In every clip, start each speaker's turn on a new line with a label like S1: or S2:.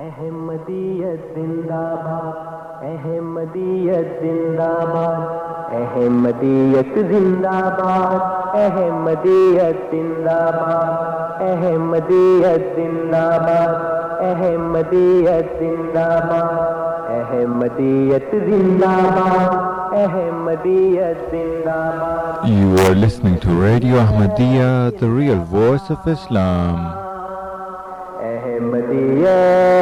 S1: احمدیت زندہ باد احمدیت زندہ باد احمدیت زندہ باد احمدیت زندہ باد احمدیت زندہ باد احمدیت زندہ باد احمدیت زندہ باد احمدیت زندہ باد
S2: You are listening to Radio Ahmadiyya, the real voice of Islam.
S1: احمدیت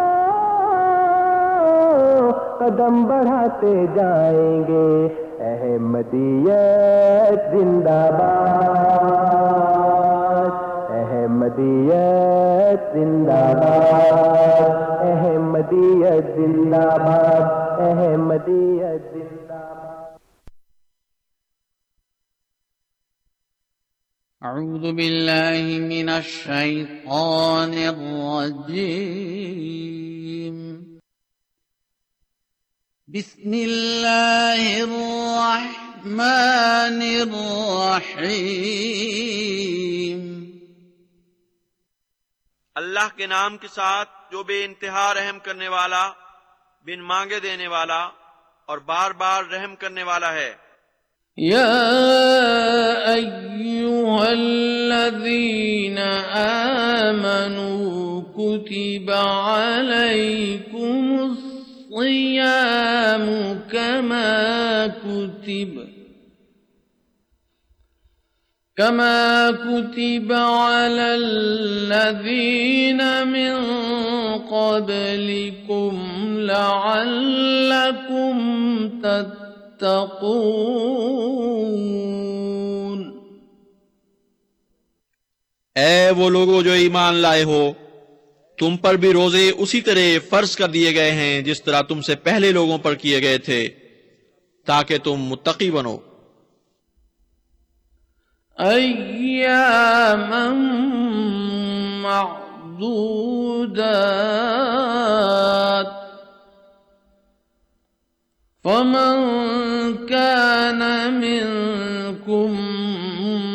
S1: قدم بڑھاتے جائیں گے۔ احمدیت زندہ باد۔ احمدیت زندہ باد۔ احمدیت زندہ باد۔ احمدیت زندہ باد۔
S3: أعوذ بالله من الشيطان الرجيم بسم الله الرحمن الرحيم۔
S4: اللہ کے نام کے ساتھ جو بے انتہا رحم کرنے والا بن مانگے دینے والا اور بار بار رحم کرنے والا ہے۔
S3: يا أيها الذين آمنوا كتب عليكم الصيام كما كتب. كما كتب على الذين من قبلكم لعلكم تتقون.
S4: اے وہ لوگو جو ایمان لائے ہو تم پر بھی روزے اسی طرح فرض کر دیے گئے ہیں جس طرح تم سے پہلے لوگوں پر کیے گئے تھے، تاکہ تم متقی بنو۔
S3: أياما معدودات. فمن كان منكم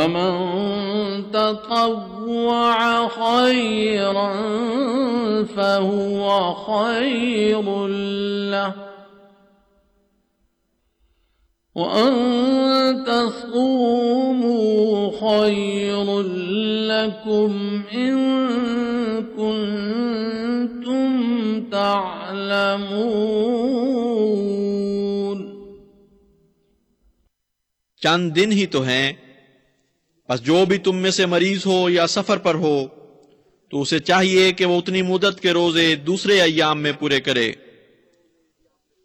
S3: فمن تطوع خيرا فهو خير له. وأن تصوموا خير لكم إن كنتم تعلمون.
S4: چند دن ہی تو ہیں بس جو بھی تم میں سے مریض ہو یا سفر پر ہو، تو اسے چاہیے کہ وہ اتنی مدت کے روزے دوسرے ایام میں پورے کرے۔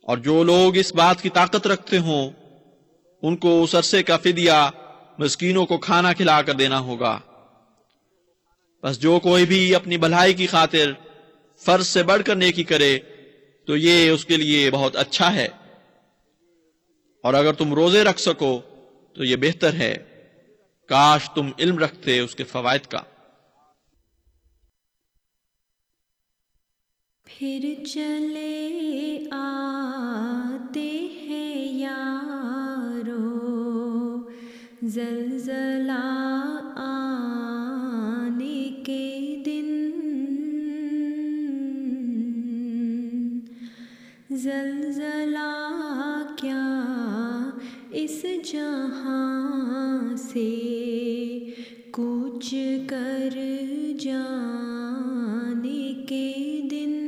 S4: اور جو لوگ اس بات کی طاقت رکھتے ہوں، ان کو اس عرصے کا فدیہ مسکینوں کو کھانا کھلا کر دینا ہوگا۔ بس جو کوئی بھی اپنی بھلائی کی خاطر فرض سے بڑھ کر نیکی کرے، تو یہ اس کے لیے بہت اچھا ہے۔ اور اگر تم روزے رکھ سکو، تو یہ بہتر ہے۔ کاش تم علم رکھتے اس کے فوائد کا۔
S5: پھر چلے آتے ہیں یارو، زلزلہ آنے کے دن۔ زلزلہ کیا اس جہاں سے کچھ کر جانے کے دن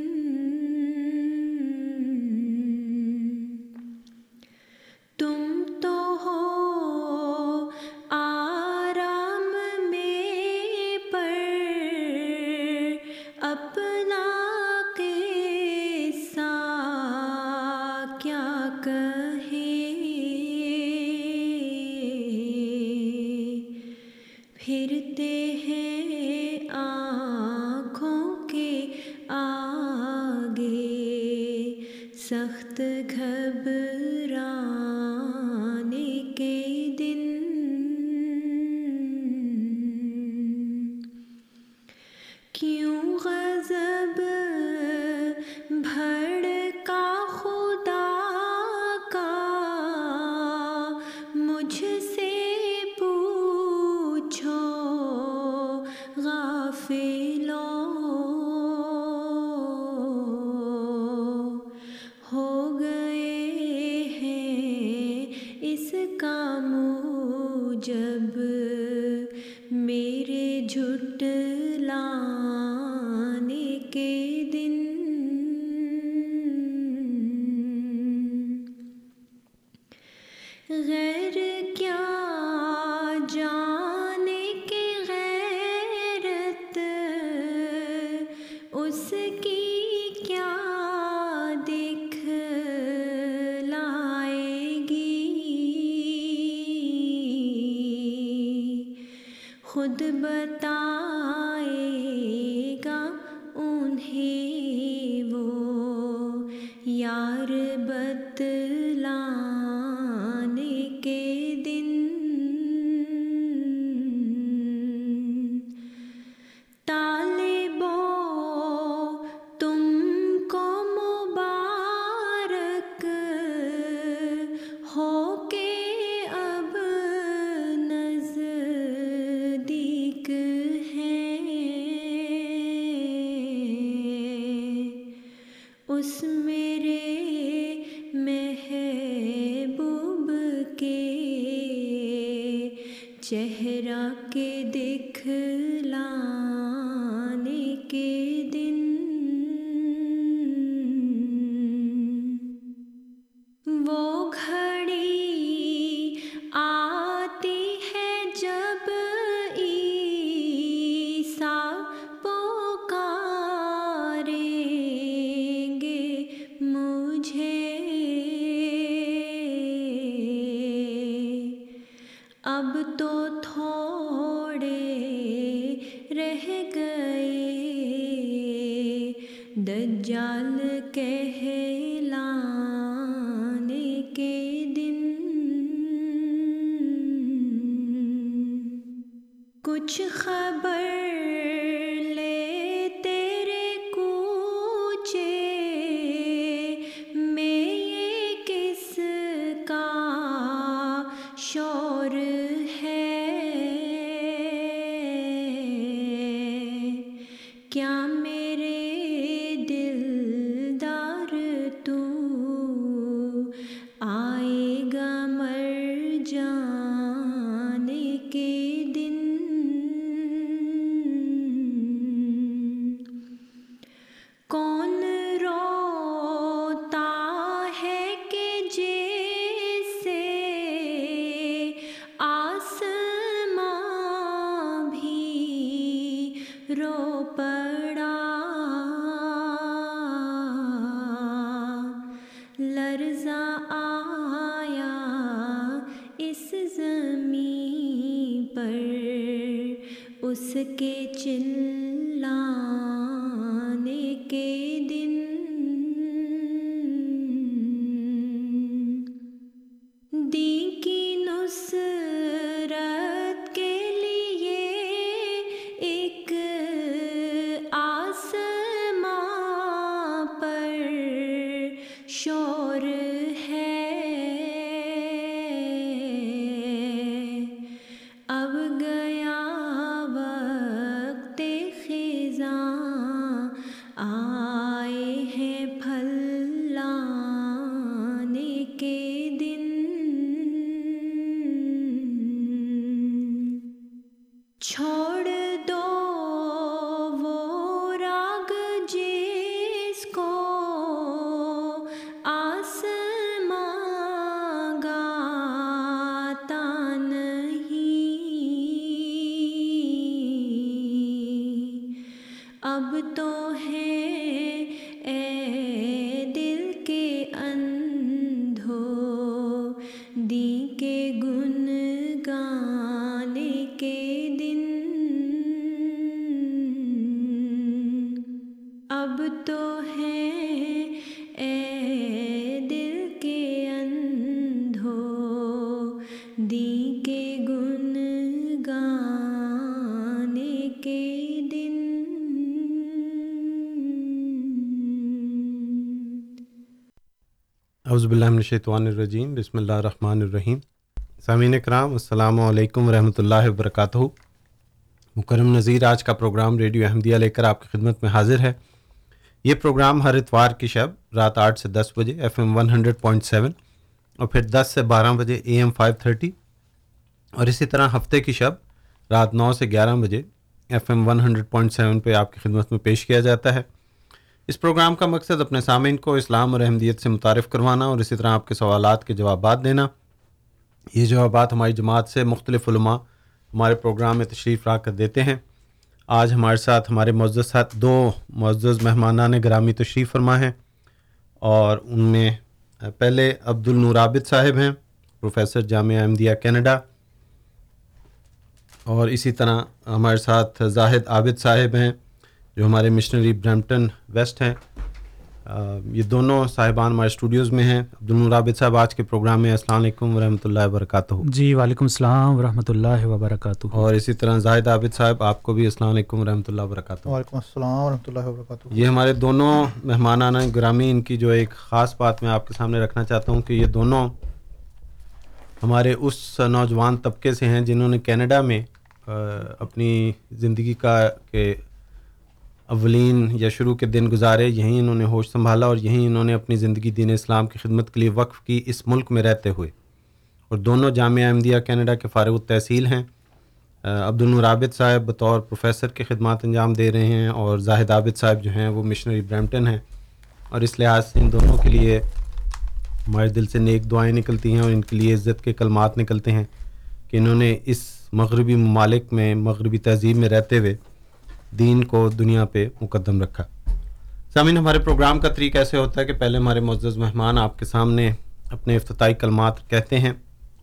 S6: اعوذ باللہ من الشیطان الرجیم، بسم اللہ الرحمن الرحیم۔ سامعین کرام السلام علیکم ورحمۃ اللہ وبرکاتہ۔ مکرم نظیر آج کا پروگرام ریڈیو احمدیہ لے کر آپ کی خدمت میں حاضر ہے۔ یہ پروگرام ہر اتوار کی شب رات آٹھ سے دس بجے F M one hundred point seven اور پھر دس سے بارہ بجے اے ایم فائیو تھرٹی اور اسی طرح ہفتے کی شب رات نو سے گیارہ بجے F M one hundred point seven پہ آپ کی خدمت میں پیش کیا جاتا ہے۔ اس پروگرام کا مقصد اپنے سامعین کو اسلام اور احمدیت سے متعارف کروانا اور اسی طرح آپ کے سوالات کے جوابات دینا۔ یہ جوابات ہماری جماعت سے مختلف علماء ہمارے پروگرام میں تشریف لا کر دیتے ہیں۔ آج ہمارے ساتھ ہمارے معزز ساتھ دو معزز مہمانان گرامی تشریف فرما ہیں اور ان میں پہلے عبد النور عابد صاحب ہیں، پروفیسر جامعہ احمدیہ کینیڈا۔ اور اسی طرح ہمارے ساتھ زاہد عابد صاحب ہیں جو ہمارے مشنری برمپٹن ویسٹ ہیں یہ دونوں صاحبان ہمارے اسٹوڈیوز میں ہیں۔ عبد النور عابد صاحب آج کے پروگرام میں السلام علیکم ورحمۃ اللہ وبرکاتہ۔
S7: جی وعلیکم السلام ورحمۃ اللہ وبرکاتہ۔
S6: اور اسی طرح زاہد عابد صاحب آپ کو بھی السلام علیکم ورحمۃ اللہ وبرکاتہ۔
S8: وعلیکم السلام ورحمۃ اللہ وبرکاتہ۔
S6: یہ ہمارے دونوں مہمانان گرامی ان کی جو ایک خاص بات میں آپ کے سامنے رکھنا چاہتا ہوں کہ یہ دونوں ہمارے اس نوجوان طبقے سے ہیں جنہوں نے کینیڈا میں اپنی زندگی کا کہ اولین یا شروع کے دن گزارے، یہیں انہوں نے ہوش سنبھالا اور یہیں انہوں نے اپنی زندگی دین اسلام کی خدمت کے لیے وقف کی اس ملک میں رہتے ہوئے۔ اور دونوں جامعہ احمدیہ کینیڈا کے فارغ التحصیل ہیں۔ عبد النور عابد صاحب بطور پروفیسر کے خدمات انجام دے رہے ہیں اور زاہد عابد صاحب جو ہیں وہ مشنری برمپٹن ہیں۔ اور اس لحاظ سے ان دونوں کے لیے ہمارے دل سے نیک دعائیں نکلتی ہیں اور ان کے لیے عزت کے کلمات نکلتے ہیں کہ انہوں نے اس مغربی ممالک میں مغربی تہذیب میں رہتے ہوئے دین کو دنیا پہ مقدم رکھا۔ سامعین، ہمارے پروگرام کا طریقہ ایسے ہوتا ہے کہ پہلے ہمارے معزز مہمان آپ کے سامنے اپنے افتتاحی کلمات کہتے ہیں،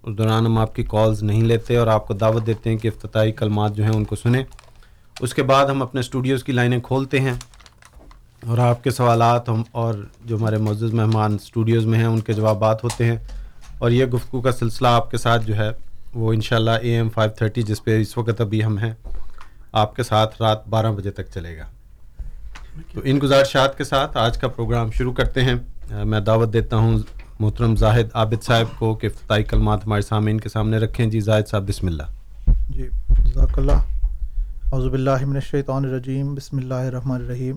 S6: اس دوران ہم آپ کی کالز نہیں لیتے اور آپ کو دعوت دیتے ہیں کہ افتتاحی کلمات جو ہیں ان کو سنیں۔ اس کے بعد ہم اپنے اسٹوڈیوز کی لائنیں کھولتے ہیں اور آپ کے سوالات ہم اور جو ہمارے معزز مہمان اسٹوڈیوز میں ہیں، ان کے جوابات ہوتے ہیں۔ اور یہ گفتگو کا سلسلہ آپ کے ساتھ جو ہے، وہ انشاءاللہ اے ایم فائیو تھرٹی، جس پہ اس وقت ابھی ہم ہیں آپ کے ساتھ رات بارہ بجے تک چلے گا۔ تو ان گزارشات کے ساتھ آج کا پروگرام شروع کرتے ہیں۔ میں دعوت دیتا ہوں محترم زاہد عابد صاحب کو کہ افتتاحی کلمات ہمارے سامعین کے سامنے رکھیں۔ جی زاہد صاحب، بسم اللہ۔
S8: جی جزاک اللہ۔ اعوذ باللہ من الشیطان الرجیم۔ بسم اللہ الرحمن الرحیم۔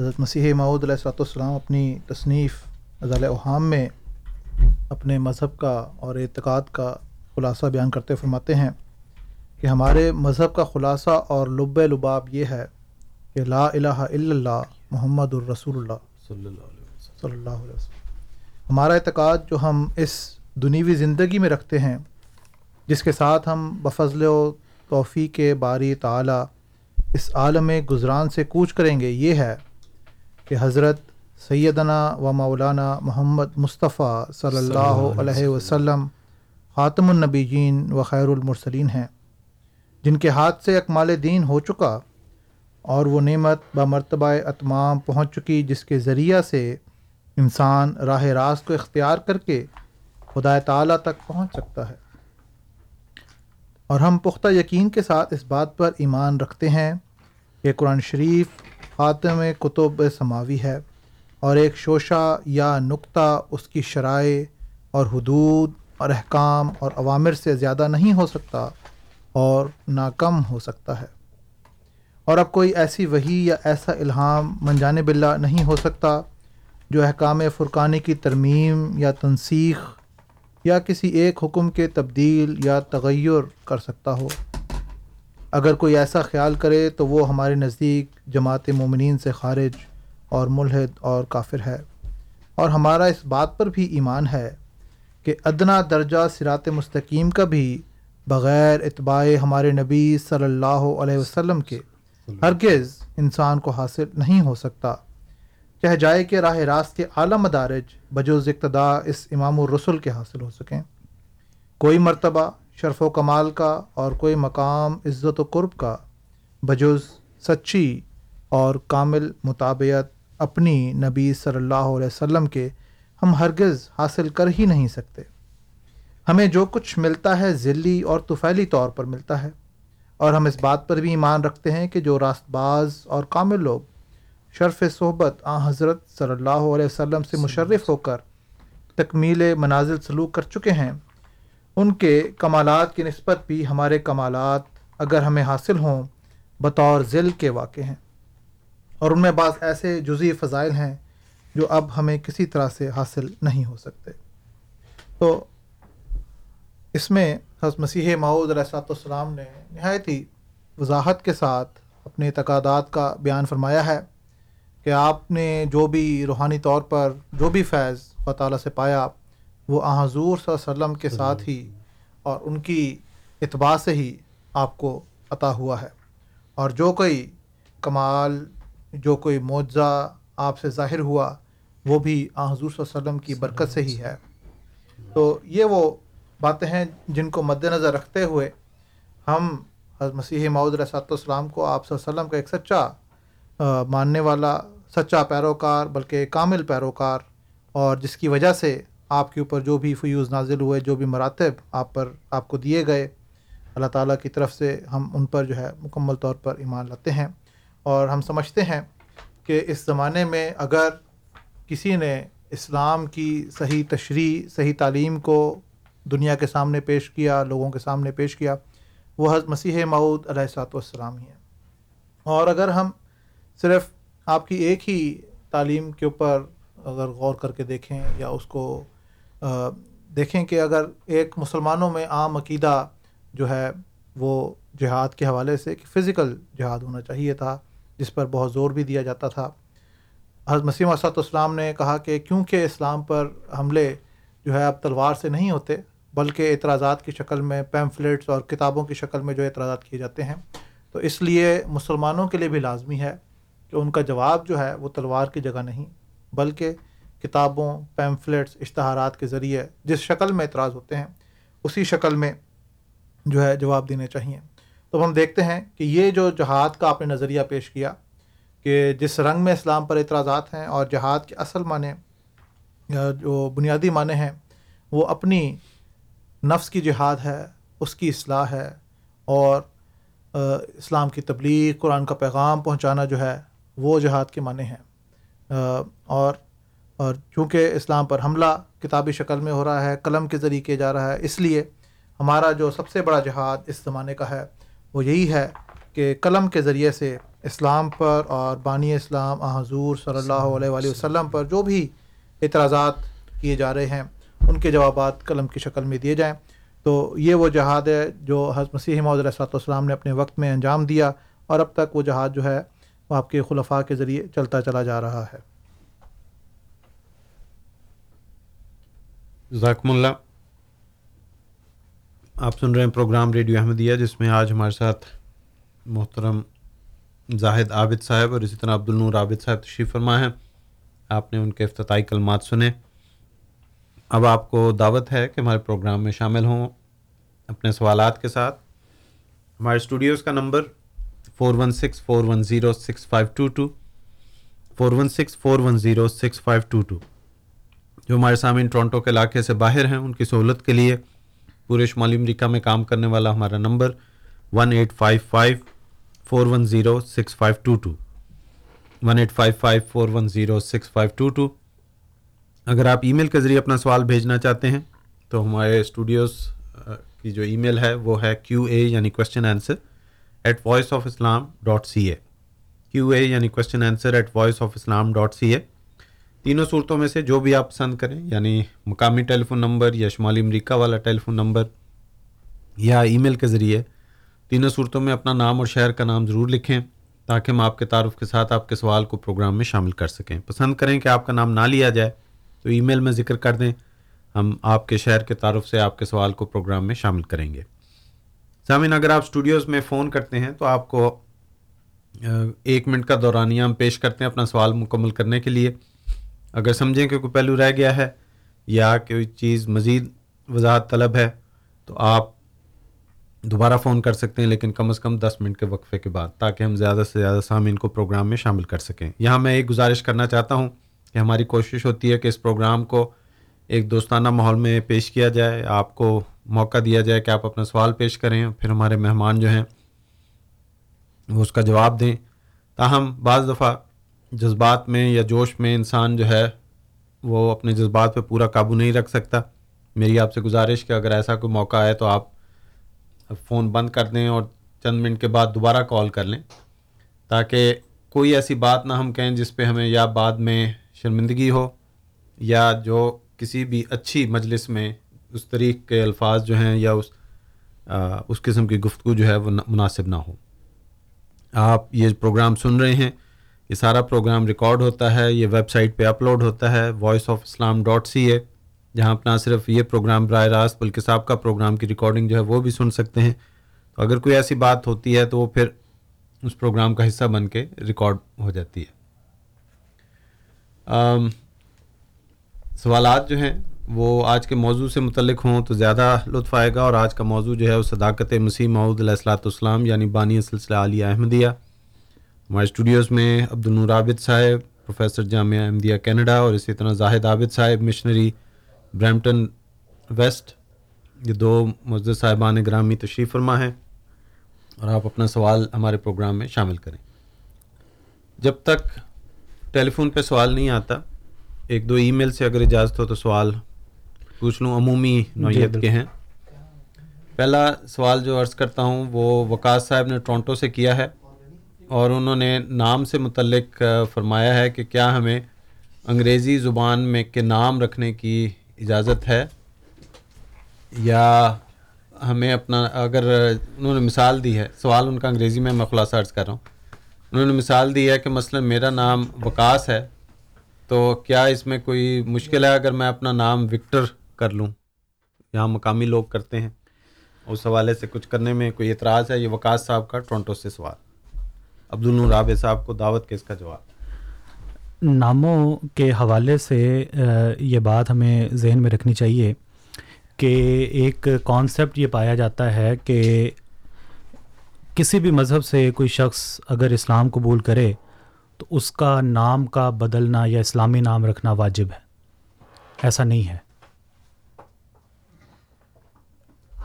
S8: حضرت مسیح معود علیہ السلاۃ والسلام اپنی تصنیف ازال اوہام میں اپنے مذہب کا اور اعتقاد کا خلاصہ بیان کرتے فرماتے ہیں۔ کہ ہمارے مذہب کا خلاصہ اور لب لباب یہ ہے کہ لا الہ الا اللہ محمد الرسول اللہ
S6: صلی اللہ علیہ وسلم۔
S8: صلی اللہ علیہ وسلم۔ ہمارا اعتقاد جو ہم اس دنیوی زندگی میں رکھتے ہیں جس کے ساتھ ہم بفضل و توفیق باری تعالی اس عالم گزران سے کوچ کریں گے یہ ہے کہ حضرت سیدنا و مولانا محمد مصطفیٰ صلی اللہ علیہ وسلم خاتم النبیین و خیر المرسلین ہیں۔ جن کے ہاتھ سے اکمال دین ہو چکا اور وہ نعمت بمرتبہ اتمام پہنچ چکی جس کے ذریعہ سے انسان راہ راست کو اختیار کر کے خدا تعالیٰ تک پہنچ سکتا ہے۔ اور ہم پختہ یقین کے ساتھ اس بات پر ایمان رکھتے ہیں کہ قرآن شریف خاتم کتب سماوی ہے اور ایک شوشہ یا نقطہ اس کی شرائع اور حدود اور احکام اور عوامر سے زیادہ نہیں ہو سکتا۔ اور نہ کم ہو سکتا ہے۔ اور اب کوئی ایسی وہی یا ایسا الہام منجانب اللہ نہیں ہو سکتا جو احکام فرقانی کی ترمیم یا تنسیخ یا کسی ایک حکم کے تبدیل یا تغیر کر سکتا ہو۔ اگر کوئی ایسا خیال کرے تو وہ ہمارے نزدیک جماعت مومنین سے خارج اور ملحد اور کافر ہے۔ اور ہمارا اس بات پر بھی ایمان ہے کہ ادنا درجہ سرات مستقیم کا بھی بغیر اتباع ہمارے نبی صلی اللہ علیہ وسلم کے، ہرگز انسان کو حاصل نہیں ہو سکتا۔ چاہے جائے کہ راہ راست کے اعلیٰ مدارج بجوز اقتدا اس امام الرسل کے حاصل ہو سکیں۔ کوئی مرتبہ شرف و کمال کا اور کوئی مقام عزت و قرب کا بجوز سچی اور کامل مطابعت اپنی نبی صلی اللہ علیہ وسلم کے ہم ہرگز حاصل کر ہی نہیں سکتے۔ ہمیں جو کچھ ملتا ہے ذلی اور طفیلی طور پر ملتا ہے۔ اور ہم اس بات پر بھی ایمان رکھتے ہیں کہ جو راست باز اور کامل لوگ شرف صحبت آ حضرت صلی اللہ علیہ وسلم سے مشرف ہو کر تکمیل منازل سلوک کر چکے ہیں، ان کے کمالات کی نسبت بھی ہمارے کمالات اگر ہمیں حاصل ہوں بطور ذل کے واقع ہیں۔ اور ان میں بعض ایسے جزی فضائل ہیں جو اب ہمیں کسی طرح سے حاصل نہیں ہو سکتے۔ تو اس میں حضرت مسیح معود علیہ السلاۃ والسلام نے نہایت ہی وضاحت کے ساتھ اپنے اعتقادات کا بیان فرمایا ہے کہ آپ نے جو بھی روحانی طور پر جو بھی فیض اللہ تعالیٰ سے پایا، وہ آ حضور صلی اللہ علیہ وسلم کے ساتھ ہی اور ان کی اتباع سے ہی آپ کو عطا ہوا ہے۔ اور جو کوئی کمال، جو کوئی معجزہ آپ سے ظاہر ہوا، وہ بھی آ حضور صلی اللہ علیہ وسلم کی برکت سے ہی ہے۔ تو یہ وہ باتیں ہیں جن کو مد نظر رکھتے ہوئے ہم حضرت مسیح معود علیہ السلام کو آپ صلی اللہ علیہ وسلم کا ایک سچا ماننے والا سچا پیروکار بلکہ کامل پیروکار اور جس کی وجہ سے آپ کے اوپر جو بھی فیوز نازل ہوئے، جو بھی مراتب آپ پر، آپ کو دیے گئے، اللہ تعالیٰ کی طرف سے ہم ان پر جو ہے مکمل طور پر ایمان لاتے ہیں اور ہم سمجھتے ہیں کہ اس زمانے میں اگر کسی نے اسلام کی صحیح تشریح، صحیح تعلیم کو دنیا کے سامنے پیش کیا، لوگوں کے سامنے پیش کیا۔ وہ حضرت مسیح معود علیہ سات والسلام ہی ہیں۔ اور اگر ہم صرف آپ کی ایک ہی تعلیم کے اوپر اگر غور کر کے دیکھیں یا اس کو دیکھیں کہ اگر ایک مسلمانوں میں عام عقیدہ جو ہے وہ جہاد کے حوالے سے کہ فزیکل جہاد ہونا چاہیے تھا، جس پر بہت زور بھی دیا جاتا تھا۔ حضرت مسیم اسات اسلام نے کہا کہ کیونکہ اسلام پر حملے جو ہے اب تلوار سے نہیں ہوتے بلکہ اعتراضات کی شکل میں پیمفلیٹس اور کتابوں کی شکل میں جو اعتراضات کیے جاتے ہیں۔ تو اس لیے مسلمانوں کے لیے بھی لازمی ہے کہ ان کا جواب جو ہے وہ تلوار کی جگہ نہیں، بلکہ کتابوں پیمفلیٹس اشتہارات کے ذریعے جس شکل میں اعتراض ہوتے ہیں، اسی شکل میں جو ہے جواب دینے چاہیے تو ہم دیکھتے ہیں کہ یہ جو جہاد کا آپ نے نظریہ پیش کیا کہ جس رنگ میں اسلام پر اعتراضات ہیں اور جہاد کے اصل معنی، جو بنیادی معنی ہیں، وہ اپنی نفس کی جہاد ہے، اس کی اصلاح ہے اور اسلام کی تبلیغ، قرآن کا پیغام پہنچانا جو ہے، وہ جہاد کے معنی ہیں۔ اور اور چونکہ اسلام پر حملہ کتابی شکل میں ہو رہا ہے، قلم کے ذریعے کیا جا رہا ہے، اس لیے ہمارا جو سب سے بڑا جہاد اس زمانے کا ہے، وہ یہی ہے کہ قلم کے ذریعے سے اسلام پر اور بانی اسلام حضور صلی اللہ علیہ وآلہ وسلم پر جو بھی اعتراضات کیے جا رہے ہیں ان کے جوابات قلم کی شکل میں دیے جائیں۔ تو یہ وہ جہاد ہے جو حضرت مسیح محدود علیہ والسلام نے اپنے وقت میں انجام دیا اور اب تک وہ جہاد جو ہے وہ آپ کے خلفاء کے ذریعے چلتا چلا جا رہا ہے۔
S6: ذاکم اللہ۔ آپ سن رہے ہیں پروگرام ریڈیو احمدیہ، جس میں آج ہمارے ساتھ محترم زاہد عابد صاحب اور اسی طرح عبد النور عابد صاحب تشریف فرما ہیں۔ آپ نے ان کے افتتاحی کلمات سنے۔ اب آپ کو دعوت ہے کہ ہمارے پروگرام میں شامل ہوں اپنے سوالات کے ساتھ۔ ہمارے اسٹوڈیوز کا number four one six four one zero six five two two, four one six four one zero six five two two. جو ہمارے سامعین ٹورنٹو کے علاقے سے باہر ہیں، ان کی سہولت کے لیے پورے شمالی امریکہ میں کام کرنے والا ہمارا number one eight five five four one zero six five two two. One eight five five four one zero six five two two. اگر آپ ای میل کے ذریعے اپنا سوال بھیجنا چاہتے ہیں، تو ہمارے اسٹوڈیوز کی جو ای میل ہے، وہ ہے کیو اے یعنی question answer at Voice of Islam dot C A Q A یعنی question answer at Voice of Islam dot C A تینوں صورتوں میں سے جو بھی آپ پسند کریں یعنی مقامی ٹیلی فون نمبر یا شمالی امریکہ والا ٹیلی فون نمبر یا ای میل کے ذریعے تینوں صورتوں میں اپنا نام اور شہر کا نام ضرور لکھیں تاکہ ہم آپ کے تعارف کے ساتھ آپ کے سوال کو پروگرام میں شامل کر سکیں۔ پسند کریں کہ آپ کا نام نہ لیا جائے تو ای میل میں ذکر کر دیں، ہم آپ کے شہر کے تعارف سے آپ کے سوال کو پروگرام میں شامل کریں گے۔ سامعین، اگر آپ اسٹوڈیوز میں فون کرتے ہیں تو آپ کو ایک منٹ کا دورانیہ ہم پیش کرتے ہیں اپنا سوال مکمل کرنے کے لیے۔ اگر سمجھیں کہ کوئی پہلو رہ گیا ہے یا کوئی چیز مزید وضاحت طلب ہے تو آپ دوبارہ فون کر سکتے ہیں، لیکن کم از کم دس منٹ کے وقفے کے بعد تاکہ ہم زیادہ سے زیادہ سامعین کو پروگرام میں شامل کر سکیں۔ یہاں میں ایک گزارش کرنا چاہتا ہوں۔ کہ ہماری کوشش ہوتی ہے کہ اس پروگرام کو ایک دوستانہ ماحول میں پیش کیا جائے، آپ کو موقع دیا جائے کہ آپ اپنا سوال پیش کریں پھر ہمارے مہمان جو ہیں وہ اس کا جواب دیں۔ تاہم، بعض دفعہ جذبات میں یا جوش میں انسان جو ہے وہ اپنے جذبات پہ پورا قابو نہیں رکھ سکتا۔ میری آپ سے گزارش کہ اگر ایسا کوئی موقع آئے تو آپ فون بند کر دیں اور چند منٹ کے بعد دوبارہ کال کر لیں، تاکہ کوئی ایسی بات نہ ہم کہیں جس پہ ہمیں یا بعد میں شرمندگی ہو یا جو کسی بھی اچھی مجلس میں اس طریق کے الفاظ جو ہیں یا اس اس قسم کی گفتگو جو ہے وہ مناسب نہ ہو۔ آپ یہ پروگرام سن رہے ہیں، یہ سارا پروگرام ریکارڈ ہوتا ہے، یہ ویب سائٹ پہ اپلوڈ ہوتا ہے Voice of Islam dot C A جہاں آپ نہ صرف یہ پروگرام براہ راست بلکہ صاحب کا پروگرام کی ریکارڈنگ جو ہے وہ بھی سن سکتے ہیں۔ تو اگر کوئی ایسی بات ہوتی ہے تو وہ پھر اس پروگرام کا حصہ بن کے ریکارڈ ہو جاتی ہے۔ سوالات جو ہیں، وہ آج کے موضوع سے متعلق ہوں تو زیادہ لطف آئے گا اور آج کا موضوع جو ہے وہ صداقت مسیح معود علیہ السلاۃ والسلام یعنی بانی سلسلہ علیہ احمدیہ۔ ہمارے اسٹوڈیوز میں عبد النور عابد صاحب، پروفیسر جامعہ احمدیہ کینیڈا اور اسی طرح زاہد عابد صاحب، مشنری برمپٹن ویسٹ۔ یہ دو مسجد صاحبان گرامی تشریف فرما ہیں اور آپ اپنا سوال ہمارے پروگرام میں شامل کریں۔ جب تک ٹیلی فون پہ سوال نہیں آتا۔ ایک دو ای میل سے اگر اجازت ہو تو سوال پوچھ لوں۔ عمومی نوعیت
S7: جی،
S6: کے ہیں۔ پہلا سوال جو عرض کرتا ہوں وہ وکاس صاحب نے ٹورنٹو سے کیا ہے اور انہوں نے نام سے متعلق فرمایا ہے کہ کیا ہمیں انگریزی زبان میں کے نام رکھنے کی اجازت ہے یا ہمیں اپنا اگر انہوں نے مثال دی ہے سوال ان کا انگریزی میں میں خلاصہ عرض کر رہا ہوں۔ انہوں نے مثال دی ہے کہ مثلا میرا نام وکاس ہے، تو کیا اس میں کوئی مشکل ہے اگر میں اپنا نام وکٹر کر لوں؟ یہاں مقامی لوگ کرتے ہیں۔ اس حوالے سے کچھ کرنے میں کوئی اعتراض ہے؟ یہ وکاس صاحب کا ٹورنٹو سے سوال۔ عبد النور رابع صاحب کو دعوت کے اس کا جواب۔
S7: ناموں کے حوالے سے یہ بات ہمیں ذہن میں رکھنی چاہیے کہ ایک کانسیپٹ یہ پایا جاتا ہے کہ کسی بھی مذہب سے کوئی شخص اگر اسلام قبول کرے تو اس کا نام کا بدلنا یا اسلامی نام رکھنا واجب ہے۔ ایسا نہیں ہے۔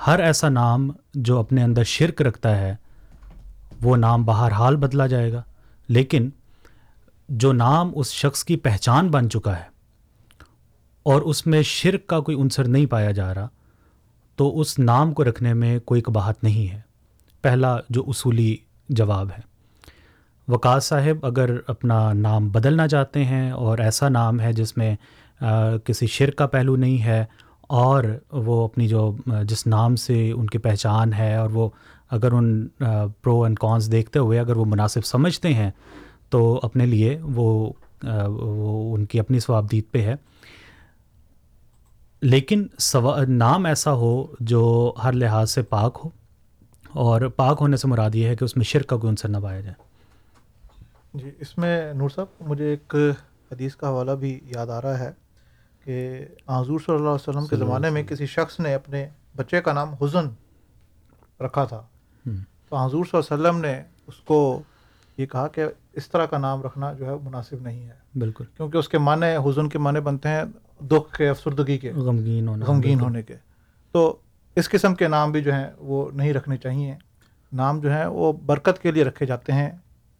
S7: ہر ایسا نام جو اپنے اندر شرک رکھتا ہے، وہ نام بہرحال بدلا جائے گا۔ لیکن جو نام اس شخص کی پہچان بن چکا ہے اور اس میں شرک کا کوئی عنصر نہیں پایا جا رہا، تو اس نام کو رکھنے میں کوئی کباہت نہیں ہے۔ پہلا جو اصولی جواب ہے۔ وکاس صاحب، اگر اپنا نام بدلنا چاہتے ہیں اور ایسا نام ہے جس میں کسی شرک کا پہلو نہیں ہے اور وہ اپنی جو جس نام سے ان کی پہچان ہے اور وہ اگر ان پرو اینڈ کونس دیکھتے ہوئے اگر وہ مناسب سمجھتے ہیں، تو اپنے لیے وہ وہ ان کی اپنی ثوابدید پہ ہے۔ لیکن سوا، نام ایسا ہو جو ہر لحاظ سے پاک ہو۔ اور پاک ہونے سے مراد یہ ہے کہ اس میں شرک کا کوئی عنصر نہ پایا جائے۔
S8: جی اس میں نور صاحب مجھے ایک حدیث کا حوالہ بھی یاد آ رہا ہے کہ حضور صلی اللہ علیہ وسلم کے زمانے میں کسی شخص نے اپنے بچے کا نام حزن رکھا تھا۔ تو حضور صلی اللہ علیہ وسلم نے اس کو یہ کہا کہ اس طرح کا نام رکھنا جو ہے مناسب نہیں ہے۔
S7: بالکل۔
S8: کیونکہ اس کے معنی حزن کے معنی بنتے ہیں دکھ کے افسردگی کے
S7: غمگین
S8: غمگین ہونے کے۔ تو اس قسم کے نام بھی جو ہیں وہ نہیں رکھنے چاہیے۔ نام جو ہیں وہ برکت کے لیے رکھے جاتے ہیں۔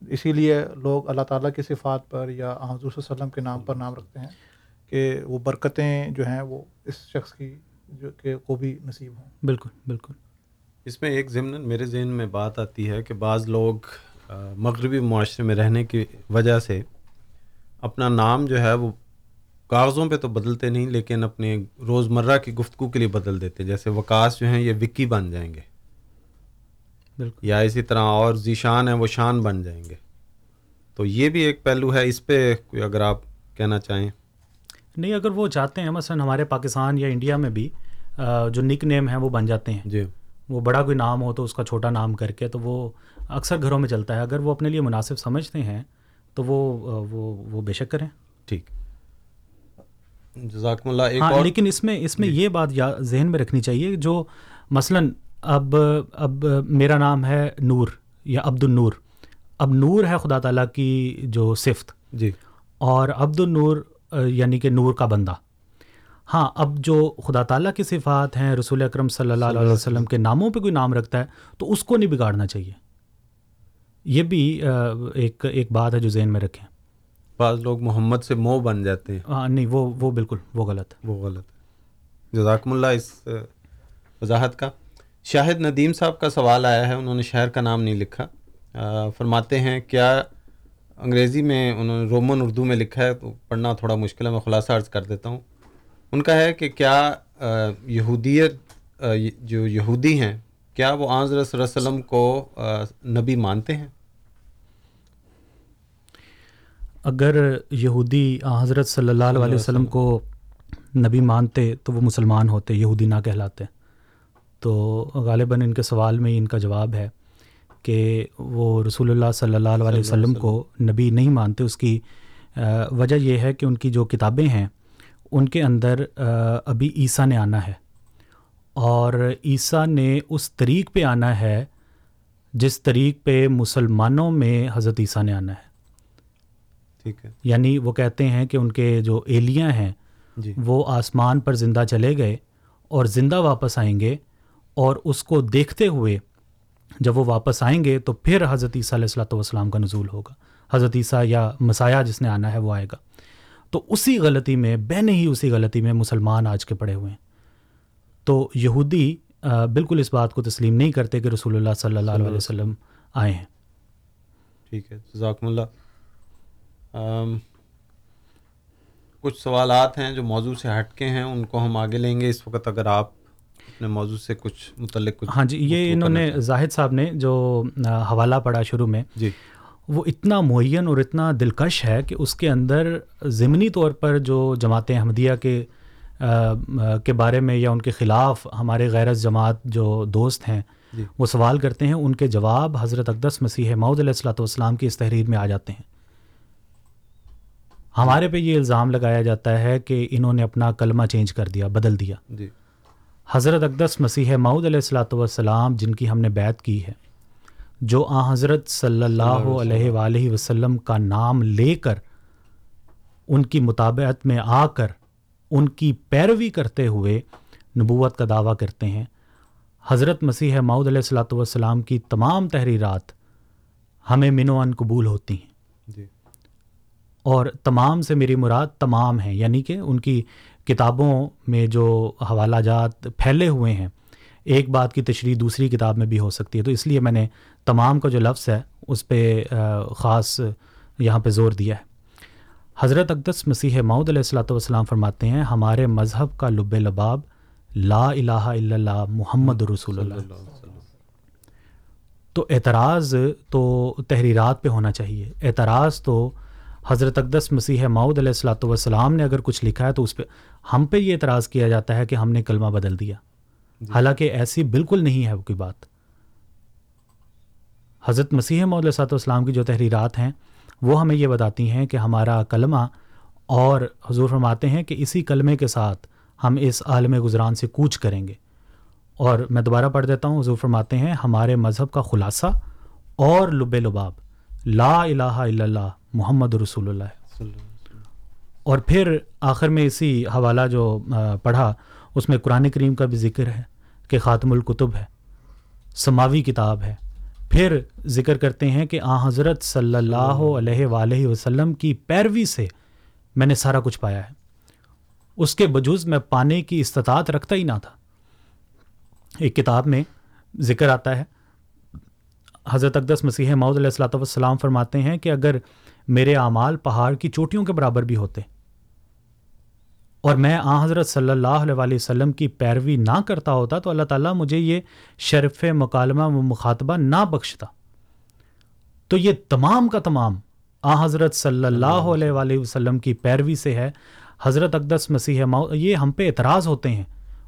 S8: اسی لیے لوگ اللہ تعالیٰ کی صفات پر یا حضور صلی اللہ علیہ وسلم کے نام پر نام رکھتے ہیں کہ وہ برکتیں جو ہیں وہ اس شخص کی جو کہ کو بھی نصیب ہوں۔
S7: بالکل بالکل۔
S6: اس میں ایک ضمن میرے ذہن میں بات آتی ہے کہ بعض لوگ مغربی معاشرے میں رہنے کی وجہ سے اپنا نام جو ہے وہ کاغذوں پہ تو بدلتے نہیں لیکن اپنے روزمرہ کی گفتگو کے لیے بدل دیتے۔ جیسے وکاس جو ہیں یہ وکی بن جائیں گے۔
S7: بالکل۔
S6: یا اسی طرح اور ذیشان ہیں وہ شان بن جائیں گے۔ تو یہ بھی ایک پہلو ہے۔ اس پہ کوئی اگر آپ کہنا چاہیں۔
S7: نہیں اگر وہ چاہتے ہیں مثلا ہمارے پاکستان یا انڈیا میں بھی جو نک نیم ہیں وہ بن جاتے ہیں۔
S6: جی۔
S7: وہ بڑا کوئی نام ہو تو اس کا چھوٹا نام کر کے تو وہ اکثر گھروں میں چلتا ہے۔ اگر وہ اپنے لیے مناسب سمجھتے ہیں تو وہ وہ وہ بے شک کریں۔
S6: ٹھیک۔ جزاکم اللہ ایک
S7: ہاں
S6: اور
S7: لیکن اس میں اس میں یہ بات ذہن میں رکھنی چاہیے جو مثلا اب اب میرا نام ہے نور یا عبد النور۔ اب نور ہے خدا تعالیٰ کی جو صفت۔
S6: جی۔
S7: اور عبد النور یعنی کہ نور کا بندہ۔ ہاں اب جو خدا تعالیٰ کی صفات ہیں رسول اکرم صلی اللہ علیہ وسلم کے ناموں پہ کوئی نام رکھتا ہے تو اس کو نہیں بگاڑنا چاہیے۔ یہ بھی ایک ایک بات ہے جو ذہن میں رکھیں۔
S6: بعض لوگ محمد سے مو بن جاتے ہیں۔
S7: ہاں نہیں وہ وہ بالکل وہ غلط ہے۔
S6: وہ غلط ہے۔ جزاکم اللہ اس وضاحت کا۔ شاہد ندیم صاحب کا سوال آیا ہے انہوں نے شہر کا نام نہیں لکھا۔ آ، فرماتے ہیں کیا انگریزی میں انہوں نے رومن اردو میں لکھا ہے؟ تو پڑھنا تھوڑا مشکل ہے میں خلاصہ عرض کر دیتا ہوں۔ ان کا ہے کہ کیا آ، یہودیت آ، جو یہودی ہیں کیا وہ آن حضرت صلی اللہ علیہ وسلم کو نبی مانتے ہیں؟
S7: اگر یہودی حضرت صلی اللہ علیہ وسلم کو نبی مانتے تو وہ مسلمان ہوتے یہودی نہ کہلاتے۔ تو غالباً ان کے سوال میں ان کا جواب ہے کہ وہ رسول اللہ صلی اللہ علیہ وسلم کو نبی نہیں مانتے اس کی وجہ یہ ہے کہ ان کی جو کتابیں ہیں ان کے اندر ابھی عیسیٰ نے آنا ہے۔ اور عیسیٰ نے اس طریق پہ آنا ہے جس طریق پہ مسلمانوں میں حضرت عیسیٰ نے آنا ہے۔
S6: ٹھیک ہے۔
S7: یعنی وہ کہتے ہیں کہ ان کے جو ایلیاں ہیں
S6: جی۔
S7: وہ آسمان پر زندہ چلے گئے اور زندہ واپس آئیں گے اور اس کو دیکھتے ہوئے جب وہ واپس آئیں گے تو پھر حضرت عیسیٰ علیہ السلۃ والسلام کا نزول ہوگا۔ حضرت عیسیٰ یا مسایہ جس نے آنا ہے وہ آئے گا۔ تو اسی غلطی میں بے نہیں اسی غلطی میں مسلمان آج کے پڑے ہوئے ہیں۔ تو یہودی بالکل اس بات کو تسلیم نہیں کرتے کہ رسول اللہ صلی اللہ علیہ وسلم آئے ہیں۔
S6: ٹھیک ہے جزاکم اللہ۔ کچھ سوالات ہیں جو موضوع سے ہٹ کے ہیں ان کو ہم آگے لیں گے۔ اس وقت اگر آپ اپنے موضوع سے کچھ متعلق کچھ
S7: ہاں جی یہ انہوں نے۔ زاہد صاحب نے جو حوالہ پڑھا شروع میں
S6: جی۔
S7: وہ اتنا معین اور اتنا دلکش ہے کہ اس کے اندر ضمنی طور پر جو جماعت احمدیہ کے کے بارے میں یا ان کے خلاف ہمارے غیرت جماعت جو دوست ہیں
S6: جی۔
S7: وہ سوال کرتے ہیں ان کے جواب حضرت اقدس مسیح معود علیہ الصلاۃ والسلام کی اس تحریر میں آ جاتے ہیں۔ ہمارے پہ یہ الزام لگایا جاتا ہے کہ انہوں نے اپنا کلمہ چینج کر دیا بدل دیا۔
S6: جی۔
S7: حضرت اقدس مسیح معود علیہ الصلاۃ والسلام جن کی ہم نے بیعت کی ہے جو آ حضرت صلی اللہ علیہ وآلہ وسلم کا نام لے کر ان کی مطابعت میں آ کر ان کی پیروی کرتے ہوئے نبوت کا دعویٰ کرتے ہیں۔ حضرت مسیح معود علیہ الصلاۃ والسلام کی تمام تحریرات ہمیں من و ان قبول ہوتی ہیں۔ اور تمام سے میری مراد تمام ہیں یعنی کہ ان کی کتابوں میں جو حوالہ جات پھیلے ہوئے ہیں، ایک بات کی تشریح دوسری کتاب میں بھی ہو سکتی ہے۔ تو اس لیے میں نے تمام کا جو لفظ ہے، اس پہ خاص یہاں پہ زور دیا ہے۔ حضرت اقدس مسیح معود علیہ الصلاۃ والسلام فرماتے ہیں، ہمارے مذہب کا لب لباب لا الہ الا اللہ محمد رسول اللہ۔ تو اعتراض تو تحریرات پہ ہونا چاہیے۔ اعتراض تو حضرت اقدس مسیح معود علیہ الصلاۃ والسلام نے اگر کچھ لکھا ہے تو اس پہ ہم پہ یہ اعتراض کیا جاتا ہے کہ ہم نے کلمہ بدل دیا۔ حالانکہ ایسی بالکل نہیں ہے وہ کوئی بات۔ حضرت مسیح معود علیہ الصلاۃ والسلام کی جو تحریرات ہیں وہ ہمیں یہ بتاتی ہیں کہ ہمارا کلمہ اور حضور فرماتے ہیں کہ اسی کلمے کے ساتھ ہم اس عالم گزران سے کوچ کریں گے۔ اور میں دوبارہ پڑھ دیتا ہوں حضور فرماتے ہیں ہمارے مذہب کا خلاصہ اور لب لباب لا الہ الا اللہ محمد رسول اللہ ہے۔ اور پھر آخر میں اسی حوالہ جو پڑھا، اس میں قرآن کریم کا بھی ذکر ہے کہ خاتم الکتب ہے، سماوی کتاب ہے۔ پھر ذکر کرتے ہیں کہ آ حضرت صلی اللہ علیہ وآلہ وسلم کی پیروی سے میں نے سارا کچھ پایا ہے۔ اس کے بجوز میں پانے کی استطاعت رکھتا ہی نہ تھا۔ ایک کتاب میں ذکر آتا ہے، حضرت اقدس مسیح معود علیہ الصلاۃ والسلام فرماتے ہیں کہ اگر میرے اعمال پہاڑ کی چوٹیوں کے برابر بھی ہوتے۔ اور میں آ حضرت صلی اللہ علیہ وآلہ وسلم کی پیروی نہ کرتا ہوتا تو اللہ تعالیٰ مجھے یہ شرف مکالمہ و مخاطبہ نہ بخشتا۔ تو یہ تمام کا تمام آ حضرت صلی اللہ علیہ وآلہ وسلم کی پیروی سے ہے۔ حضرت اقدس مسیح مو، یہ ہم پہ اعتراض ہوتے ہیں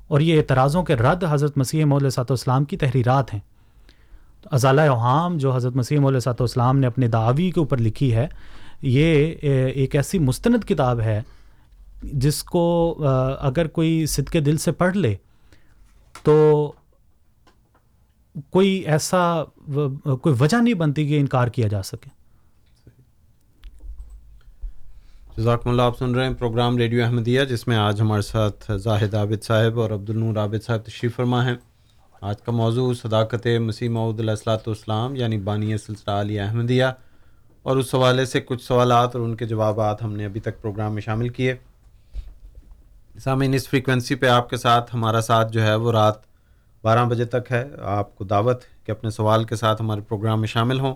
S7: اور یہ اعتراضوں کے رد حضرت مسیح مول صاحب اسلام کی تحریرات ہیں۔ ازالہ اوہام جو حضرت مسیح مول صاحب اسلام نے اپنے دعوی کے اوپر لکھی ہے، یہ ایک ایسی مستند کتاب ہے جس کو اگر کوئی صدقے دل سے پڑھ لے تو کوئی ایسا کوئی وجہ نہیں بنتی کہ انکار کیا جا سکے۔
S6: جزاکم اللہ، آپ سن رہے ہیں پروگرام ریڈیو احمدیہ، جس میں آج ہمارے ساتھ زاہد عابد صاحب اور عبد النور عابد صاحب تشریف فرما ہیں۔ آج کا موضوع صداقت مسیح معود علیہ السلاۃ والسلام یعنی بانی سلسلہ علی احمدیہ۔ اور اس حوالے سے کچھ سوالات اور ان کے جوابات ہم نے ابھی تک پروگرام میں شامل کیے۔ سامعین، اس فریکوینسی پہ آپ کے ساتھ، ہمارا ساتھ جو ہے وہ رات بارہ بجے تک ہے۔ آپ کو دعوت کہ اپنے سوال کے ساتھ ہمارے پروگرام میں شامل ہوں۔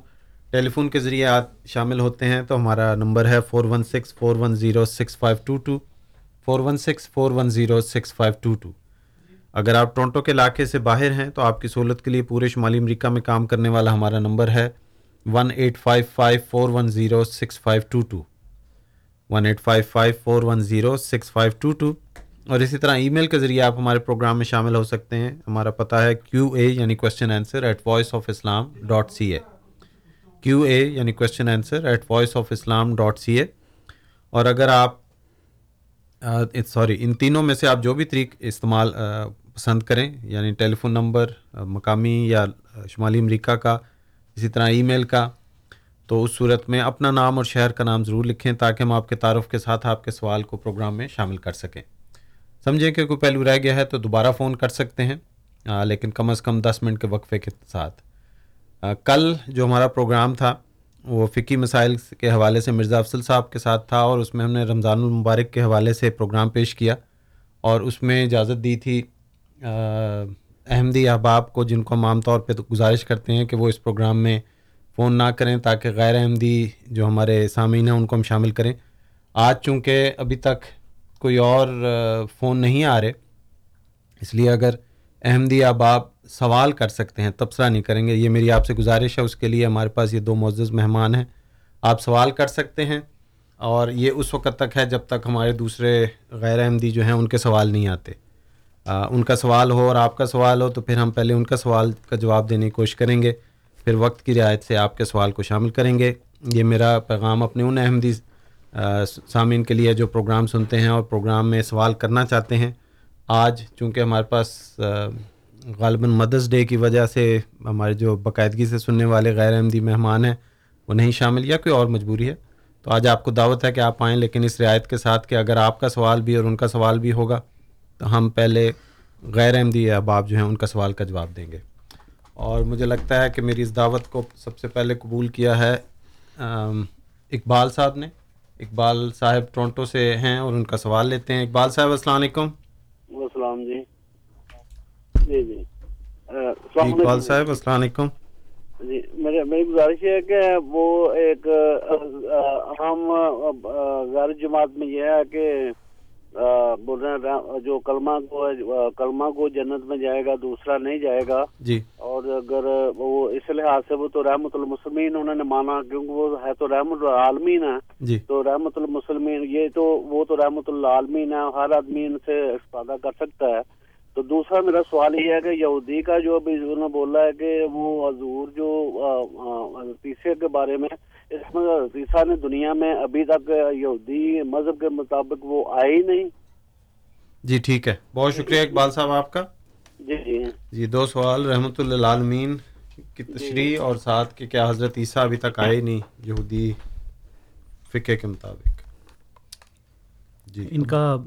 S6: ٹیلی فون کے ذریعے آپ شامل ہوتے ہیں تو ہمارا نمبر ہے four one six four one zero six five two two. Four one six four one zero six five two two. اگر آپ ٹورنٹو کے علاقے سے باہر ہیں تو آپ کی سہولت کے لیے پورے شمالی امریکہ میں کام کرنے والا ہمارا نمبر ہے one eight five five four one zero six five two two one eight five five four one zero six five two two اور اسی طرح ای میل کے ذریعے آپ ہمارے پروگرام میں شامل ہو سکتے ہیں۔ ہمارا پتہ ہے کیو اے یعنی question answer at Voice of Islam dot C A Q A یعنی question answer at Voice of Islam dot C A اور اگر آپ سوری ان تینوں میں سے آپ جو بھی طریق استعمال پسند کریں یعنی ٹیلی فون نمبر مقامی یا شمالی امریکہ کا اسی طرح ای میل کا تو اس صورت میں اپنا نام اور شہر کا نام ضرور لکھیں تاکہ ہم آپ کے تعارف کے ساتھ آپ کے سوال کو پروگرام میں شامل کر سکیں۔ سمجھیں کہ کوئی پہلو رہ گیا ہے تو دوبارہ فون کر سکتے ہیں آ, لیکن کم از کم دس منٹ کے وقفے کے ساتھ۔ آ, کل جو ہمارا پروگرام تھا وہ فقی مسائل کے حوالے سے مرزا افضل صاحب کے ساتھ تھا اور اس میں ہم نے رمضان المبارک کے حوالے سے پروگرام پیش کیا اور اس میں اجازت دی تھی احمدی احباب کو جن کو ہم عام طور پہ تو گزارش کرتے ہیں کہ وہ اس پروگرام میں فون نہ کریں تاکہ غیر احمدی جو ہمارے سامعین ہیں ان کو ہم شامل کریں۔ آج چونکہ ابھی تک کوئی اور فون نہیں آ رہے، اس لیے اگر احمدی احباب سوال کر سکتے ہیں، تبصرہ نہیں کریں گے۔ یہ میری آپ سے گزارش ہے، اس کے لیے ہمارے پاس یہ دو معزز مہمان ہیں۔ آپ سوال کر سکتے ہیں اور یہ اس وقت تک ہے جب تک ہمارے دوسرے غیر احمدی جو ہیں ان کے سوال نہیں آتے۔ ان کا سوال ہو اور آپ کا سوال ہو تو پھر ہم پہلے ان کا سوال کا جواب دینے کی کوشش کریں گے، پھر وقت کی رعایت سے آپ کے سوال کو شامل کریں گے۔ یہ میرا پیغام اپنے ان احمدی سامعین کے لیے جو پروگرام سنتے ہیں اور پروگرام میں سوال کرنا چاہتے ہیں۔ آج چونکہ ہمارے پاس غالباً مدرس ڈے کی وجہ سے ہمارے جو باقاعدگی سے سننے والے غیر احمدی مہمان ہیں، وہ نہیں شامل یا کوئی اور مجبوری ہے۔ تو آج آپ کو دعوت ہے کہ آپ آئیں، لیکن اس رعایت کے ساتھ کہ اگر آپ کا سوال بھی اور ان کا سوال بھی ہوگا تو ہم پہلے غیر احمدی احباب جو ہیں ان کا سوال کا جواب دیں گے۔ اور مجھے لگتا ہے کہ میری اس دعوت کو سب سے پہلے قبول کیا ہے اقبال صاحب نے۔ اقبال صاحب ٹورنٹو سے ہیں اور ان کا سوال لیتے ہیں۔ اقبال صاحب السلام علیکم۔
S9: السلام جی۔ جی جی۔
S6: اقبال صاحب السلام علیکم۔
S9: جی میرے میری گزارش ہے کہ وہ ایک ہم غیر جماعت میں یہ ہے کہ بول رہے ہیں جو کلمہ کو کلمہ کو جنت میں جائے گا دوسرا نہیں جائے گا۔
S6: جی۔
S9: اور اگر وہ اس لحاظ سے وہ تو رحمت المسلمین انہوں نے مانا کیونکہ وہ ہے تو رحمت العالمین ہے
S6: جی۔
S9: تو رحمت المسلمین یہ تو وہ تو رحمت العالمین ہے ہر آدمی ان سے استفادہ کر سکتا ہے۔ تو دوسرا میرا سوال یہ ہے کہ یہودی کا جو ابھی انہوں نے بولا ہے کہ وہ حضور جو تیسرے کے بارے میں اس میں عیسیٰ نے دنیا میں ابھی تک یہودی مذہب کے مطابق وہ آئے ہی نہیں۔
S6: جی ٹھیک ہے۔ بہت شکریہ اقبال صاحب آپ کا۔
S9: جی جی۔
S6: جی دو سوال رحمۃ اللہ کی تشریح اور ساتھ کہ کیا حضرت عیسیٰ ابھی تک آئے نہیں یہودی فقے کے مطابق؟
S7: جی۔ ان کا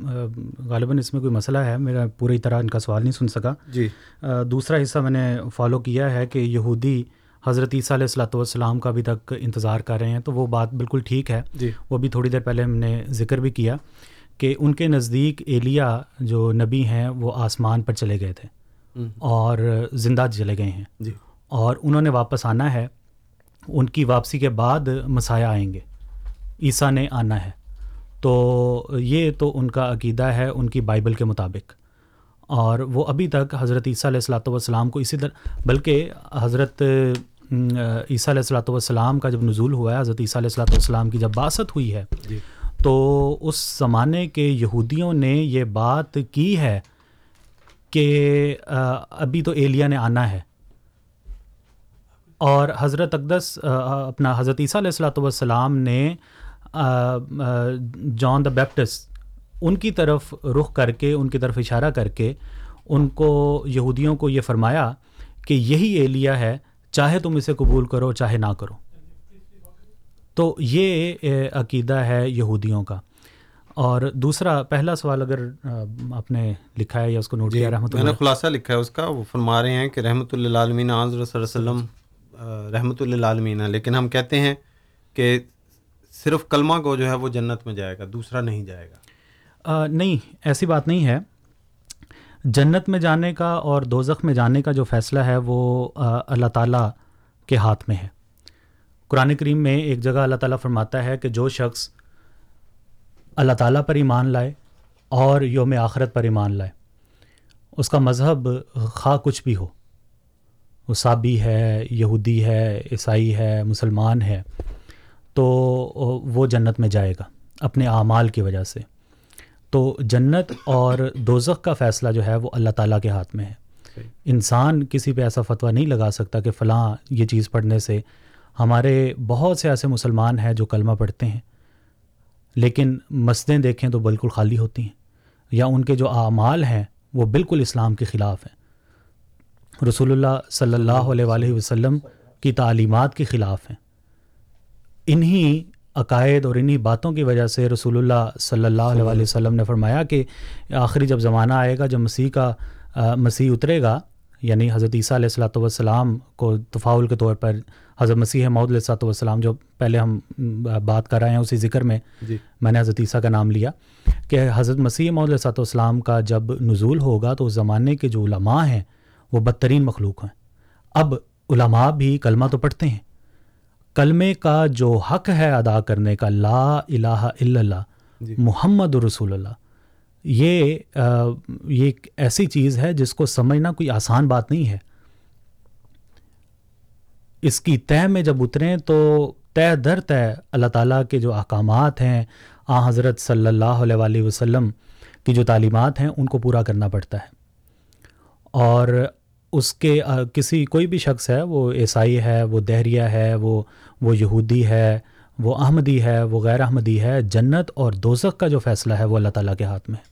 S7: غالباً اس میں کوئی مسئلہ ہے میرا پوری طرح ان کا سوال نہیں سن سکا۔
S6: جی۔
S7: دوسرا حصہ میں نے فالو کیا ہے کہ یہودی حضرت عیسیٰ علیہ السلاۃ والسلام کا ابھی تک انتظار کر رہے ہیں تو وہ بات بالکل ٹھیک ہے۔
S6: جی۔
S7: وہ بھی تھوڑی دیر پہلے ہم نے ذکر بھی کیا کہ ان کے نزدیک ایلیا جو نبی ہیں وہ آسمان پر چلے گئے تھے۔ اور زندہ چلے گئے ہیں۔
S6: جی۔
S7: اور انہوں نے واپس آنا ہے۔ ان کی واپسی کے بعد مسایہ آئیں گے۔ عیسیٰ نے آنا ہے۔ تو یہ تو ان کا عقیدہ ہے ان کی بائبل کے مطابق۔ اور وہ ابھی تک حضرت عیسیٰ علیہ السلاۃ والسلام کو اسی طرح بلکہ حضرت عیسیٰ علیہ السلاۃ والسلام کا جب نزول ہوا ہے حضرت عیسیٰ علیہ السلاۃ والسلام کی جب باست ہوئی ہے
S6: جی۔
S7: تو اس زمانے کے یہودیوں نے یہ بات کی ہے کہ ابھی تو ایلیا نے آنا ہے۔ اور حضرت اقدس اپنا حضرت عیسیٰ علیہ السلاۃ والسلام نے جان دا بیپٹسٹ ان کی طرف رخ کر کے ان کی طرف اشارہ کر کے ان کو یہودیوں کو یہ فرمایا کہ یہی ایلیا ہے چاہے تم اسے قبول کرو چاہے نہ کرو۔ تو یہ عقیدہ ہے یہودیوں کا۔ اور دوسرا پہلا سوال اگر آپ نے لکھا ہے یا اس کو نوٹ
S6: جی
S7: کیا رحمۃ
S6: میں نے
S7: اللہ
S6: خلاصہ لکھا ہے اس کا۔ وہ فرما رہے ہیں کہ رحمۃ اللہ عالمین حضرت صلی اللہ علیہ وسلم رحمۃ اللہ عالمین لیکن ہم کہتے ہیں کہ صرف کلمہ کو جو ہے وہ جنت میں جائے گا دوسرا نہیں جائے گا۔
S7: آ، نہیں ایسی بات نہیں ہے۔ جنت میں جانے کا اور دوزخ میں جانے کا جو فیصلہ ہے وہ اللہ تعالیٰ کے ہاتھ میں ہے۔ قرآن کریم میں ایک جگہ اللہ تعالیٰ فرماتا ہے کہ جو شخص اللہ تعالیٰ پر ایمان لائے اور یوم آخرت پر ایمان لائے، اس کا مذہب خواہ کچھ بھی ہو، وہ صابی ہے، یہودی ہے، عیسائی ہے، مسلمان ہے، تو وہ جنت میں جائے گا، اپنے اعمال کی وجہ سے۔ تو جنت اور دوزخ کا فیصلہ جو ہے وہ اللہ تعالیٰ کے ہاتھ میں ہے۔ انسان کسی پہ ایسا فتویٰ نہیں لگا سکتا کہ فلاں یہ چیز پڑھنے سے ہمارے بہت سے ایسے مسلمان ہیں جو کلمہ پڑھتے ہیں، لیکن مسجدیں دیکھیں تو بالکل خالی ہوتی ہیں، یا ان کے جو اعمال ہیں وہ بالکل اسلام کے خلاف ہیں۔ رسول اللہ صلی اللہ علیہ وآلہ وسلم کی تعلیمات کے خلاف ہیں۔ انہی عقائد اور انہی باتوں کی وجہ سے رسول اللہ صلی اللہ علیہ وآلہ وسلم نے فرمایا کہ آخری جب زمانہ آئے گا جب مسیح کا مسیح اترے گا یعنی حضرت عیسیٰ علیہ السلاۃ والسلام کو تفاول کے طور پر حضرت مسیح معود علیہ السلاۃ والسلام جو پہلے ہم بات کر رہے ہیں اسی ذکر میں
S6: جی۔
S7: میں نے حضرت عیسیٰ کا نام لیا کہ حضرت مسیح معود علیہ السلاۃ والسلام کا جب نزول ہوگا تو اس زمانے کے جو علماء ہیں وہ بدترین مخلوق ہیں۔ اب علماء بھی کلمہ تو پڑھتے ہیں۔ کلمے کا جو حق ہے ادا کرنے کا لا الہ الا اللہ
S6: جی۔
S7: محمد رسول اللہ۔ یہ آ، یہ ایک ایسی چیز ہے جس کو سمجھنا کوئی آسان بات نہیں ہے۔ اس کی تہ میں جب اتریں تو طے در طے اللہ تعالیٰ کے جو احکامات ہیں آ حضرت صلی اللہ علیہ وآلہ وسلم کی جو تعلیمات ہیں ان کو پورا کرنا پڑتا ہے۔ اور اس کے کسی کوئی بھی شخص ہے وہ عیسائی ہے وہ دہریہ ہے وہ وہ یہودی ہے وہ احمدی ہے وہ غیر احمدی ہے جنت اور دوزخ کا جو فیصلہ ہے وہ اللہ تعالیٰ کے ہاتھ میں ہے۔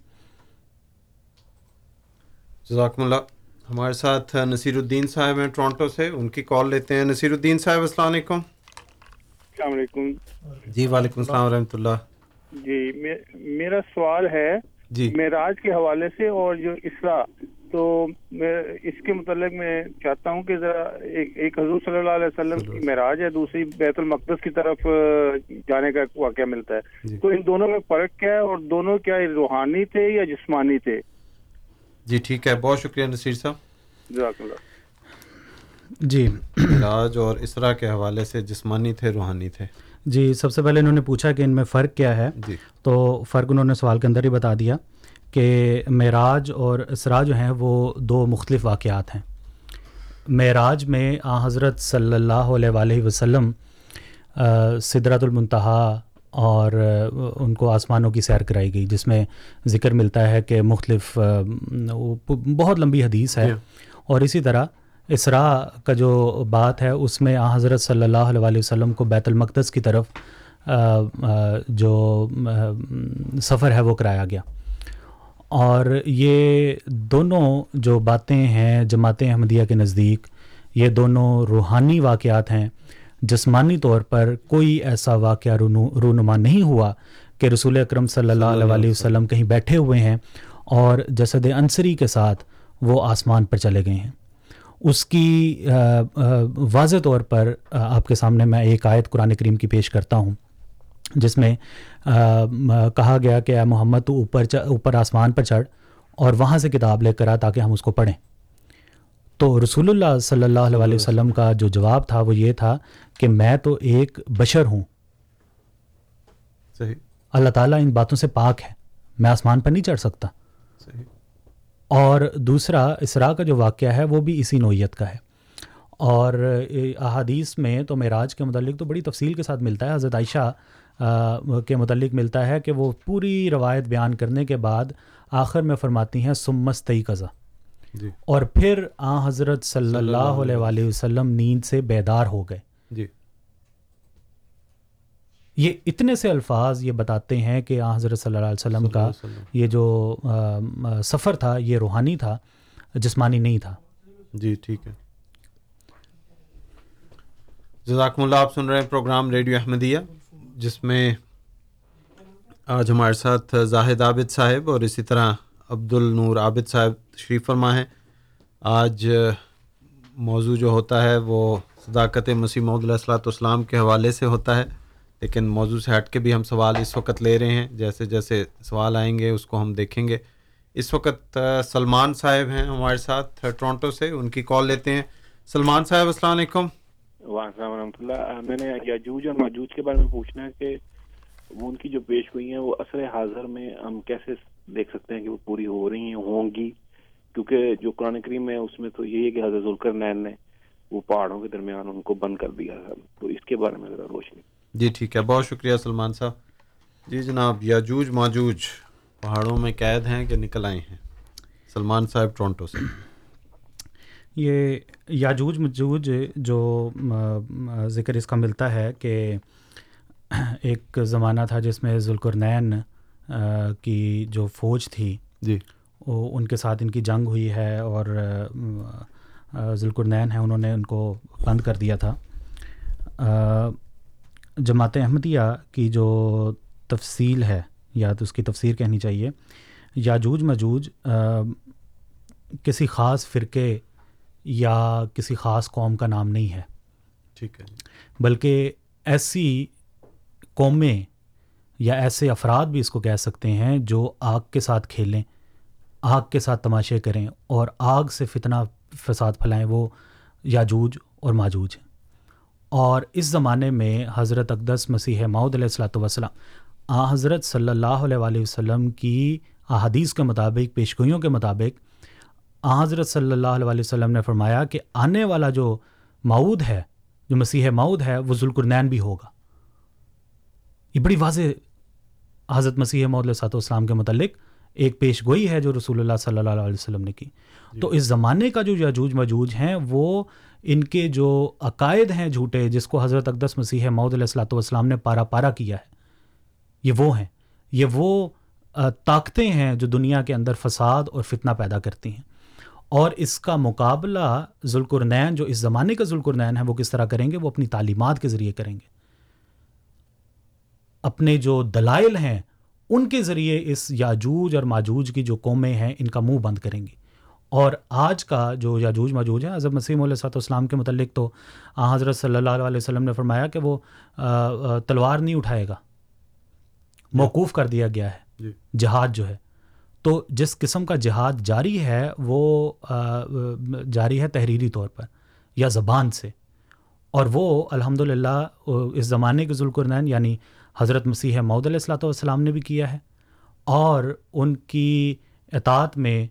S6: جزاکم اللہ۔ ہمارے ساتھ نصیر الدین صاحب ہیں ٹورانٹو سے ان کی کال لیتے ہیں۔ نصیر الدین صاحب السلام علیکم۔
S10: السلام علیکم۔
S6: جی وعلیکم السلام ورحمۃ اللہ۔
S10: جی میرا سوال ہے
S6: جی۔
S10: معراج کے حوالے سے اور جو اسرا تو میں اس کے متعلق میں چاہتا ہوں کہ ذرا ایک ایک حضور صلی اللہ علیہ وسلم کی معراج ہے دوسری بیت المقدس کی طرف جانے کا واقعہ ملتا ہے۔
S6: جی۔
S10: تو ان دونوں میں فرق کیا ہے اور دونوں کیا روحانی تھے یا جسمانی تھے؟
S6: جی ٹھیک ہے۔ بہت شکریہ نصیر صاحب۔
S10: جزاک اللہ۔
S7: جی۔
S6: علاج اور اسرا کے حوالے سے جسمانی تھے روحانی تھے۔
S7: جی سب سے پہلے انہوں نے پوچھا کہ ان میں فرق کیا ہے۔
S6: جی۔
S7: تو فرق انہوں نے سوال کے اندر ہی بتا دیا۔ کہ معراج اور اسرا جو ہیں وہ دو مختلف واقعات ہیں۔ معراج میں آ حضرت صلی اللہ علیہ وآلہ وسلم آ، سدرۃ المنتہا اور ان کو آسمانوں کی سیر کرائی گئی جس میں ذکر ملتا ہے کہ مختلف بہت لمبی حدیث ہے۔ اور اسی طرح اسرا کا جو بات ہے اس میں آ حضرت صلی اللہ علیہ وآلہ وسلم کو بیت المقدس کی طرف جو سفر ہے وہ کرایا گیا۔ اور یہ دونوں جو باتیں ہیں جماعت احمدیہ کے نزدیک یہ دونوں روحانی واقعات ہیں۔ جسمانی طور پر کوئی ایسا واقعہ رونما نہیں ہوا کہ رسول اکرم صلی اللہ علیہ وآلہ وسلم کہیں بیٹھے ہوئے ہیں اور جسد انصری کے ساتھ وہ آسمان پر چلے گئے ہیں۔ اس کی واضح طور پر آپ کے سامنے میں ایک آیت قرآن کریم کی پیش کرتا ہوں۔ جس میں کہا گیا کہ اے محمد تو اوپر اوپر آسمان پر چڑھ اور وہاں سے کتاب لے کر آ تاکہ ہم اس کو پڑھیں۔ تو رسول اللہ صلی اللہ علیہ وسلم کا جو جواب تھا وہ یہ تھا کہ میں تو ایک بشر ہوں۔
S6: صحیح۔
S7: اللہ تعالیٰ ان باتوں سے پاک ہے۔ میں آسمان پر نہیں چڑھ سکتا۔
S6: صحیح۔
S7: اور دوسرا اسراء کا جو واقعہ ہے وہ بھی اسی نوعیت کا ہے۔ اور احادیث میں تو معراج کے متعلق تو بڑی تفصیل کے ساتھ ملتا ہے۔ حضرت عائشہ کے متعلق ملتا ہے کہ وہ پوری روایت بیان کرنے کے بعد آخر میں فرماتی ہیں سمس تئی قضا
S6: جی۔
S7: اور پھر آ حضرت صلی اللہ علیہ وآلہ وسلم نیند سے بیدار ہو گئے۔
S6: جی۔
S7: یہ اتنے سے الفاظ یہ بتاتے ہیں کہ آ حضرت صلی اللہ علیہ وسلم کا یہ جو سفر تھا یہ روحانی تھا جسمانی نہیں تھا۔
S6: جی ٹھیک ہے۔ جزاکم اللہ آپ سن رہے ہیں پروگرام ریڈیو احمدیہ۔ جس میں آج ہمارے ساتھ زاہد عابد صاحب اور اسی طرح عبد النور عابد صاحب تشریف فرما ہے آج موضوع جو ہوتا ہے وہ صداقت مسیح محدود علیہ السلاۃ والسلام کے حوالے سے ہوتا ہے لیکن موضوع سے ہٹ کے بھی ہم سوال اس وقت لے رہے ہیں۔ جیسے جیسے سوال آئیں گے اس کو ہم دیکھیں گے۔ اس وقت سلمان صاحب ہیں ہمارے ساتھ آ، ٹورنٹو سے ان کی کال لیتے ہیں۔ سلمان صاحب السلام علیکم۔
S11: وعلیکم السلام ورحمۃ اللہ میں نے یاجوج اور ماجوج کے بارے میں پوچھنا ہے کہ وہ ان کی جو پیش گوئی ہیں، وہ اثر حاضر میں ہم کیسے دیکھ سکتے ہیں کہ وہ پوری ہو رہی ہیں، ہوں گی؟ کیونکہ جو قرآن کریم ہے، اس میں تو یہی ہے کہ حضرت ذوالکر نین نے وہ پہاڑوں کے درمیان ان کو بند کر دیا تھا۔ تو اس کے بارے میں ذرا روشنی۔
S6: جی ٹھیک ہے۔ بہت شکریہ سلمان صاحب۔ جی جناب، یاجوج، ماجوج پہاڑوں میں قید ہیں کہ نکل آئے ہیں؟ سلمان صاحب، ٹورنٹو سے۔
S7: یہ یاجوج مجوج جو ذکر اس کا ملتا ہے کہ ایک زمانہ تھا جس میں ذوالقرنین کی جو فوج تھی
S6: جی۔
S7: وہ ان کے ساتھ ان کی جنگ ہوئی ہے اور ذوالقرنین ہیں انہوں نے ان کو بند کر دیا تھا۔ جماعت احمدیہ کی جو تفصیل ہے یا تو اس کی تفسیر کہنی چاہیے یاجوج مجوج کسی خاص فرقے یا کسی خاص قوم کا نام نہیں ہے۔
S6: ٹھیک ہے
S7: بلکہ ایسی قومیں یا ایسے افراد بھی اس کو کہہ سکتے ہیں جو آگ کے ساتھ کھیلیں آگ کے ساتھ تماشے کریں اور آگ سے فتنہ فساد پھیلائیں وہ یاجوج اور ماجوج ہیں۔ اور اس زمانے میں حضرت اقدس مسیح ماؤد علیہ السلاۃ وسلم آ حضرت صلی اللہ علیہ وآلہ وسلم کی احادیث کے مطابق پیشگوئیوں کے مطابق حضرت صلی اللہ علیہ وسلم نے فرمایا کہ آنے والا جو ماؤد ہے جو مسیح ماؤد ہے وہ ذوالقرنین بھی ہوگا۔ یہ بڑی واضح حضرت مسیح علیہ صاحب والسلام کے متعلق ایک پیش گوئی ہے جو رسول اللہ صلی اللہ علیہ وسلم نے کی۔ تو اس زمانے کا جو یاجوج مجوج ہیں وہ ان کے جو عقائد ہیں جھوٹے جس کو حضرت اقدس مسیح ماؤد علیہ السلاۃ والسلام نے پارا پارا کیا ہے یہ وہ ہیں۔ یہ وہ طاقتیں ہیں جو دنیا کے اندر فساد اور فتنہ پیدا کرتی ہیں۔ اور اس کا مقابلہ ذوالقرنین جو اس زمانے کا ذوالقرنین ہے وہ کس طرح کریں گے؟ وہ اپنی تعلیمات کے ذریعے کریں گے۔ اپنے جو دلائل ہیں ان کے ذریعے اس یاجوج اور ماجوج کی جو قومیں ہیں ان کا منہ بند کریں گی اور آج کا جو یاجوج ماجوج ہے حضرت مسیم علیہ صاحب السلام کے متعلق تو حضرت صلی اللہ علیہ وسلم نے فرمایا کہ وہ تلوار نہیں اٹھائے گا۔ موقوف کر دیا گیا ہے۔
S6: جی۔
S7: جہاد جو ہے۔ تو جس قسم کا جہاد جاری ہے، وہ جاری ہے تحریری طور پر یا زبان سے۔ اور وہ الحمد للہ اس زمانے کے ذوالقرنین یعنی حضرت مسیح معود علیہ السلاۃ والسلام نے بھی کیا ہے۔ اور ان کی اطاعت میں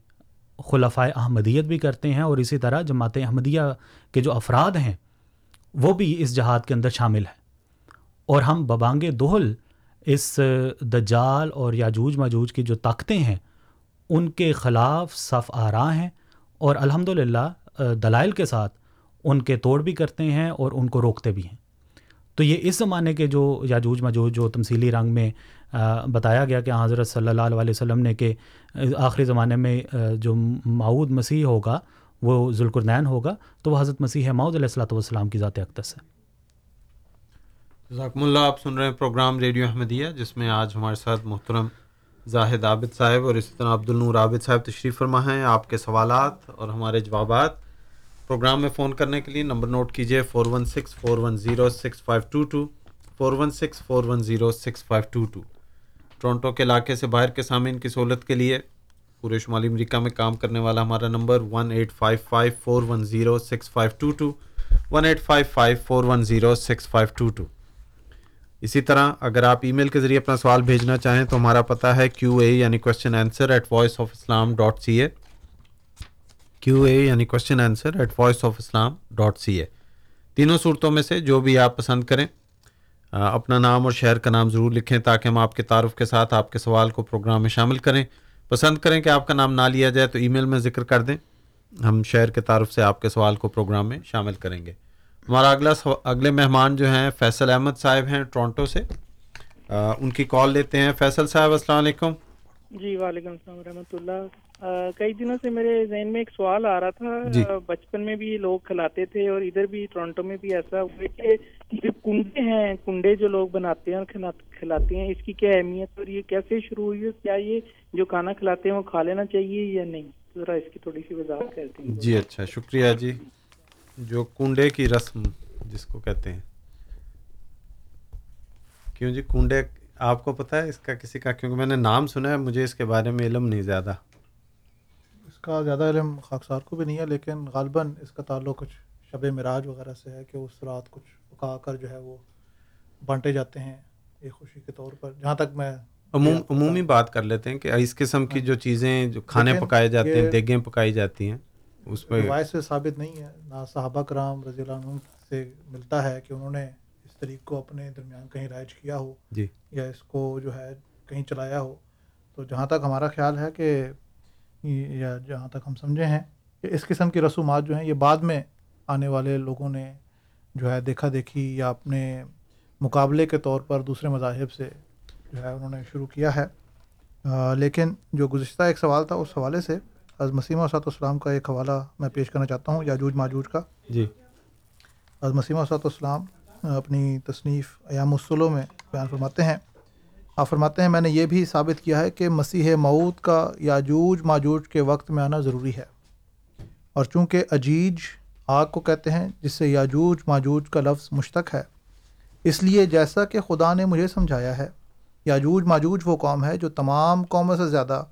S7: خلفۂ احمدیت بھی کرتے ہیں اور اسی طرح جماعت احمدیہ کے جو افراد ہیں، وہ بھی اس جہاد کے اندر شامل ہیں۔ اور ہم ببانگ دہل اس دجال اور یاجوج ماجوج کی جو طاقتیں ہیں ان کے خلاف صف آرا ہیں اور الحمد للہ دلائل کے ساتھ ان کے توڑ بھی کرتے ہیں اور ان کو روکتے بھی ہیں۔ تو یہ اس زمانے کے جو یاجوج ماجوج جو تمثیلی رنگ میں بتایا گیا کہ حضرت صلی اللہ علیہ وسلم نے کہ آخری زمانے میں جو معود مسیح ہوگا، وہ ذوالقرنین ہوگا، تو وہ حضرت مسیح معود علیہ السلاۃ والسلام کی ذات اقدس ہے۔
S6: جزاکم اللہ، آپ سن رہے ہیں پروگرام ریڈیو احمدیہ، جس میں آج ہمارے ساتھ محترم زاہد عابد صاحب اور اسی طرح عبد النور عابد صاحب تشریف فرما ہیں آپ کے سوالات اور ہمارے جوابات۔ پروگرام میں فون کرنے کے لیے نمبر نوٹ کیجیے four one six four one zero six five two two four one six four one zero six five two two Toronto کے علاقے سے باہر کے سامعین کی سہولت کے لیے پورے شمالی امریکہ میں کام کرنے والا ہمارا number one eight five five four one zero six five two two one eight five five four one zero six five two two اسی طرح اگر آپ ای میل کے ذریعے اپنا سوال بھیجنا چاہیں تو ہمارا پتہ ہے کیو اے یعنی question answer at Voice of Islam dot C A. Q A یعنی question answer at Voice of Islam dot C A. تینوں صورتوں میں سے جو بھی آپ پسند کریں اپنا نام اور شہر کا نام ضرور لکھیں تاکہ ہم آپ کے تعارف کے ساتھ آپ کے سوال کو پروگرام میں شامل کریں۔ پسند کریں کہ آپ کا نام نہ لیا جائے تو ای میل میں ذکر کر دیں۔ ہم شہر کے تعارف سے آپ کے سوال کو پروگرام میں شامل کریں گے۔ ہمارا اگلا اگلے مہمان جو ہیں فیصل احمد صاحب ہیں ٹورنٹو سے۔ آ, ان کی کال لیتے ہیں۔ فیصل صاحب السلام علیکم۔
S12: جی وعلیکم السلام ورحمۃ اللہ۔ آ, کئی دنوں سے میرے ذہن میں ایک سوال آ رہا تھا۔
S6: جی۔
S12: آ, بچپن میں بھی لوگ کھلاتے تھے اور ادھر بھی ٹورنٹو میں بھی ایسا ہوا کہ جو کنڈے ہیں کنڈے جو لوگ بناتے ہیں اور کھلا- کھلاتے ہیں اس کی کیا اہمیت اور یہ کیسے شروع ہوئی ہے؟ کیا یہ جو کھانا کھلاتے ہیں وہ کھا لینا چاہیے یا نہیں؟ ذرا اس کی تھوڑی سی وضاحت کر دیں۔
S6: جی اچھا شکریہ جی۔ جو کنڈے کی رسم جس کو کہتے ہیں۔ کیوں جی؟ کنڈے آپ کو پتہ ہے اس کا کسی کا؟ کیونکہ میں نے نام سنا ہے مجھے اس کے بارے میں علم نہیں زیادہ۔
S8: اس کا زیادہ علم خاکسار کو بھی نہیں ہے لیکن غالباً اس کا تعلق کچھ شب معراج وغیرہ سے ہے کہ اس رات کچھ پکا کر جو ہے وہ بانٹے جاتے ہیں ایک خوشی کے طور پر۔ جہاں تک میں
S6: عموم عمومی بات کر لیتے ہیں کہ اس قسم کی جو چیزیں جو کھانے پکائے جاتے ہیں دیگیں پکائی جاتی ہیں۔ اس میں
S8: روایت سے ثابت نہیں ہے نہ صحابہ کرام رضی اللہ عنہ سے ملتا ہے کہ انہوں نے اس طریق کو اپنے درمیان کہیں رائج کیا ہو
S6: جی۔
S8: یا اس کو جو ہے کہیں چلایا ہو۔ تو جہاں تک ہمارا خیال ہے کہ یا جہاں تک ہم سمجھے ہیں کہ اس قسم کی رسومات جو ہیں یہ بعد میں آنے والے لوگوں نے جو ہے دیکھا دیکھی یا اپنے مقابلے کے طور پر دوسرے مذاہب سے جو ہے انہوں نے شروع کیا ہے۔ آ, لیکن جو گزشتہ ایک سوال تھا اس حوالے سے از مسیمہ صاحب السلام کا ایک حوالہ میں پیش کرنا چاہتا ہوں یاجوج ماجوج کا۔
S6: جی۔
S8: از مسیمہ صاحب السلام اپنی تصنیف ایام السلو میں بیان فرماتے ہیں۔ آپ فرماتے ہیں میں نے یہ بھی ثابت کیا ہے کہ مسیح معود کا یاجوج ماجوج کے وقت میں آنا ضروری ہے۔ اور چونکہ اجیج آگ کو کہتے ہیں جس سے یاجوج ماجوج کا لفظ مشتق ہے اس لیے جیسا کہ خدا نے مجھے سمجھایا ہے یاجوج ماجوج وہ قوم ہے جو تمام قوموں سے زیادہ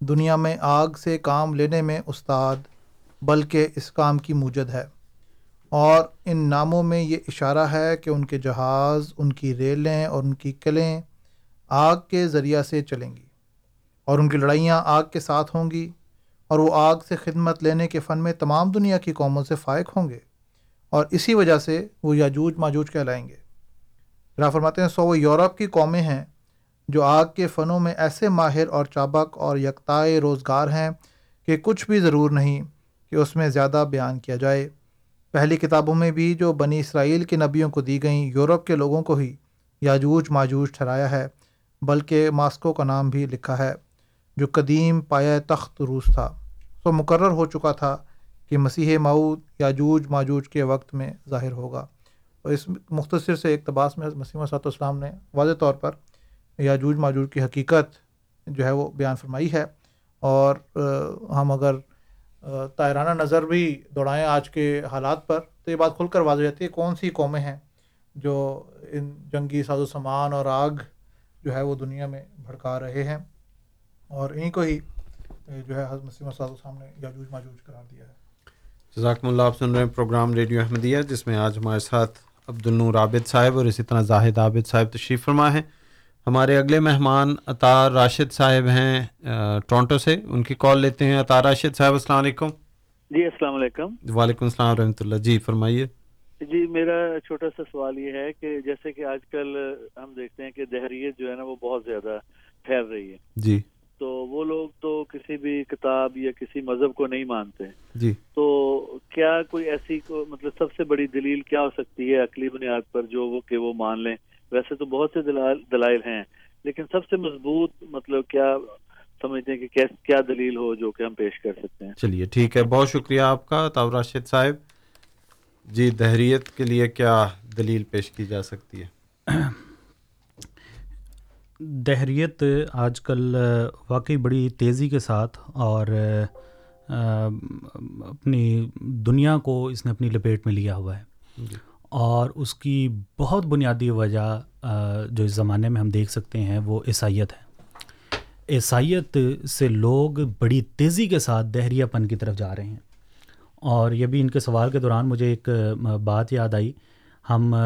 S8: دنیا میں آگ سے کام لینے میں استاد، بلکہ اس کام کی موجد ہے۔ اور ان ناموں میں یہ اشارہ ہے کہ ان کے جہاز، ان کی ریلیں اور ان کی قلعیں آگ کے ذریعہ سے چلیں گی، اور ان کی لڑائیاں آگ کے ساتھ ہوں گی، اور وہ آگ سے خدمت لینے کے فن میں تمام دنیا کی قوموں سے فائق ہوں گے۔ اور اسی وجہ سے وہ یاجوج ماجوج کہلائیں گے۔ فرماتے ہیں، سو وہ یورپ کی قومیں ہیں جو آگ کے فنوں میں ایسے ماہر اور چابک اور یکتائے روزگار ہیں کہ کچھ بھی ضرور نہیں کہ اس میں زیادہ بیان کیا جائے۔ پہلی کتابوں میں بھی جو بنی اسرائیل کے نبیوں کو دی گئیں، یورپ کے لوگوں کو ہی یاجوج ماجوج ٹھہرایا ہے، بلکہ ماسکو کا نام بھی لکھا ہے، جو قدیم پایا تخت روس تھا۔ سو مقرر ہو چکا تھا کہ مسیح معود یاجوج ماجوج کے وقت میں ظاہر ہوگا۔ اور اس مختصر سے اقتباس میں مسیمہ صاحب السلام نے واضح طور پر یاجوج ماجوج کی حقیقت جو ہے وہ بیان فرمائی ہے اور ہم اگر طائرانہ نظر بھی دوڑائیں آج کے حالات پر تو یہ بات کھل کر واضح جاتی ہے کون سی قومیں ہیں جو ان جنگی ساز و سامان اور آگ جو ہے وہ دنیا میں بھڑکا رہے ہیں اور انہیں کو ہی جو ہے حضرت مسیمہ صاحب السلام نے یاجوج ماجوج قرار دیا ہے۔
S6: جزاکم اللہ، آپ سن رہے ہیں پروگرام ریڈیو احمدیہ، جس میں آج ہمارے ساتھ عبد النور عابد صاحب اور اسی طرح زاہد عابد صاحب تشریف فرما ہیں۔ ہمارے اگلے مہمان اطار راشد صاحب ہیں ٹورنٹو سے۔ ان کی کال لیتے ہیں اطار راشد صاحب السلام علیکم۔
S13: جی السلام علیکم۔
S6: وعلیکم السلام ورحمۃ اللہ۔ جی فرمائیے۔
S13: جی میرا چھوٹا سا سوال یہ ہے کہ جیسے کہ آج کل ہم دیکھتے ہیں کہ دہریت جو ہے نا وہ بہت زیادہ پھیل رہی ہے۔
S6: جی۔
S13: تو وہ لوگ تو کسی بھی کتاب یا کسی مذہب کو نہیں مانتے۔
S6: جی۔
S13: تو کیا کوئی ایسی کو مطلب سب سے بڑی دلیل کیا ہو سکتی ہے عقلی بنیاد پر جو وہ کہ وہ مان لیں؟ ویسے تو بہت سے دلائل ہیں لیکن سب سے مضبوط مطلب کیا سمجھتے ہیں کہ کیا دلیل ہو جو کہ ہم پیش کر سکتے ہیں؟
S6: چلیے ٹھیک ہے۔ بہت شکریہ آپ کا تاور راشد صاحب۔ جی دہریت کے لیے کیا دلیل پیش کی جا سکتی ہے؟
S7: دہریت آج کل واقعی بڑی تیزی کے ساتھ اور اپنی دنیا کو اس نے اپنی لپیٹ میں لیا ہوا ہے۔ اور اس کی بہت بنیادی وجہ جو اس زمانے میں ہم دیکھ سکتے ہیں، وہ عیسائیت ہے۔ عیسائیت سے لوگ بڑی تیزی کے ساتھ دہریہ پن کی طرف جا رہے ہیں۔ اور یہ بھی ان کے سوال کے دوران مجھے ایک بات یاد آئی۔ ہم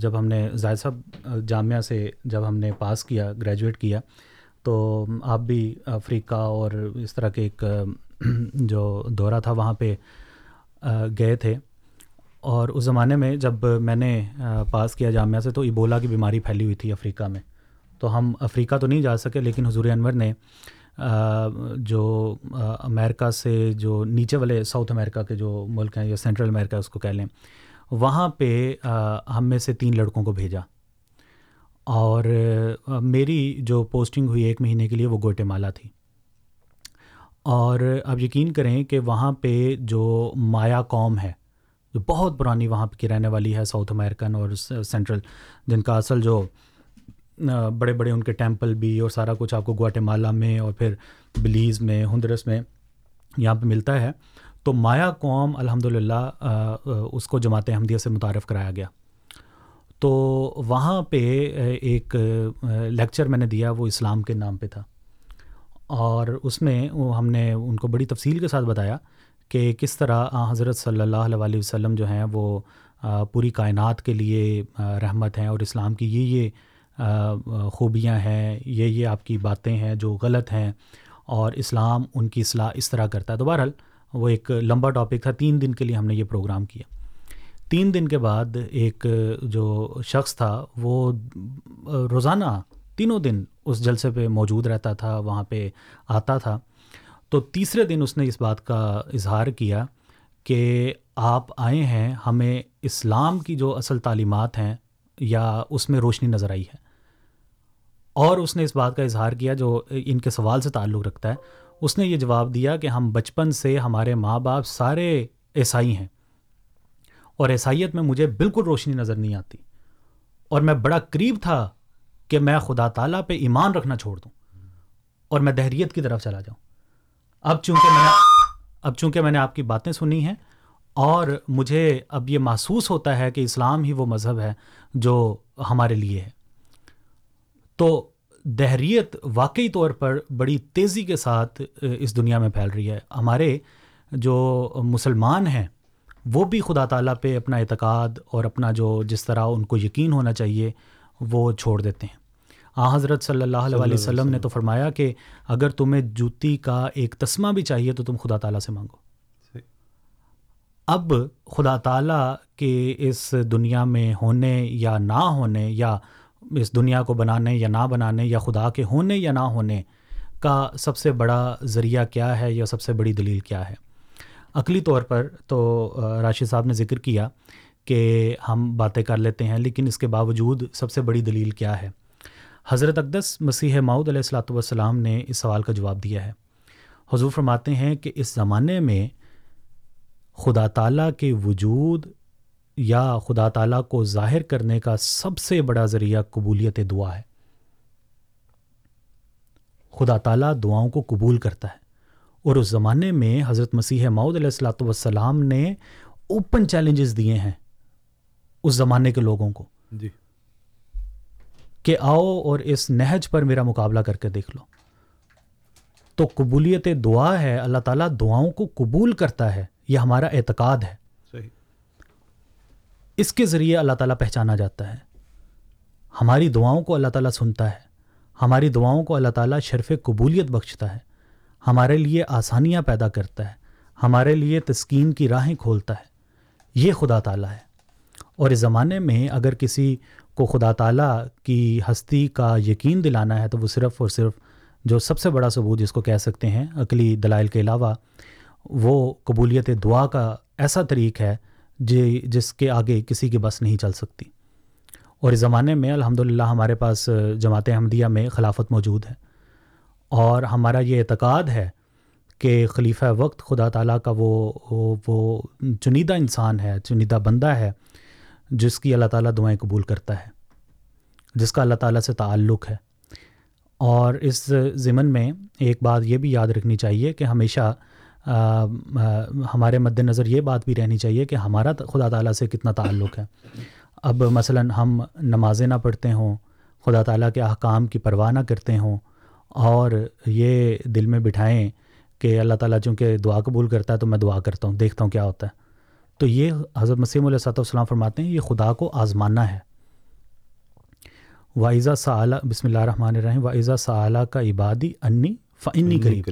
S7: جب ہم نے زائد صاحب جامعہ سے جب ہم نے پاس کیا، گریجویٹ کیا، تو آپ بھی افریقہ اور اس طرح کے ایک جو دورہ تھا، وہاں پہ گئے تھے۔ اور اس زمانے میں جب میں نے پاس کیا جامعہ سے تو ایبولا کی بیماری پھیلی ہوئی تھی افریقہ میں۔ تو ہم افریقہ تو نہیں جا سکے، لیکن حضور انور نے جو امریکہ سے جو نیچے والے ساؤتھ امریکہ کے جو ملک ہیں یا سینٹرل امریکہ اس کو کہہ لیں، وہاں پہ ہم میں سے تین لڑکوں کو بھیجا۔ اور میری جو پوسٹنگ ہوئی ایک مہینے کے لیے وہ گوٹے مالا تھی۔ اور اب یقین کریں کہ وہاں پہ جو مایا قوم ہے جو بہت پرانی وہاں پہ کی رہنے والی ہے ساؤتھ امریکن اور سینٹرل جن کا اصل جو بڑے بڑے ان کے ٹیمپل بھی اور سارا کچھ آپ کو گواٹے مالا میں اور پھر بلیز میں، ہندرس میں یہاں پہ ملتا ہے۔ تو مایا قوم الحمد للہ اس کو جماعت احمدیہ سے متعارف کرایا گیا۔ تو وہاں پہ ایک لیکچر میں نے دیا، وہ اسلام کے نام پہ تھا۔ اور اس میں ہم نے ان کو بڑی تفصیل کے ساتھ بتایا۔ کہ کس طرح حضرت صلی اللہ علیہ وسلم جو ہیں وہ پوری کائنات کے لیے رحمت ہیں اور اسلام کی یہ یہ خوبیاں ہیں، یہ یہ آپ کی باتیں ہیں جو غلط ہیں اور اسلام ان کی اصلاح اس طرح کرتا ہے۔ تو بہرحال وہ ایک لمبا ٹاپک تھا، تین دن کے لیے ہم نے یہ پروگرام کیا۔ تین دن کے بعد ایک جو شخص تھا، وہ روزانہ تینوں دن اس جلسے پہ موجود رہتا تھا، وہاں پہ آتا تھا۔ تو تیسرے دن اس نے اس بات کا اظہار کیا کہ آپ آئے ہیں، ہمیں اسلام کی جو اصل تعلیمات ہیں یا اس میں روشنی نظر آئی ہے۔ اور اس نے اس بات کا اظہار کیا جو ان کے سوال سے تعلق رکھتا ہے۔ اس نے یہ جواب دیا کہ ہم بچپن سے ہمارے ماں باپ سارے عیسائی ہیں اور عیسائیت میں مجھے بالکل روشنی نظر نہیں آتی۔ اور میں بڑا قریب تھا کہ میں خدا تعالیٰ پہ ایمان رکھنا چھوڑ دوں اور میں دہریت کی طرف چلا جاؤں۔ اب چونکہ میں اب چونکہ میں نے آپ کی باتیں سنی ہیں اور مجھے اب یہ محسوس ہوتا ہے کہ اسلام ہی وہ مذہب ہے جو ہمارے لیے ہے۔ تو دہریت واقعی طور پر بڑی تیزی کے ساتھ اس دنیا میں پھیل رہی ہے۔ ہمارے جو مسلمان ہیں، وہ بھی خدا تعالیٰ پہ اپنا اعتقاد اور اپنا جو جس طرح ان کو یقین ہونا چاہیے، وہ چھوڑ دیتے ہیں۔ آ حضرت صلی اللہ علیہ
S6: علیہ
S7: وسلم نے تو فرمایا کہ اگر تمہیں جوتی کا ایک تسمہ بھی چاہیے تو تم خدا تعالیٰ سے مانگو۔ اب خدا تعالیٰ کے اس دنیا میں ہونے یا نہ ہونے یا اس دنیا کو بنانے یا نہ بنانے یا خدا کے ہونے یا نہ ہونے کا سب سے بڑا ذریعہ کیا ہے یا سب سے بڑی دلیل کیا ہے؟ عقلی طور پر تو راشد صاحب نے ذکر کیا کہ ہم باتیں کر لیتے ہیں لیکن اس کے باوجود سب سے بڑی دلیل کیا ہے؟ حضرت اقدس مسیح معود علیہ السلاۃ والسلام نے اس سوال کا جواب دیا ہے۔ حضور فرماتے ہیں کہ اس زمانے میں خدا تعالیٰ کے وجود یا خدا تعالیٰ کو ظاہر کرنے کا سب سے بڑا ذریعہ قبولیت دعا ہے۔ خدا تعالیٰ دعاؤں کو قبول کرتا ہے۔ اور اس زمانے میں حضرت مسیح معود علیہ السلاۃ والسلام نے اوپن چیلنجز دیے ہیں اس زمانے کے لوگوں کو۔
S6: جی۔
S7: کہ آؤ اور اس نہج پر میرا مقابلہ کر کے دیکھ لو۔ تو قبولیت دعا ہے اللہ تعالیٰ دعاؤں کو قبول کرتا ہے یہ ہمارا اعتقاد ہے۔
S6: صحیح۔
S7: اس کے ذریعے اللہ تعالیٰ پہچانا جاتا ہے۔ ہماری دعاؤں کو اللہ تعالیٰ سنتا ہے۔ ہماری دعاؤں کو اللہ تعالیٰ شرف قبولیت بخشتا ہے۔ ہمارے لیے آسانیاں پیدا کرتا ہے۔ ہمارے لیے تسکین کی راہیں کھولتا ہے۔ یہ خدا تعالیٰ ہے۔ اور اس زمانے میں اگر کسی کو خدا تعالیٰ کی ہستی کا یقین دلانا ہے، تو وہ صرف اور صرف جو سب سے بڑا ثبوت جس کو کہہ سکتے ہیں، عقلی دلائل کے علاوہ، وہ قبولیت دعا کا ایسا طریق ہے جی جس کے آگے کسی کی بس نہیں چل سکتی۔ اور اس زمانے میں الحمدللہ ہمارے پاس جماعت احمدیہ میں خلافت موجود ہے۔ اور ہمارا یہ اعتقاد ہے کہ خلیفہ وقت خدا تعالیٰ کا وہ وہ چنیدہ انسان ہے، چنیدہ بندہ ہے۔ جس کی اللہ تعالیٰ دعائیں قبول کرتا ہے، جس کا اللہ تعالیٰ سے تعلق ہے۔ اور اس ضمن میں ایک بات یہ بھی یاد رکھنی چاہیے کہ ہمیشہ ہمارے مد نظر یہ بات بھی رہنی چاہیے کہ ہمارا خدا تعالیٰ سے کتنا تعلق ہے۔ اب مثلا ہم نمازیں نہ پڑھتے ہوں، خدا تعالیٰ کے احکام کی پرواہ نہ کرتے ہوں، اور یہ دل میں بٹھائیں کہ اللہ تعالیٰ چونکہ دعا قبول کرتا ہے تو میں دعا کرتا ہوں، دیکھتا ہوں کیا ہوتا ہے۔ تو یہ حضرت مسیم علیہ صاحب السلام فرماتے ہیں یہ خدا کو آزمانا ہے۔ وائزہ سعلیٰ بسم اللہ الرحمن الرحیم وائزہ سعلیٰ کا عبادی انی فنی قریب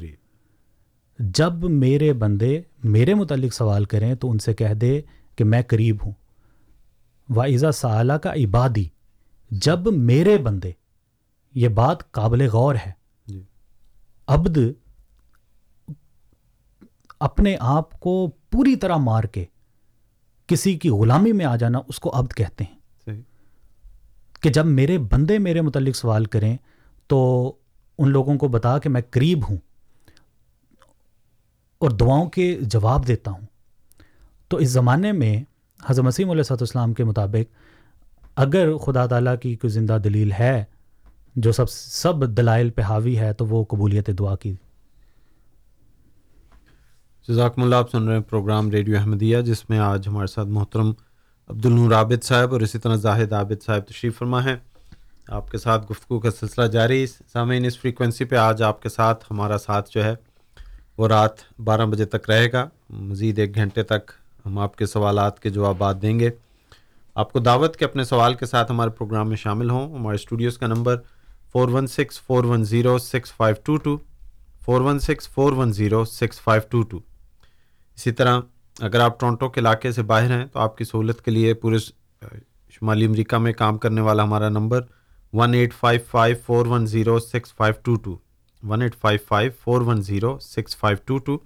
S7: جب میرے بندے میرے متعلق سوال کریں تو ان سے کہہ دے کہ میں قریب ہوں۔ وائزہ سعلیٰ کا عبادی جب میرے بندے یہ بات قابل غور ہے۔
S6: جی۔
S7: عبد اپنے آپ کو پوری طرح مار کے کسی کی غلامی میں آ جانا اس کو عبد کہتے ہیں۔
S6: صحیح۔
S7: کہ جب میرے بندے میرے متعلق سوال کریں تو ان لوگوں کو بتا کہ میں قریب ہوں اور دعاؤں کے جواب دیتا ہوں۔ تو اس زمانے میں حضرت مسیم علیہ صاحب السلام کے مطابق اگر خدا تعالیٰ کی کوئی زندہ دلیل ہے جو سب سب دلائل پہ حاوی ہے تو وہ قبولیت دعا کی
S6: جزاکم اللہ، آپ سن رہے ہیں پروگرام ریڈیو احمدیہ، جس میں آج ہمارے ساتھ محترم عبد النور عابد صاحب اور اسی طرح زاہد عابد صاحب تشریف فرما ہیں۔ آپ کے ساتھ گفتگو کا سلسلہ جاری۔ سامعین، اس فریکوینسی پہ آج آپ کے ساتھ ہمارا ساتھ جو ہے وہ رات بارہ بجے تک رہے گا۔ مزید ایک گھنٹے تک ہم آپ کے سوالات کے جوابات دیں گے۔ آپ کو دعوت کے اپنے سوال کے ساتھ ہمارے پروگرام میں شامل ہوں۔ ہمارے اسٹوڈیوز کا number four one six four one zero six five two two, four one six four one zero six five two two. اسی طرح اگر آپ ٹورنٹو کے علاقے سے باہر ہیں تو آپ کی سہولت کے لیے پورے شمالی امریکہ میں کام کرنے والا ہمارا number one eight five five four one zero six five two two one eight five five four one zero six five two two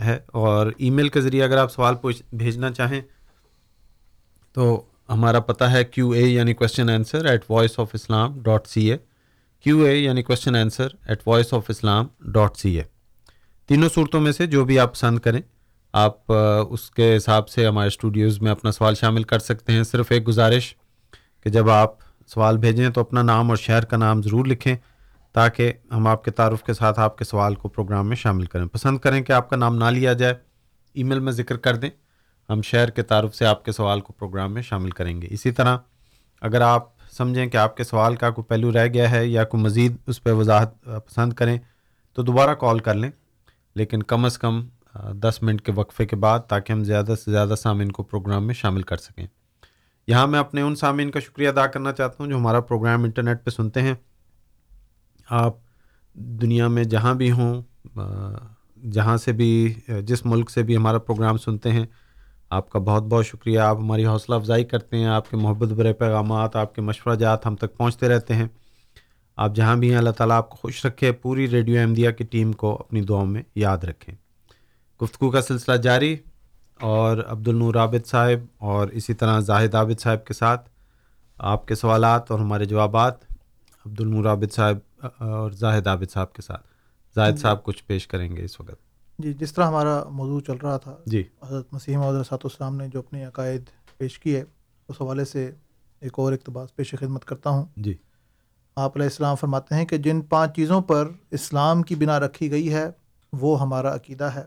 S6: ہے۔ اور ای میل کے ذریعے اگر آپ سوال پوچھ بھیجنا چاہیں تو ہمارا پتہ ہے کیو اے یعنی question answer at Voice of Islam dot C A Q A یعنی question answer at Voice of Islam dot C A تینوں صورتوں میں سے جو بھی آپ پسند کریں، آپ اس کے حساب سے ہمارے اسٹوڈیوز میں اپنا سوال شامل کر سکتے ہیں۔ صرف ایک گزارش کہ جب آپ سوال بھیجیں تو اپنا نام اور شہر کا نام ضرور لکھیں تاکہ ہم آپ کے تعارف کے ساتھ آپ کے سوال کو پروگرام میں شامل کریں۔ پسند کریں کہ آپ کا نام نہ لیا جائے ای میل میں ذکر کر دیں۔ ہم شہر کے تعارف سے آپ کے سوال کو پروگرام میں شامل کریں گے۔ اسی طرح اگر آپ سمجھیں کہ آپ کے سوال کا کوئی پہلو رہ گیا ہے یا کوئی مزید اس پہ وضاحت پسند کریں تو دوبارہ کال کر لیں۔ لیکن کم از کم دس منٹ کے وقفے کے بعد تاکہ ہم زیادہ سے زیادہ سامعین کو پروگرام میں شامل کر سکیں۔ یہاں میں اپنے ان سامعین کا شکریہ ادا کرنا چاہتا ہوں جو ہمارا پروگرام انٹرنیٹ پہ سنتے ہیں۔ آپ دنیا میں جہاں بھی ہوں جہاں سے بھی جس ملک سے بھی ہمارا پروگرام سنتے ہیں، آپ کا بہت بہت شکریہ۔ آپ ہماری حوصلہ افزائی کرتے ہیں، آپ کے محبت برے پیغامات، آپ کے مشورہ جات ہم تک پہنچتے رہتے ہیں۔ آپ جہاں بھی ہیں اللہ تعالیٰ آپ کو خوش رکھے پوری ریڈیو احمدیہ کی ٹیم کو اپنی دعاؤں میں یاد رکھیں۔ گفتگو کا سلسلہ جاری اور عبد النور عابد صاحب اور اسی طرح زاہد عابد صاحب کے ساتھ آپ کے سوالات اور ہمارے جوابات عبد النور عابد صاحب اور زاہد عابد صاحب کے ساتھ۔ زاہد صاحب کچھ پیش کریں گے اس وقت۔
S8: جی جس طرح ہمارا موضوع چل رہا تھا
S6: جی۔
S8: حضرت علیہ صاحب السلام نے جو اپنے عقائد پیش کی ہے اس حوالے سے ایک اور اقتباس پیش خدمت کرتا ہوں۔
S6: جی۔
S8: آپ علیہ السلام فرماتے ہیں کہ جن پانچ چیزوں پر اسلام کی بنا رکھی گئی ہے، وہ ہمارا عقیدہ ہے۔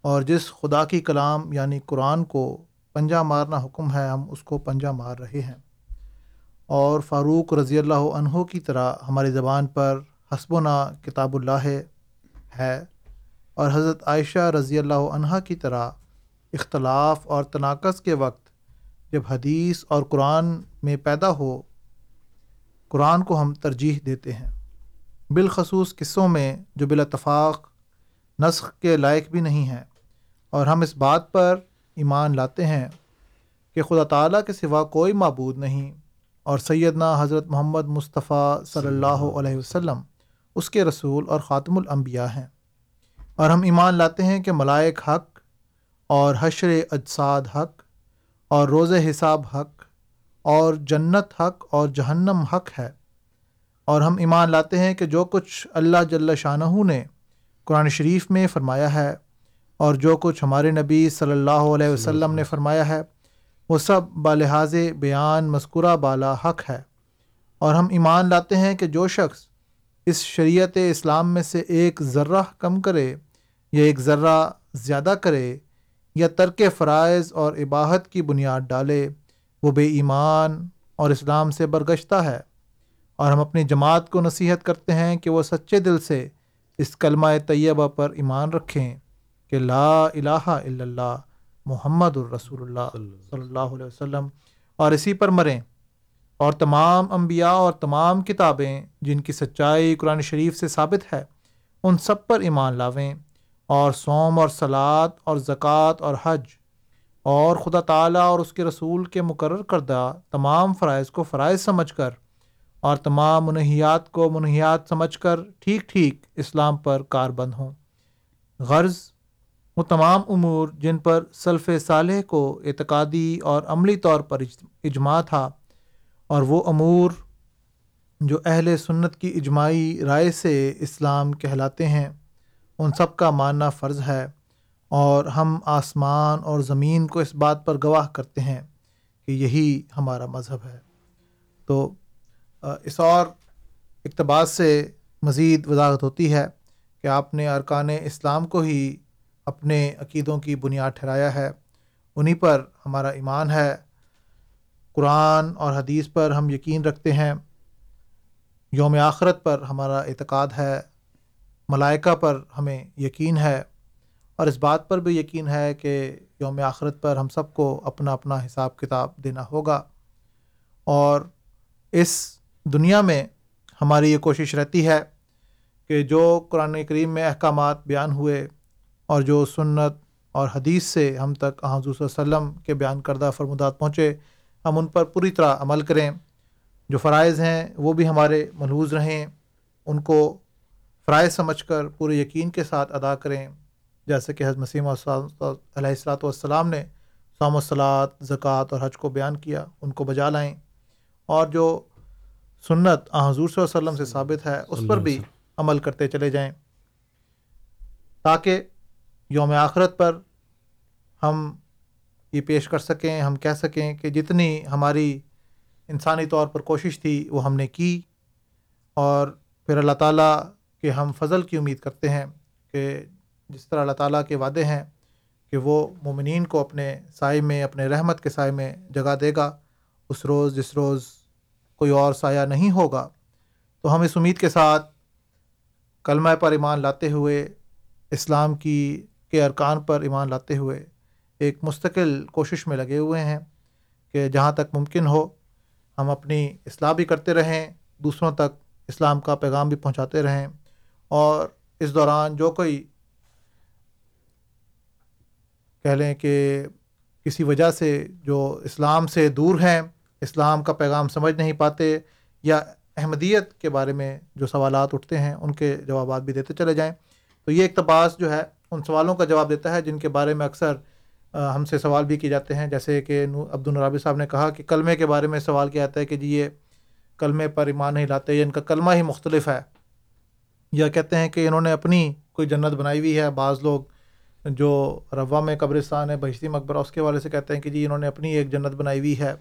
S8: اور جس خدا کی کلام یعنی قرآن کو پنجہ مارنا حکم ہے، ہم اس کو پنجہ مار رہے ہیں۔ اور فاروق رضی اللہ عنہ کی طرح ہماری زبان پر حسب و نا کتاب اللہ ہے۔ اور حضرت عائشہ رضی اللہ عنہ کی طرح اختلاف اور تناقض کے وقت جب حدیث اور قرآن میں پیدا ہو قرآن کو ہم ترجیح دیتے ہیں۔ بالخصوص قصوں میں جو بالاتفاق نسخ کے لائق بھی نہیں ہیں۔ اور ہم اس بات پر ایمان لاتے ہیں کہ خدا تعالیٰ کے سوا کوئی معبود نہیں۔ اور سیدنا حضرت محمد مصطفیٰ صلی اللہ علیہ وسلم اس کے رسول اور خاتم الانبیاء ہیں۔ اور ہم ایمان لاتے ہیں کہ ملائک حق اور حشر اجساد حق اور روز حساب حق اور جنت حق اور جہنم حق ہے۔ اور ہم ایمان لاتے ہیں کہ جو کچھ اللہ جل شاہ نے قرآن شریف میں فرمایا ہے اور جو کچھ ہمارے نبی صلی اللہ علیہ وسلم نے فرمایا ہے، وہ سب بالحاظ بیان مذکورہ بالا حق ہے۔ اور ہم ایمان لاتے ہیں کہ جو شخص اس شریعت اسلام میں سے ایک ذرہ کم کرے یا ایک ذرہ زیادہ کرے یا ترک فرائض اور عباہت کی بنیاد ڈالے وہ بے ایمان اور اسلام سے برگشتہ ہے اور ہم اپنی جماعت کو نصیحت کرتے ہیں کہ وہ سچے دل سے اس کلمہ طیبہ پر ایمان رکھیں کہ لا الہ الا اللہ محمد الرسول اللہ صلی اللہ علیہ وسلم اور اسی پر مریں اور تمام انبیاء اور تمام کتابیں جن کی سچائی قرآن شریف سے ثابت ہے، ان سب پر ایمان لاویں اور سوم اور سلاد اور زکوٰۃ اور حج اور خدا تعالیٰ اور اس کے رسول کے مقرر کردہ تمام فرائض کو فرائض سمجھ کر اور تمام منحیات کو منحیات سمجھ کر ٹھیک ٹھیک اسلام پر کار بند ہوں۔ غرض، وہ تمام امور جن پر سلف صالح کو اعتقادی اور عملی طور پر اجماع تھا اور وہ امور جو اہل سنت کی اجماعی رائے سے اسلام کہلاتے ہیں، ان سب کا ماننا فرض ہے۔ اور ہم آسمان اور زمین کو اس بات پر گواہ کرتے ہیں کہ یہی ہمارا مذہب ہے۔ تو اس اور اقتباس سے مزید وضاحت ہوتی ہے کہ آپ نے ارکان اسلام کو ہی اپنے عقیدوں کی بنیاد ٹھہرایا ہے۔ انہی پر ہمارا ایمان ہے۔ قرآن اور حدیث پر ہم یقین رکھتے ہیں۔ یوم آخرت پر ہمارا اعتقاد ہے۔ ملائکہ پر ہمیں یقین ہے۔ اور اس بات پر بھی یقین ہے کہ یوم آخرت پر ہم سب کو اپنا اپنا حساب کتاب دینا ہوگا۔ اور اس دنیا میں ہماری یہ کوشش رہتی ہے کہ جو قرآن کریم میں احکامات بیان ہوئے اور جو سنت اور حدیث سے ہم تک حضور صلی اللہ علیہ وسلم کے بیان کردہ فرمودات پہنچے، ہم ان پر پوری طرح عمل کریں۔ جو فرائض ہیں وہ بھی ہمارے ملحوظ رہیں، ان کو فرائض سمجھ کر پورے یقین کے ساتھ ادا کریں۔ جیسے کہ حضرت مسیم علیہ السلاۃ والسلام نے سام وصلاۃ زکوٰۃ اور حج کو بیان کیا ان کو بجا لائیں۔ اور جو سنت حضور صلی اللہ علیہ وسلم سے ثابت ہے اس پر بھی عمل کرتے چلے جائیں۔ تاکہ یوم آخرت پر ہم یہ پیش کر سکیں ہم کہہ سکیں کہ جتنی ہماری انسانی طور پر کوشش تھی وہ ہم نے کی۔ اور پھر اللہ تعالیٰ کے ہم فضل کی امید کرتے ہیں کہ جس طرح اللہ تعالیٰ کے وعدے ہیں کہ وہ مومنین کو اپنے سائے میں، اپنے رحمت کے سائے میں جگہ دے گا، اس روز جس روز کوئی اور سایہ نہیں ہوگا، تو ہم اس امید کے ساتھ کلمہ پر ایمان لاتے ہوئے، اسلام کی، کے ارکان پر ایمان لاتے ہوئے ایک مستقل کوشش میں لگے ہوئے ہیں کہ جہاں تک ممکن ہو، ہم اپنی اصلاح بھی کرتے رہیں، دوسروں تک اسلام کا پیغام بھی پہنچاتے رہیں اور اس دوران جو کوئی کہہ لیں کہ کسی وجہ سے جو اسلام سے دور ہیں، اسلام کا پیغام سمجھ نہیں پاتے یا احمدیت کے بارے میں جو سوالات اٹھتے ہیں، ان کے جوابات بھی دیتے چلے جائیں۔ تو یہ اقتباس جو ہے، ان سوالوں کا جواب دیتا ہے جن کے بارے میں اکثر ہم سے سوال بھی کیے جاتے ہیں۔ جیسے کہ عبد النرابی صاحب نے کہا کہ کلمے کے بارے میں سوال کیا جاتا ہے کہ جی یہ کلمے پر ایمان نہیں لاتے یا ان کا کلمہ ہی مختلف ہے۔ یا کہتے ہیں کہ انہوں نے اپنی کوئی جنت بنائی ہوئی ہے، بعض لوگ جو روا میں قبرستان ہے، بہشتی مقبرہ، اس کے والے سے کہتے ہیں کہ جی انہوں نے اپنی ایک جنت بنائی ہوئی ہے۔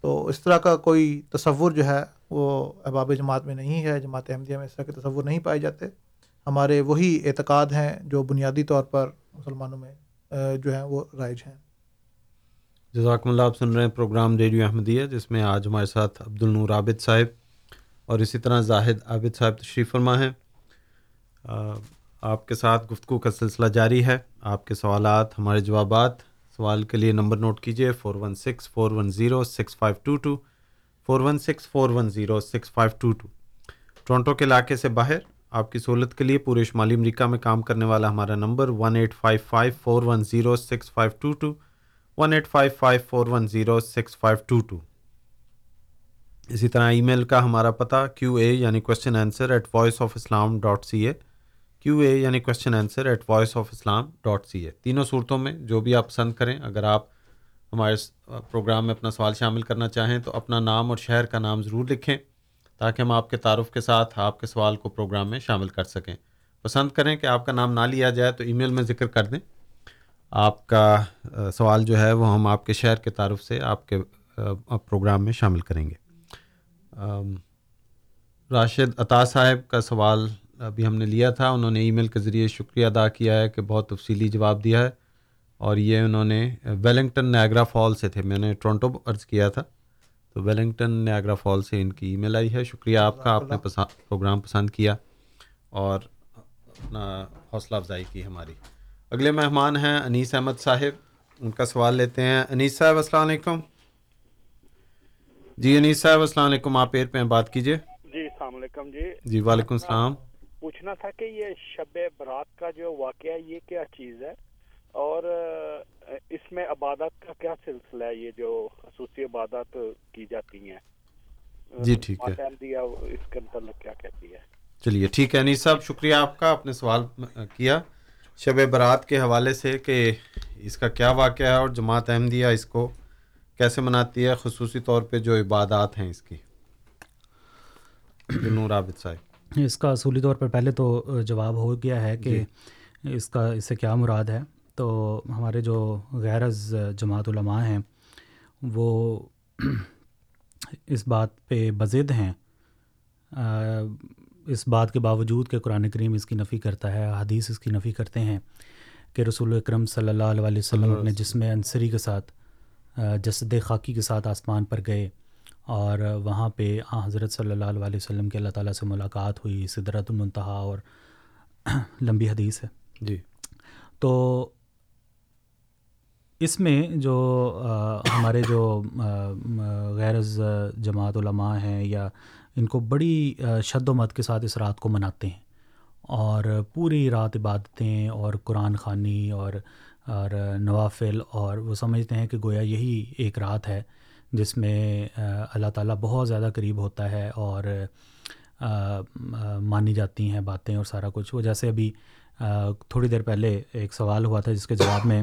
S8: تو اس طرح کا کوئی تصور جو ہے، وہ احباب جماعت میں نہیں ہے، جماعت احمدیہ میں اس طرح کے تصور نہیں پائے جاتے۔ ہمارے وہی اعتقاد ہیں جو بنیادی طور پر مسلمانوں میں جو ہیں، وہ رائج ہیں۔
S6: جزاکم اللہ، آپ سن رہے ہیں پروگرام ریڈیو احمدیہ، جس میں آج ہمارے ساتھ عبد النور عابد صاحب اور اسی طرح زاہد عابد صاحب تشریف فرما ہیں۔ آپ کے ساتھ گفتگو کا سلسلہ جاری ہے۔ آپ کے سوالات، ہمارے جوابات، سوال کے لیے نمبر نوٹ کیجیے four one six, four one zero, six five two two, four one six, four one zero, six five two two. Toronto کے علاقے سے باہر، آپ کی سہولت کے لیے پورے شمالی امریکہ میں کام کرنے والا ہمارا number one eight five five, four one zero, six five two two, one eight five five, four one zero, six five two two. اسی طرح ای میل کا ہمارا پتہ کیو اے یعنی question answer at Voice of Islam dot C A Q A یعنی question answer at Voice of Islam dot C A تینوں صورتوں میں جو بھی آپ پسند کریں، اگر آپ ہمارے پروگرام میں اپنا سوال شامل کرنا چاہیں تو اپنا نام اور شہر کا نام ضرور لکھیں تاکہ ہم آپ کے تعارف کے ساتھ آپ کے سوال کو پروگرام میں شامل کر سکیں۔ پسند کریں کہ آپ کا نام نہ لیا جائے تو ای میل میں ذکر کر دیں۔ آپ کا سوال جو ہے وہ ہم آپ کے شہر کے تعارف سے آپ کے پروگرام میں شامل کریں گے۔ راشد عطا صاحب کا سوال ابھی ہم نے لیا تھا انہوں نے ای میل کے ذریعے شکریہ ادا کیا ہے کہ بہت تفصیلی جواب دیا ہے۔ اور یہ انہوں نے ویلنگٹن نیاگرا فال سے تھے میں نے ٹورنٹو عرض کیا تھا۔ تو ویلنگٹن نیاگرا فال سے ان کی ای میل آئی ہے۔ شکریہ آپ کا آپ نے پروگرام پسند کیا۔ اور اپنا حوصلہ افزائی کی ہماری۔ اگلے مہمان ہیں انیس احمد صاحب۔ ان کا سوال لیتے ہیں۔ انیس صاحب السلام علیکم۔ جی انیس صاحب السلام علیکم۔ آپ ایر پہ بات کیجیے
S14: جی السلام علیکم جی۔
S6: جی وعلیکم السلام۔
S14: پوچھنا تھا کہ یہ شب برات کا جو واقعہ یہ کیا چیز ہے؟ اور اس میں عبادت کا کیا سلسلہ ہے؟ یہ جو خصوصی عبادت کی جاتی ہیں۔
S6: جی ٹھیک ہے۔
S14: اس کے متعلق کیا کہتی ہے؟
S6: چلیے ٹھیک ہے۔ انیس صاحب شکریہ آپ کا آپ نے سوال کیا۔ شب برات کے حوالے سے کہ اس کا کیا واقعہ ہے اور جماعت احمدیہ اس کو کیسے مناتی ہے خصوصی طور پہ جو عبادات ہیں اس کی۔ عابد صاحب۔
S7: اس کا اصولی طور پر پہلے تو جواب ہو گیا ہے کہ اس کا اس سے کیا مراد ہے۔ تو ہمارے جو غیر از جماعت علماء ہیں وہ اس بات پہ بزد ہیں۔ اس بات کے باوجود کہ قرآن کریم اس کی نفی کرتا ہے حدیث اس کی نفی کرتے ہیں کہ رسول اکرم صلی اللہ علیہ وسلم اپنے جسم انصری کے ساتھ جسد خاکی کے ساتھ آسمان پر گئے۔ اور وہاں پہ حضرت صلی اللہ علیہ وسلم کے اللہ تعالیٰ سے ملاقات ہوئی صدرت المنتہا اور لمبی حدیث ہے۔
S6: جی۔
S7: تو اس میں جو ہمارے جو غیر از جماعت علماء ہیں یا ان کو بڑی شد و مت کے ساتھ اس رات کو مناتے ہیں اور پوری رات عبادتیں اور قرآن خوانی اور اور نوافل اور وہ سمجھتے ہیں کہ گویا یہی ایک رات ہے۔ جس میں اللہ تعالیٰ بہت زیادہ قریب ہوتا ہے اور مانی جاتی ہیں باتیں اور سارا کچھ۔ وہ جیسے ابھی تھوڑی دیر پہلے ایک سوال ہوا تھا جس کے جواب میں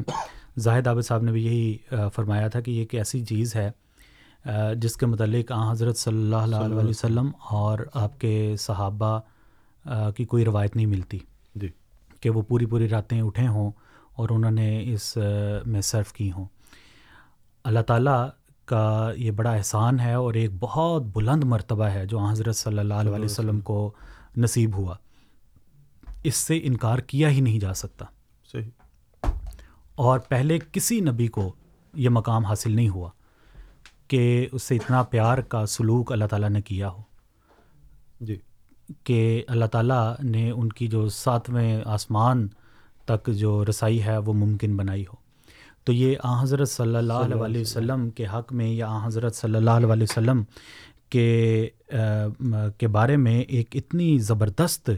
S7: زاہد عابد صاحب نے بھی یہی فرمایا تھا کہ یہ ایک ایسی چیز ہے جس کے متعلق آ حضرت صلی اللہ علیہ وسلم اور آپ کے صحابہ کی کوئی روایت نہیں ملتی۔
S6: جی۔
S7: کہ وہ پوری پوری راتیں اٹھے ہوں اور انہوں نے اس میں صرف کی ہوں۔ اللہ تعالیٰ کا یہ بڑا احسان ہے اور ایک بہت بلند مرتبہ ہے جو حضرت صلی اللہ علیہ وسلم کو نصیب ہوا۔ اس سے انکار کیا ہی نہیں جا سکتا۔
S6: صحیح۔
S7: اور پہلے کسی نبی کو یہ مقام حاصل نہیں ہوا کہ اس سے اتنا پیار کا سلوک اللہ تعالیٰ نے کیا ہو۔
S6: جی۔
S7: کہ اللہ تعالیٰ نے ان کی جو ساتویں آسمان تک جو رسائی ہے وہ ممکن بنائی ہو۔ تو یہ آ حضرت صلی اللہ علیہ وسلم کے حق میں یا آ حضرت صلی اللہ علیہ وسلم کے کے بارے میں ایک اتنی زبردست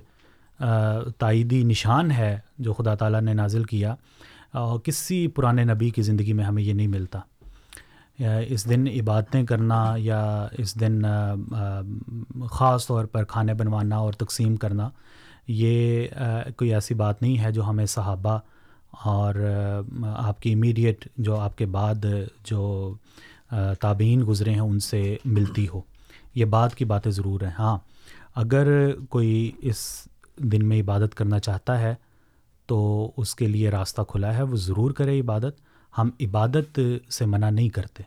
S7: تائیدی نشان ہے جو خدا تعالیٰ نے نازل کیا اور کسی پرانے نبی کی زندگی میں ہمیں یہ نہیں ملتا۔ اس دن عبادتیں کرنا یا اس دن خاص طور پر کھانے بنوانا اور تقسیم کرنا، یہ کوئی ایسی بات نہیں ہے جو ہمیں صحابہ اور آپ کی امیڈیٹ جو آپ کے بعد جو تابعین گزرے ہیں ان سے ملتی ہو۔ یہ بات کی باتیں ضرور ہیں۔ ہاں اگر کوئی اس دن میں عبادت کرنا چاہتا ہے تو اس کے لیے راستہ کھلا ہے، وہ ضرور کرے عبادت۔ ہم عبادت سے منع نہیں کرتے۔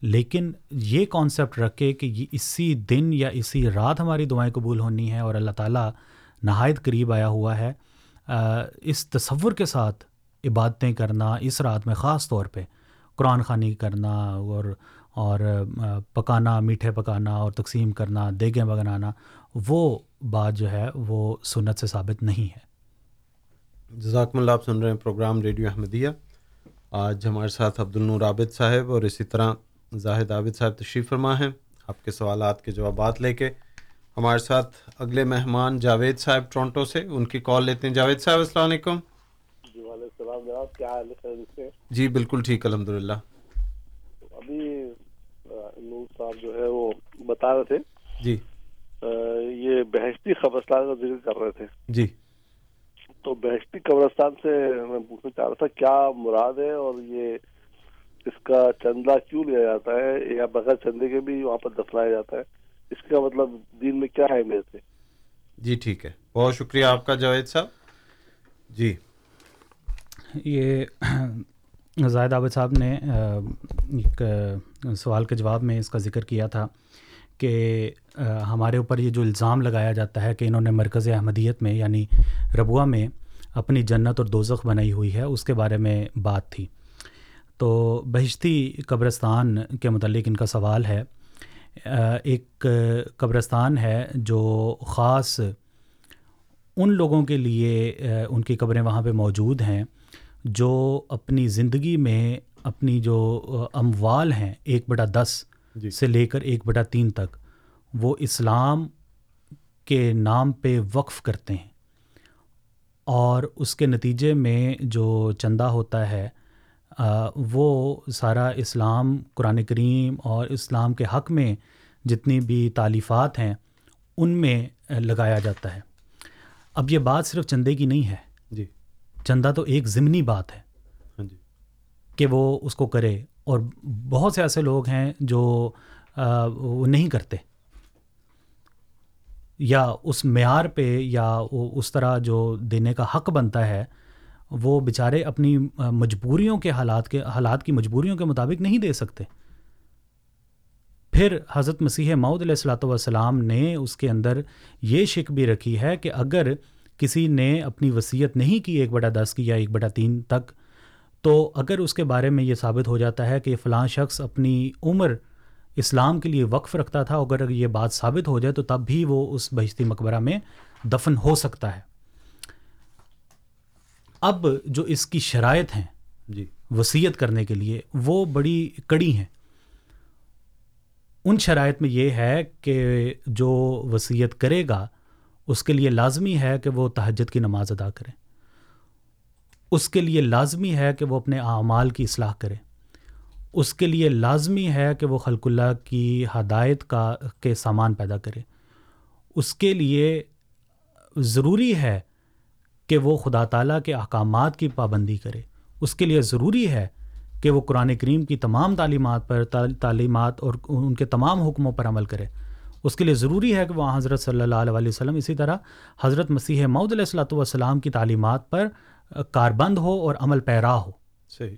S7: لیکن یہ کانسیپٹ رکھے کہ یہ اسی دن یا اسی رات ہماری دعائیں قبول ہونی ہے اور اللہ تعالیٰ نہایت قریب آیا ہوا ہے۔ اس تصور کے ساتھ عبادتیں کرنا، اس رات میں خاص طور پہ قرآن خوانی کرنا اور اور پکانا، میٹھے پکانا اور تقسیم کرنا، دیگیں بنانا، وہ بات جو ہے وہ سنت سے ثابت نہیں ہے۔
S6: جزاکم اللہ، آپ سن رہے ہیں پروگرام ریڈیو احمدیہ۔ آج ہمارے ساتھ عبد النور عابد صاحب اور اسی طرح زاہد عابد صاحب تشریف فرما ہیں۔ آپ کے سوالات کے جوابات لے کے ہمارے ساتھ اگلے مہمان جاوید صاحب ٹورنٹو سے، ان کی کال لیتے ہیں۔ جاوید صاحب، السلام علیکم۔
S15: جناب کیا حال ہے
S6: جی بالکل ٹھیک الحمد للہ
S15: ابھی نور صاحب جو ہے وہ بتا رہے تھے۔
S6: جی۔
S15: یہ بہشتی قبرستان کا ذکر کر رہے تھے۔
S6: جی۔
S15: تو بہشتی قبرستان سے میں پوچھنا چاہ رہا تھا کیا مراد ہے اور یہ اس کا چندہ کیوں لیا جاتا ہے؟ یا بغیر چندے کے بھی وہاں پر دفنایا جاتا ہے؟ اس کا مطلب دین میں کیا اہمیت ہے؟
S6: جی ٹھیک ہے۔ بہت شکریہ آپ کا جاوید صاحب۔ جی۔
S7: یہ زائد عابد صاحب نے ایک سوال کے جواب میں اس کا ذکر کیا تھا کہ ہمارے اوپر یہ جو الزام لگایا جاتا ہے کہ انہوں نے مرکز احمدیت میں یعنی ربوہ میں اپنی جنت اور دوزخ بنائی ہوئی ہے، اس کے بارے میں بات تھی۔ تو بہشتی قبرستان کے متعلق ان کا سوال ہے۔ ایک قبرستان ہے جو خاص ان لوگوں کے لیے ان کی قبریں وہاں پہ موجود ہیں۔ جو اپنی زندگی میں اپنی جو اموال ہیں ایک بٹا دس
S6: جی۔
S7: سے لے کر ایک بٹا تین تک وہ اسلام کے نام پہ وقف کرتے ہیں۔ اور اس کے نتیجے میں جو چندہ ہوتا ہے وہ سارا اسلام قرآن کریم اور اسلام کے حق میں جتنی بھی تالیفات ہیں ان میں لگایا جاتا ہے۔ اب یہ بات صرف چندے کی نہیں ہے۔ چندہ تو ایک ضمنی بات ہے
S6: ہاں جی۔
S7: کہ وہ اس کو کرے اور بہت سے ایسے لوگ ہیں جو وہ نہیں کرتے۔ یا اس معیار پہ یا اس طرح جو دینے کا حق بنتا ہے وہ بیچارے اپنی مجبوریوں کے حالات کے حالات کی مجبوریوں کے مطابق نہیں دے سکتے۔ پھر حضرت مسیح معود علیہ السلاۃ والسلام نے اس کے اندر یہ شک بھی رکھی ہے کہ اگر کسی نے اپنی وصیت نہیں کی ایک بٹا دس کی یا ایک بٹا تین تک تو اگر اس کے بارے میں یہ ثابت ہو جاتا ہے کہ فلاں شخص اپنی عمر اسلام کے لیے وقف رکھتا تھا اگر یہ بات ثابت ہو جائے تو تب بھی وہ اس بہشتی مقبرہ میں دفن ہو سکتا ہے۔ اب جو اس کی شرائط ہیں
S6: جی۔
S7: وصیت کرنے کے لیے وہ بڑی کڑی ہیں۔ ان شرائط میں یہ ہے کہ جو وصیت کرے گا اس کے لیے لازمی ہے کہ وہ تہجد کی نماز ادا کرے۔ اس کے لیے لازمی ہے کہ وہ اپنے اعمال کی اصلاح کرے۔ اس کے لیے لازمی ہے کہ وہ خلق اللہ کی ہدایت کا، کے سامان پیدا کرے۔ اس کے لیے ضروری ہے کہ وہ خدا تعالیٰ کے احکامات کی پابندی کرے۔ اس کے لیے ضروری ہے کہ وہ قرآن کریم کی تمام تعلیمات پر، تعلیمات اور ان کے تمام حکموں پر عمل کرے۔ اس کے لیے ضروری ہے کہ وہ حضرت صلی اللہ علیہ وسلم اسی طرح حضرت مسیح معود علیہ السلۃ والسلام کی تعلیمات پر کاربند ہو اور عمل پیرا ہو۔
S6: صحیح۔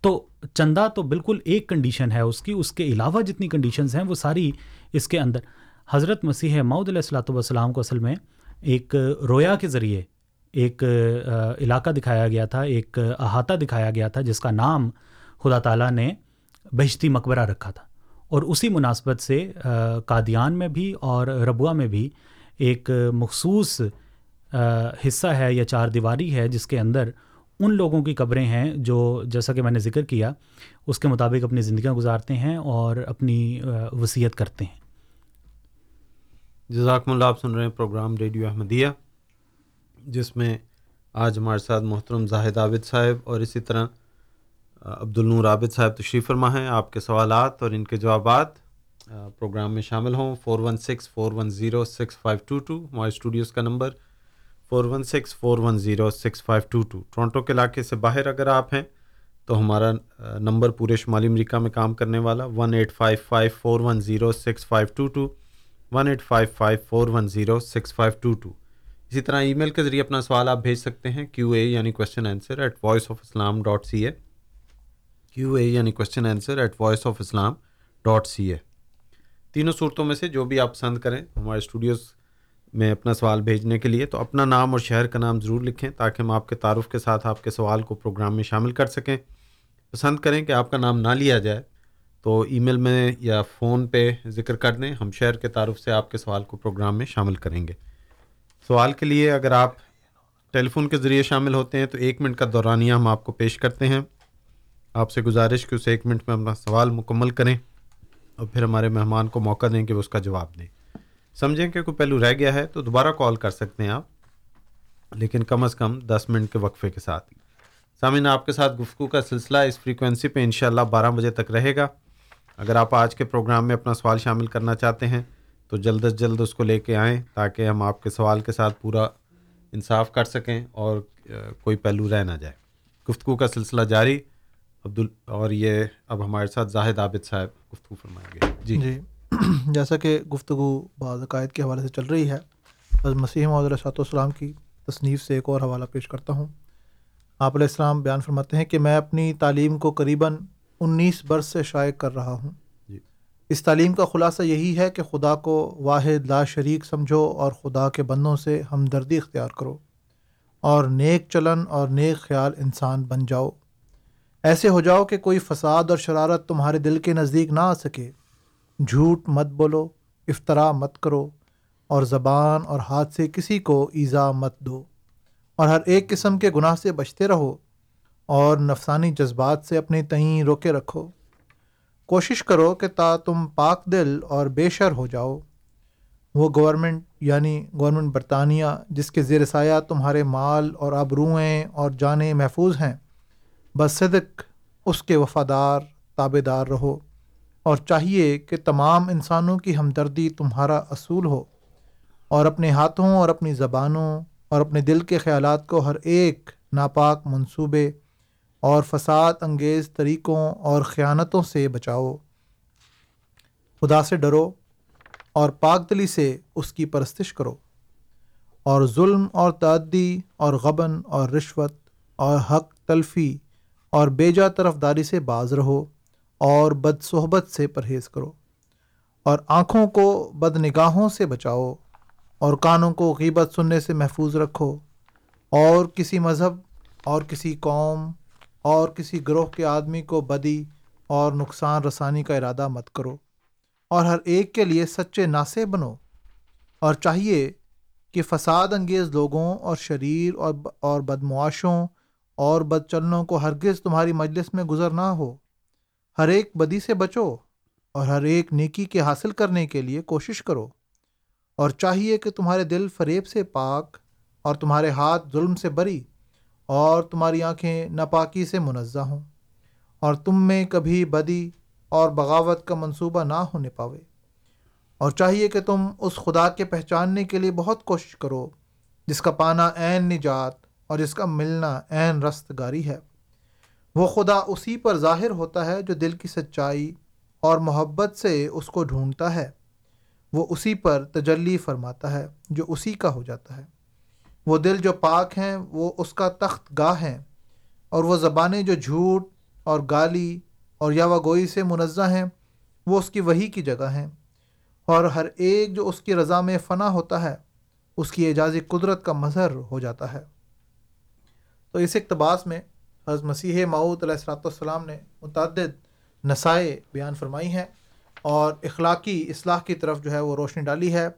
S7: تو چندہ تو بالکل ایک کنڈیشن ہے اس کی اس کے علاوہ جتنی کنڈیشنز ہیں وہ ساری اس کے اندر۔ حضرت مسیح معود علیہ السلۃ والسلام کو اصل میں ایک رویا کے ذریعے ایک علاقہ دکھایا گیا تھا ایک احاطہ دکھایا گیا تھا جس کا نام خدا تعالیٰ نے بہشتی مقبرہ رکھا تھا۔ اور اسی مناسبت سے قادیان میں بھی اور ربوہ میں بھی ایک مخصوص حصہ ہے یا چار دیواری ہے جس کے اندر ان لوگوں کی قبریں ہیں جو جیسا کہ میں نے ذکر کیا، اس کے مطابق اپنی زندگیاں گزارتے ہیں اور اپنی وصیت کرتے ہیں۔
S6: جزاکم اللہ، آپ سن رہے ہیں پروگرام ریڈیو احمدیہ، جس میں آج ہمارے ساتھ محترم زاہد عابد صاحب اور اسی طرح عبد النور عابد صاحب تشریف فرما ہیں، آپ کے سوالات اور ان کے جوابات پروگرام میں شامل ہوں۔ Four one six four one zero six five two two ہمارے اسٹوڈیوز کا number four one six four one zero six five two two Toronto کے علاقے سے باہر اگر آپ ہیں تو ہمارا نمبر پورے شمالی امریکہ میں کام کرنے والا one eight five five four one zero six five two two one eight five five four one zero six five two two اسی طرح ای میل کے ذریعے اپنا سوال آپ بھیج سکتے ہیں کیو اے یعنی question answer at Voice of Islam dot C A Q A یعنی question answer at Voice of Islam dot C A تینوں صورتوں میں سے جو بھی آپ پسند کریں ہمارے اسٹوڈیوز میں اپنا سوال بھیجنے کے لیے تو اپنا نام اور شہر کا نام ضرور لکھیں تاکہ ہم آپ کے تعارف کے ساتھ آپ کے سوال کو پروگرام میں شامل کر سکیں۔ پسند کریں کہ آپ کا نام نہ لیا جائے تو ای میل میں یا فون پہ ذکر کر دیں، ہم شہر کے تعارف سے آپ کے سوال کو پروگرام میں شامل کریں گے۔ سوال کے لیے اگر آپ ٹیلی فون کے ذریعے شامل ہوتے ہیں تو ایک منٹ کا دورانیہ ہم آپ کو پیش کرتے ہیں۔ آپ سے گزارش کہ اسے ایک منٹ میں اپنا سوال مکمل کریں اور پھر ہمارے مہمان کو موقع دیں کہ وہ اس کا جواب دیں۔ سمجھیں کہ کوئی پہلو رہ گیا ہے تو دوبارہ کال کر سکتے ہیں آپ، لیکن کم از کم دس منٹ کے وقفے کے ساتھ۔ سامعین، آپ کے ساتھ گفتگو کا سلسلہ اس فریکوینسی پہ انشاءاللہ بارہ بجے تک رہے گا۔ اگر آپ آج کے پروگرام میں اپنا سوال شامل کرنا چاہتے ہیں تو جلد از جلد اس کو لے کے آئیں تاکہ ہم آپ کے سوال کے ساتھ پورا انصاف کر سکیں اور کوئی پہلو رہ نہ جائے۔ گفتگو کا سلسلہ جاری۔ عبد اور یہ اب ہمارے ساتھ زاہد عابد صاحب گفتگو فرمائیں گے۔
S8: جی۔ جی۔ جیسا کہ گفتگو بعض عقائد کے حوالے سے چل رہی ہے بس مسیح محدود صاحب والسلام کی تصنیف سے ایک اور حوالہ پیش کرتا ہوں۔ آپ علیہ السلام بیان فرماتے ہیں کہ میں اپنی تعلیم کو قریباً انیس برس سے شائع کر رہا ہوں۔ اس تعلیم کا خلاصہ یہی ہے کہ خدا کو واحد لا شریک سمجھو اور خدا کے بندوں سے ہمدردی اختیار کرو اور نیک چلن اور نیک خیال انسان بن جاؤ۔ ایسے ہو جاؤ کہ کوئی فساد اور شرارت تمہارے دل کے نزدیک نہ آ سکے۔ جھوٹ مت بولو افطرا مت کرو اور زبان اور ہاتھ سے کسی کو ایزا مت دو۔ اور ہر ایک قسم کے گناہ سے بچتے رہو اور نفسانی جذبات سے اپنے تئیں روکے رکھو۔ کوشش کرو کہ تا تم پاک دل اور بے شر ہو جاؤ۔ وہ گورنمنٹ یعنی گورنمنٹ برطانیہ، جس کے زیر سایہ تمہارے مال اور آبروئیں اور جانیں محفوظ ہیں۔ بس صدق اس کے وفادار تابے دار رہو اور چاہیے کہ تمام انسانوں کی ہمدردی تمہارا اصول ہو اور اپنے ہاتھوں اور اپنی زبانوں اور اپنے دل کے خیالات کو ہر ایک ناپاک، منصوبے اور فساد انگیز طریقوں اور خیانتوں سے بچاؤ۔ خدا سے ڈرو اور پاک دلی سے اس کی پرستش کرو اور ظلم اور تعدی اور غبن اور رشوت اور حق تلفی اور بیجا طرف داری سے باز رہو اور بد صحبت سے پرہیز کرو اور آنکھوں کو بد نگاہوں سے بچاؤ اور کانوں کو غیبت سننے سے محفوظ رکھو اور کسی مذہب اور کسی قوم اور کسی گروہ کے آدمی کو بدی اور نقصان رسانی کا ارادہ مت کرو اور ہر ایک کے لیے سچے ناسے بنو اور چاہیے کہ فساد انگیز لوگوں اور شریر اور اور بدمعاشوں اور بد چلنوں کو ہرگز تمہاری مجلس میں گزر نہ ہو۔ ہر ایک بدی سے بچو اور ہر ایک نیکی کے حاصل کرنے کے لیے کوشش کرو۔ اور چاہیے کہ تمہارے دل فریب سے پاک اور تمہارے ہاتھ ظلم سے بری اور تمہاری آنکھیں ناپاکی سے منزہ ہوں۔ اور تم میں کبھی بدی اور بغاوت کا منصوبہ نہ ہونے پاوے۔ اور چاہیے کہ تم اس خدا کے پہچاننے کے لیے بہت کوشش کرو جس کا پانا عین نجات اور جس کا ملنا عین رست گاری ہے۔ وہ خدا اسی پر ظاہر ہوتا ہے جو دل کی سچائی اور محبت سے اس کو ڈھونڈتا ہے۔ وہ اسی پر تجلی فرماتا ہے جو اسی کا ہو جاتا ہے۔ وہ دل جو پاک ہیں، وہ اس کا تخت گاہ ہیں۔ اور وہ زبانیں جو جھوٹ اور گالی اور یاوا گوئی سے منزہ ہیں، وہ اس کی وہی کی جگہ ہیں۔ اور ہر ایک جو اس کی رضا میں فنا ہوتا ہے، اس کی اعجازی قدرت کا مظہر ہو جاتا ہے۔ تو اس اقتباس میں حضرت مسیح معود علیہ السلاۃ والسلام نے متعدد نسائے بیان فرمائی ہیں اور اخلاقی اصلاح کی طرف جو ہے وہ روشنی ڈالی ہے۔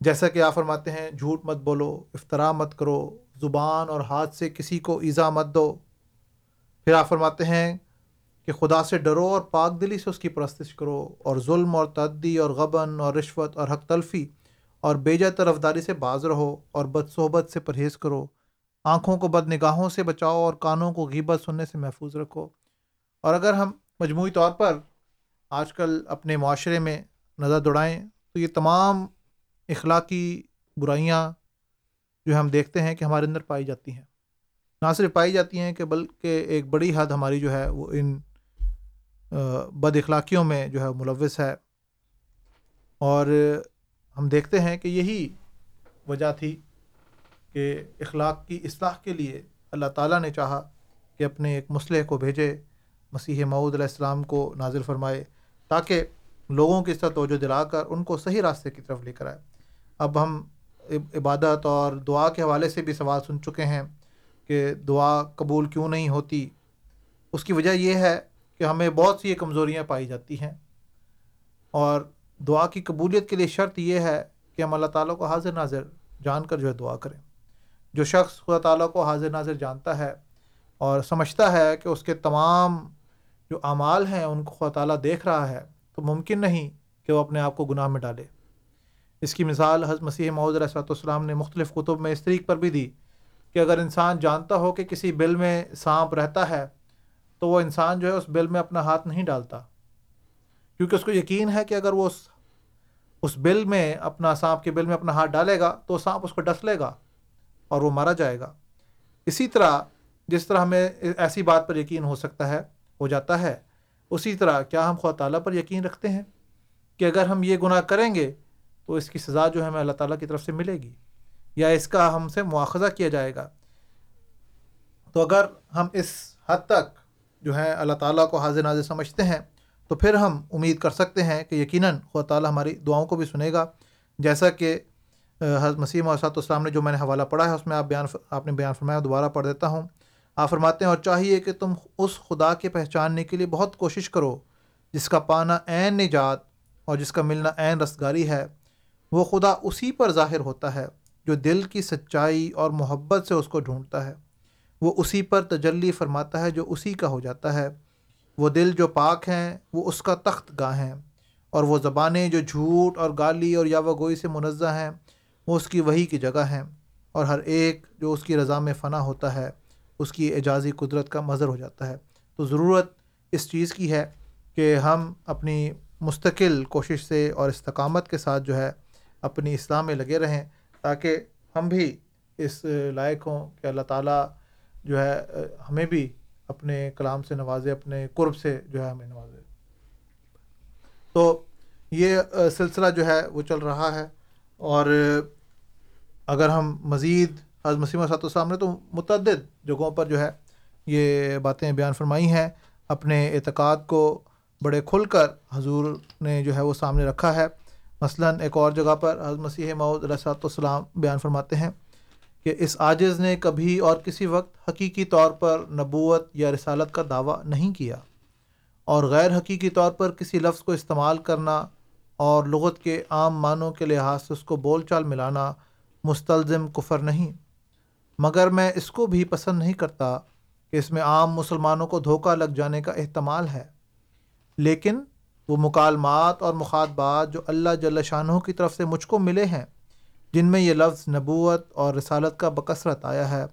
S8: جیسا کہ آپ فرماتے ہیں، جھوٹ مت بولو افطرا مت کرو، زبان اور ہاتھ سے کسی کو ایزا مت دو۔ پھر آپ فرماتے ہیں کہ خدا سے ڈرو اور پاک دلی سے اس کی پرستش کرو اور ظلم اور تعدی اور غبن اور رشوت اور حق تلفی اور بیجا طرف داری سے باز رہو اور بد صحبت سے پرہیز کرو۔ آنکھوں کو بد نگاہوں سے بچاؤ اور کانوں کو غیبت سننے سے محفوظ رکھو۔ اور اگر ہم مجموعی طور پر آج کل اپنے معاشرے میں نظر دوڑائیں تو یہ تمام اخلاقی برائیاں جو ہم دیکھتے ہیں کہ ہمارے اندر پائی جاتی ہیں۔ نہ صرف پائی جاتی ہیں کہ بلکہ ایک بڑی حد ہماری جو ہے وہ ان بد اخلاقیوں میں جو ہے ملوث ہے۔ اور ہم دیکھتے ہیں کہ یہی وجہ تھی کہ اخلاق کی اصلاح کے لیے اللہ تعالیٰ نے چاہا کہ اپنے ایک مسلح کو بھیجے، مسیح معود علیہ السلام کو نازل فرمائے تاکہ لوگوں کی طرح توجہ دلا کر ان کو صحیح راستے کی طرف لے کر آئے۔ اب ہم عبادت اور دعا کے حوالے سے بھی سوال سن چکے ہیں کہ دعا قبول کیوں نہیں ہوتی؟ اس کی وجہ یہ ہے کہ ہمیں بہت سی کمزوریاں پائی جاتی ہیں۔ اور دعا کی قبولیت کے لیے شرط یہ ہے کہ ہم اللہ تعالیٰ کو حاضر ناظر جان کر جو ہے دعا کریں۔ جو شخص خدا تعالیٰ کو حاضر ناظر جانتا ہے اور سمجھتا ہے کہ اس کے تمام جو اعمال ہیں ان کو خدا تعالیٰ دیکھ رہا ہے، تو ممکن نہیں کہ وہ اپنے آپ کو گناہ میں ڈالے۔ اس کی مثال حضرت مسیح محدود علیہ السلام نے مختلف کتب میں اس طریق پر بھی دی کہ اگر انسان جانتا ہو کہ کسی بل میں سانپ رہتا ہے، تو وہ انسان جو ہے اس بل میں اپنا ہاتھ نہیں ڈالتا۔ کیونکہ اس کو یقین ہے کہ اگر وہ اس اس بل میں اپنا، سانپ کے بل میں اپنا ہاتھ ڈالے گا، تو سانپ اس کو ڈس لے گا۔ اور وہ مارا جائے گا۔ اسی طرح جس طرح ہمیں ایسی بات پر یقین ہو سکتا ہے، ہو جاتا ہے۔ اسی طرح کیا ہم خدا تعالیٰ پر یقین رکھتے ہیں کہ اگر ہم یہ گناہ کریں گے تو اس کی سزا جو ہے ہمیں اللہ تعالیٰ کی طرف سے ملے گی یا اس کا ہم سے مواخذہ کیا جائے گا۔ تو اگر ہم اس حد تک جو ہے اللہ تعالیٰ کو حاضر ناظر سمجھتے ہیں، تو پھر ہم امید کر سکتے ہیں کہ یقیناً خدا تعالیٰ ہماری دعاؤں کو بھی سنے گا۔ جیسا کہ حضرت مسیم وسعت اسلام نے جو میں نے حوالہ پڑھا ہے، اس میں آپ بیان آپ نے بیان فرمایا، دوبارہ پڑھ دیتا ہوں۔ آپ فرماتے ہیں، اور چاہیے کہ تم اس خدا کے پہچاننے کے لیے بہت کوشش کرو، جس کا پانا عین نجات اور جس کا ملنا عین رستگاری ہے۔ وہ خدا اسی پر ظاہر ہوتا ہے، جو دل کی سچائی اور محبت سے اس کو ڈھونڈتا ہے۔ وہ اسی پر تجلی فرماتا ہے، جو اسی کا ہو جاتا ہے۔ وہ دل جو پاک ہیں، وہ اس کا تخت گاہ ہیں۔ اور وہ زبانیں جو جھوٹ اور گالی اور یاوہ گوئی سے منزہ ہیں وہ اس کی وہی کی جگہ ہیں اور ہر ایک جو اس کی رضا میں فنا ہوتا ہے، اس کی اعجازی قدرت کا مظہر ہو جاتا ہے۔ تو ضرورت اس چیز کی ہے کہ ہم اپنی مستقل کوشش سے اور استقامت کے ساتھ جو ہے اپنی اسلام میں لگے رہیں تاکہ ہم بھی اس لائق ہوں کہ اللہ تعالیٰ جو ہے، ہمیں بھی اپنے کلام سے نوازے، اپنے قرب سے جو ہے ہمیں نوازے۔ تو یہ سلسلہ جو ہے وہ چل رہا ہے اور اگر ہم مزید حضرت مسیم صاحب السلام نے تو متعدد جگہوں پر جو ہے یہ باتیں بیان فرمائی ہیں، اپنے اعتقاد کو بڑے کھل کر حضور نے جو ہے وہ سامنے رکھا ہے۔ مثلا ایک اور جگہ پر حضرت مسیح معود علیہ صاحب السلام بیان فرماتے ہیں کہ اس عاجز نے کبھی اور کسی وقت حقیقی طور پر نبوت یا رسالت کا دعویٰ نہیں کیا اور غیر حقیقی طور پر کسی لفظ کو استعمال کرنا اور لغت کے عام معنوں کے لحاظ سے اس کو بول چال ملانا مستلزم کفر نہیں۔ مگر میں اس کو بھی پسند نہیں کرتا کہ اس میں عام مسلمانوں کو دھوکہ لگ جانے کا احتمال ہے۔ لیکن وہ مکالمات اور مخاطبات جو اللہ جل شاہ کی طرف سے مجھ کو ملے ہیں، جن میں یہ لفظ نبوت اور رسالت کا بکثرت آیا ہے،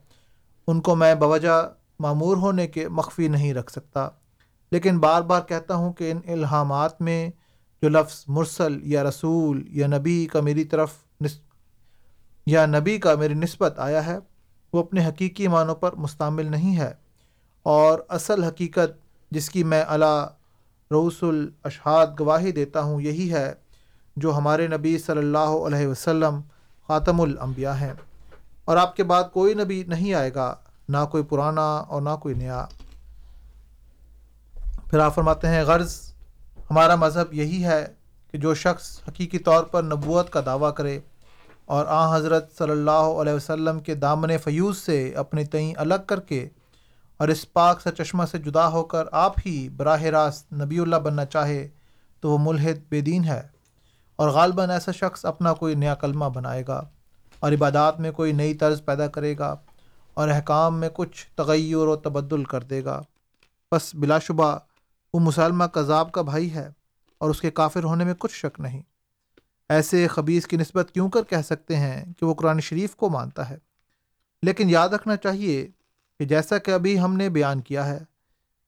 S8: ان کو میں بوجہ معمور ہونے کے مخفی نہیں رکھ سکتا۔ لیکن بار بار کہتا ہوں کہ ان الہامات میں جو لفظ مرسل یا رسول یا نبی کا میری طرف یا نبی کا میری نسبت آیا ہے، وہ اپنے حقیقی معنوں پر مستعمل نہیں ہے، اور اصل حقیقت جس کی میں علا روس الاشہاد گواہی دیتا ہوں یہی ہے، جو ہمارے نبی صلی اللہ علیہ وسلم خاتم الانبیاء ہیں۔ اور آپ کے بعد کوئی نبی نہیں آئے گا، نہ کوئی پرانا اور نہ کوئی نیا۔ پھر آپ فرماتے ہیں، غرض ہمارا مذہب یہی ہے کہ جو شخص حقیقی طور پر نبوت کا دعویٰ کرے اور آ حضرت صلی اللہ علیہ وسلم کے دامن فیوز سے اپنے تئیں الگ کر کے اور اس پاک سے چشمہ سے جدا ہو کر آپ ہی براہ راست نبی اللہ بننا چاہے تو وہ ملحد بے دین ہے اور غالباً ایسا شخص اپنا کوئی نیا کلمہ بنائے گا اور عبادات میں کوئی نئی طرز پیدا کرے گا اور احکام میں کچھ تغیر و تبدل کر دے گا۔ بس بلا شبہ وہ مسلمہ کذاب کا بھائی ہے اور اس کے کافر ہونے میں کچھ شک نہیں۔ ایسے خبیص کی نسبت کیوں کر کہہ سکتے ہیں کہ وہ قرآن شریف کو مانتا ہے؟ لیکن یاد رکھنا چاہیے کہ جیسا کہ ابھی ہم نے بیان کیا ہے،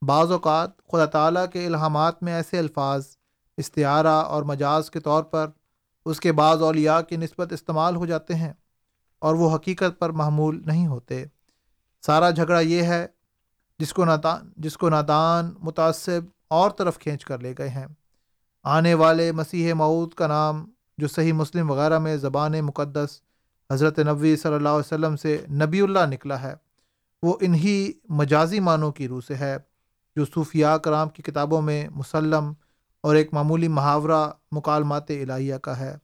S8: بعض اوقات خدا تعالیٰ کے الہامات میں ایسے الفاظ، استعارہ اور مجاز کے طور پر اس کے بعض اولیاء کی نسبت استعمال ہو جاتے ہیں اور وہ حقیقت پر معمول نہیں ہوتے۔ سارا جھگڑا یہ ہے جس کو نادان جس کو نادان، متعصب اور طرف کھینچ کر لے گئے ہیں۔ آنے والے مسیح معود کا نام جو صحیح مسلم وغیرہ میں زبان مقدس حضرت نبوی صلی اللہ علیہ وسلم سے نبی اللہ نکلا ہے، وہ انہی مجازی معنوں کی روح سے ہے، جو صوفیاء کرام کی کتابوں میں مسلم اور ایک معمولی محاورہ مکالمات الہیہ کا ہے،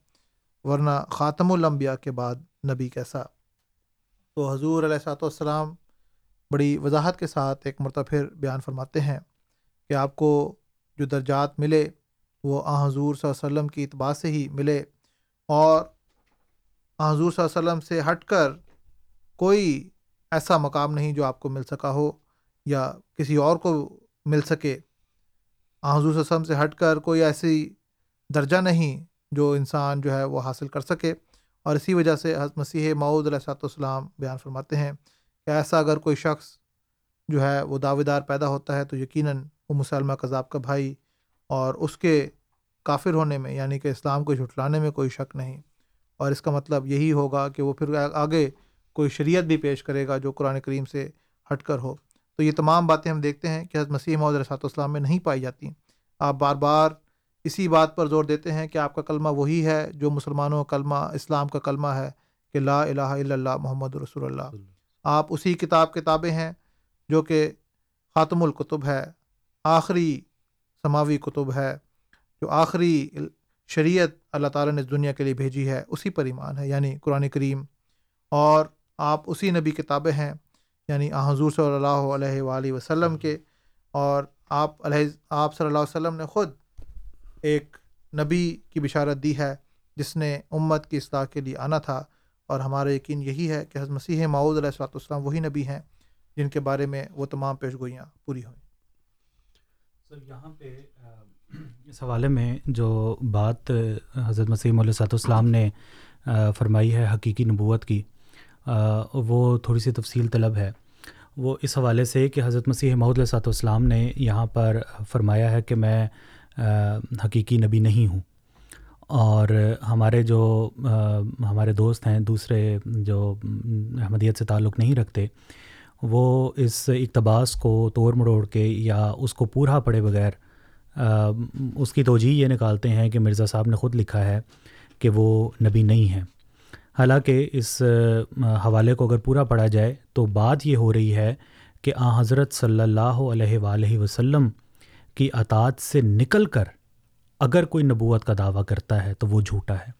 S8: ورنہ خاتم الانبیاء کے بعد نبی کیسا۔ تو حضور علیہ صاحب والسلام بڑی وضاحت کے ساتھ ایک مرتبہ پھر بیان فرماتے ہیں کہ آپ کو جو درجات ملے وہ آ حضور صلی اللہ علیہ وسلم کی اتباع سے ہی ملے اور آ حضور صلی اللہ علیہ وسلم سے ہٹ کر کوئی ایسا مقام نہیں جو آپ کو مل سکا ہو یا کسی اور کو مل سکے۔ حضور وسلم سے ہٹ کر کوئی ایسی درجہ نہیں جو انسان جو ہے وہ حاصل کر سکے۔ اور اسی وجہ سے حضرت مسیح معود علیہ صاحب السلام بیان فرماتے ہیں کہ ایسا اگر کوئی شخص جو ہے وہ دعوے دار پیدا ہوتا ہے تو یقیناً وہ مسلمہ کذاب کا بھائی اور اس کے کافر ہونے میں یعنی کہ اسلام کو جھٹلانے میں کوئی شک نہیں۔ اور اس کا مطلب یہی ہوگا کہ وہ پھر آگے کوئی شریعت بھی پیش کرے گا جو قرآن کریم سے ہٹ کر ہو۔ تو یہ تمام باتیں ہم دیکھتے ہیں کہ حضرت مسیح محدود رسات اسلام میں نہیں پائی جاتی۔ آپ بار بار اسی بات پر زور دیتے ہیں کہ آپ کا کلمہ وہی ہے جو مسلمانوں کا کلمہ، اسلام کا کلمہ ہے کہ لا الہ الا اللہ محمد رسول اللہ۔ آپ اسی کتاب، کتابیں ہیں جو کہ خاتم القتب ہے۔ آخری سماوی کتب ہے، جو آخری شریعت اللہ تعالیٰ نے دنیا کے لیے بھیجی ہے، اسی پر ایمان ہے یعنی قرآن کریم۔ اور آپ اسی نبی کتابیں ہیں یعنی حضور صلی اللہ علیہ وآلہ وسلم کے۔ اور آپ علیہ، آپ صلی اللہ علیہ وسلم نے خود ایک نبی کی بشارت دی ہے، جس نے امت کی اصلاح کے لیے آنا تھا۔ اور ہمارا یقین یہی ہے کہ حضرت مسیح معود علیہ السلاۃ والسلام وہی نبی ہیں، جن کے بارے میں وہ تمام پیش گوئیاں پوری ہوئیں۔
S7: سر یہاں پہ اس حوالے میں جو بات حضرت مسیح علیہ صاحب السلام نے فرمائی ہے، حقیقی نبوت کی وہ تھوڑی سی تفصیل طلب ہے۔ وہ اس حوالے سے کہ حضرت مسیح محدود علیہ والسلام نے یہاں پر فرمایا ہے کہ میں حقیقی نبی نہیں ہوں۔ اور ہمارے جو ہمارے دوست ہیں، دوسرے جو احمدیت سے تعلق نہیں رکھتے وہ اس اقتباس کو توڑ مروڑ کے یا اس کو پورا پڑے بغیر آ، اس کی توجہ یہ نکالتے ہیں کہ مرزا صاحب نے خود لکھا ہے کہ وہ نبی نہیں ہیں۔ حالانکہ اس حوالے کو اگر پورا پڑھا جائے تو بات یہ ہو رہی ہے کہ آ حضرت صلی اللہ علیہ وآلہ وسلم کی اطاعت سے نکل کر اگر کوئی نبوت کا دعویٰ کرتا ہے تو وہ جھوٹا ہے۔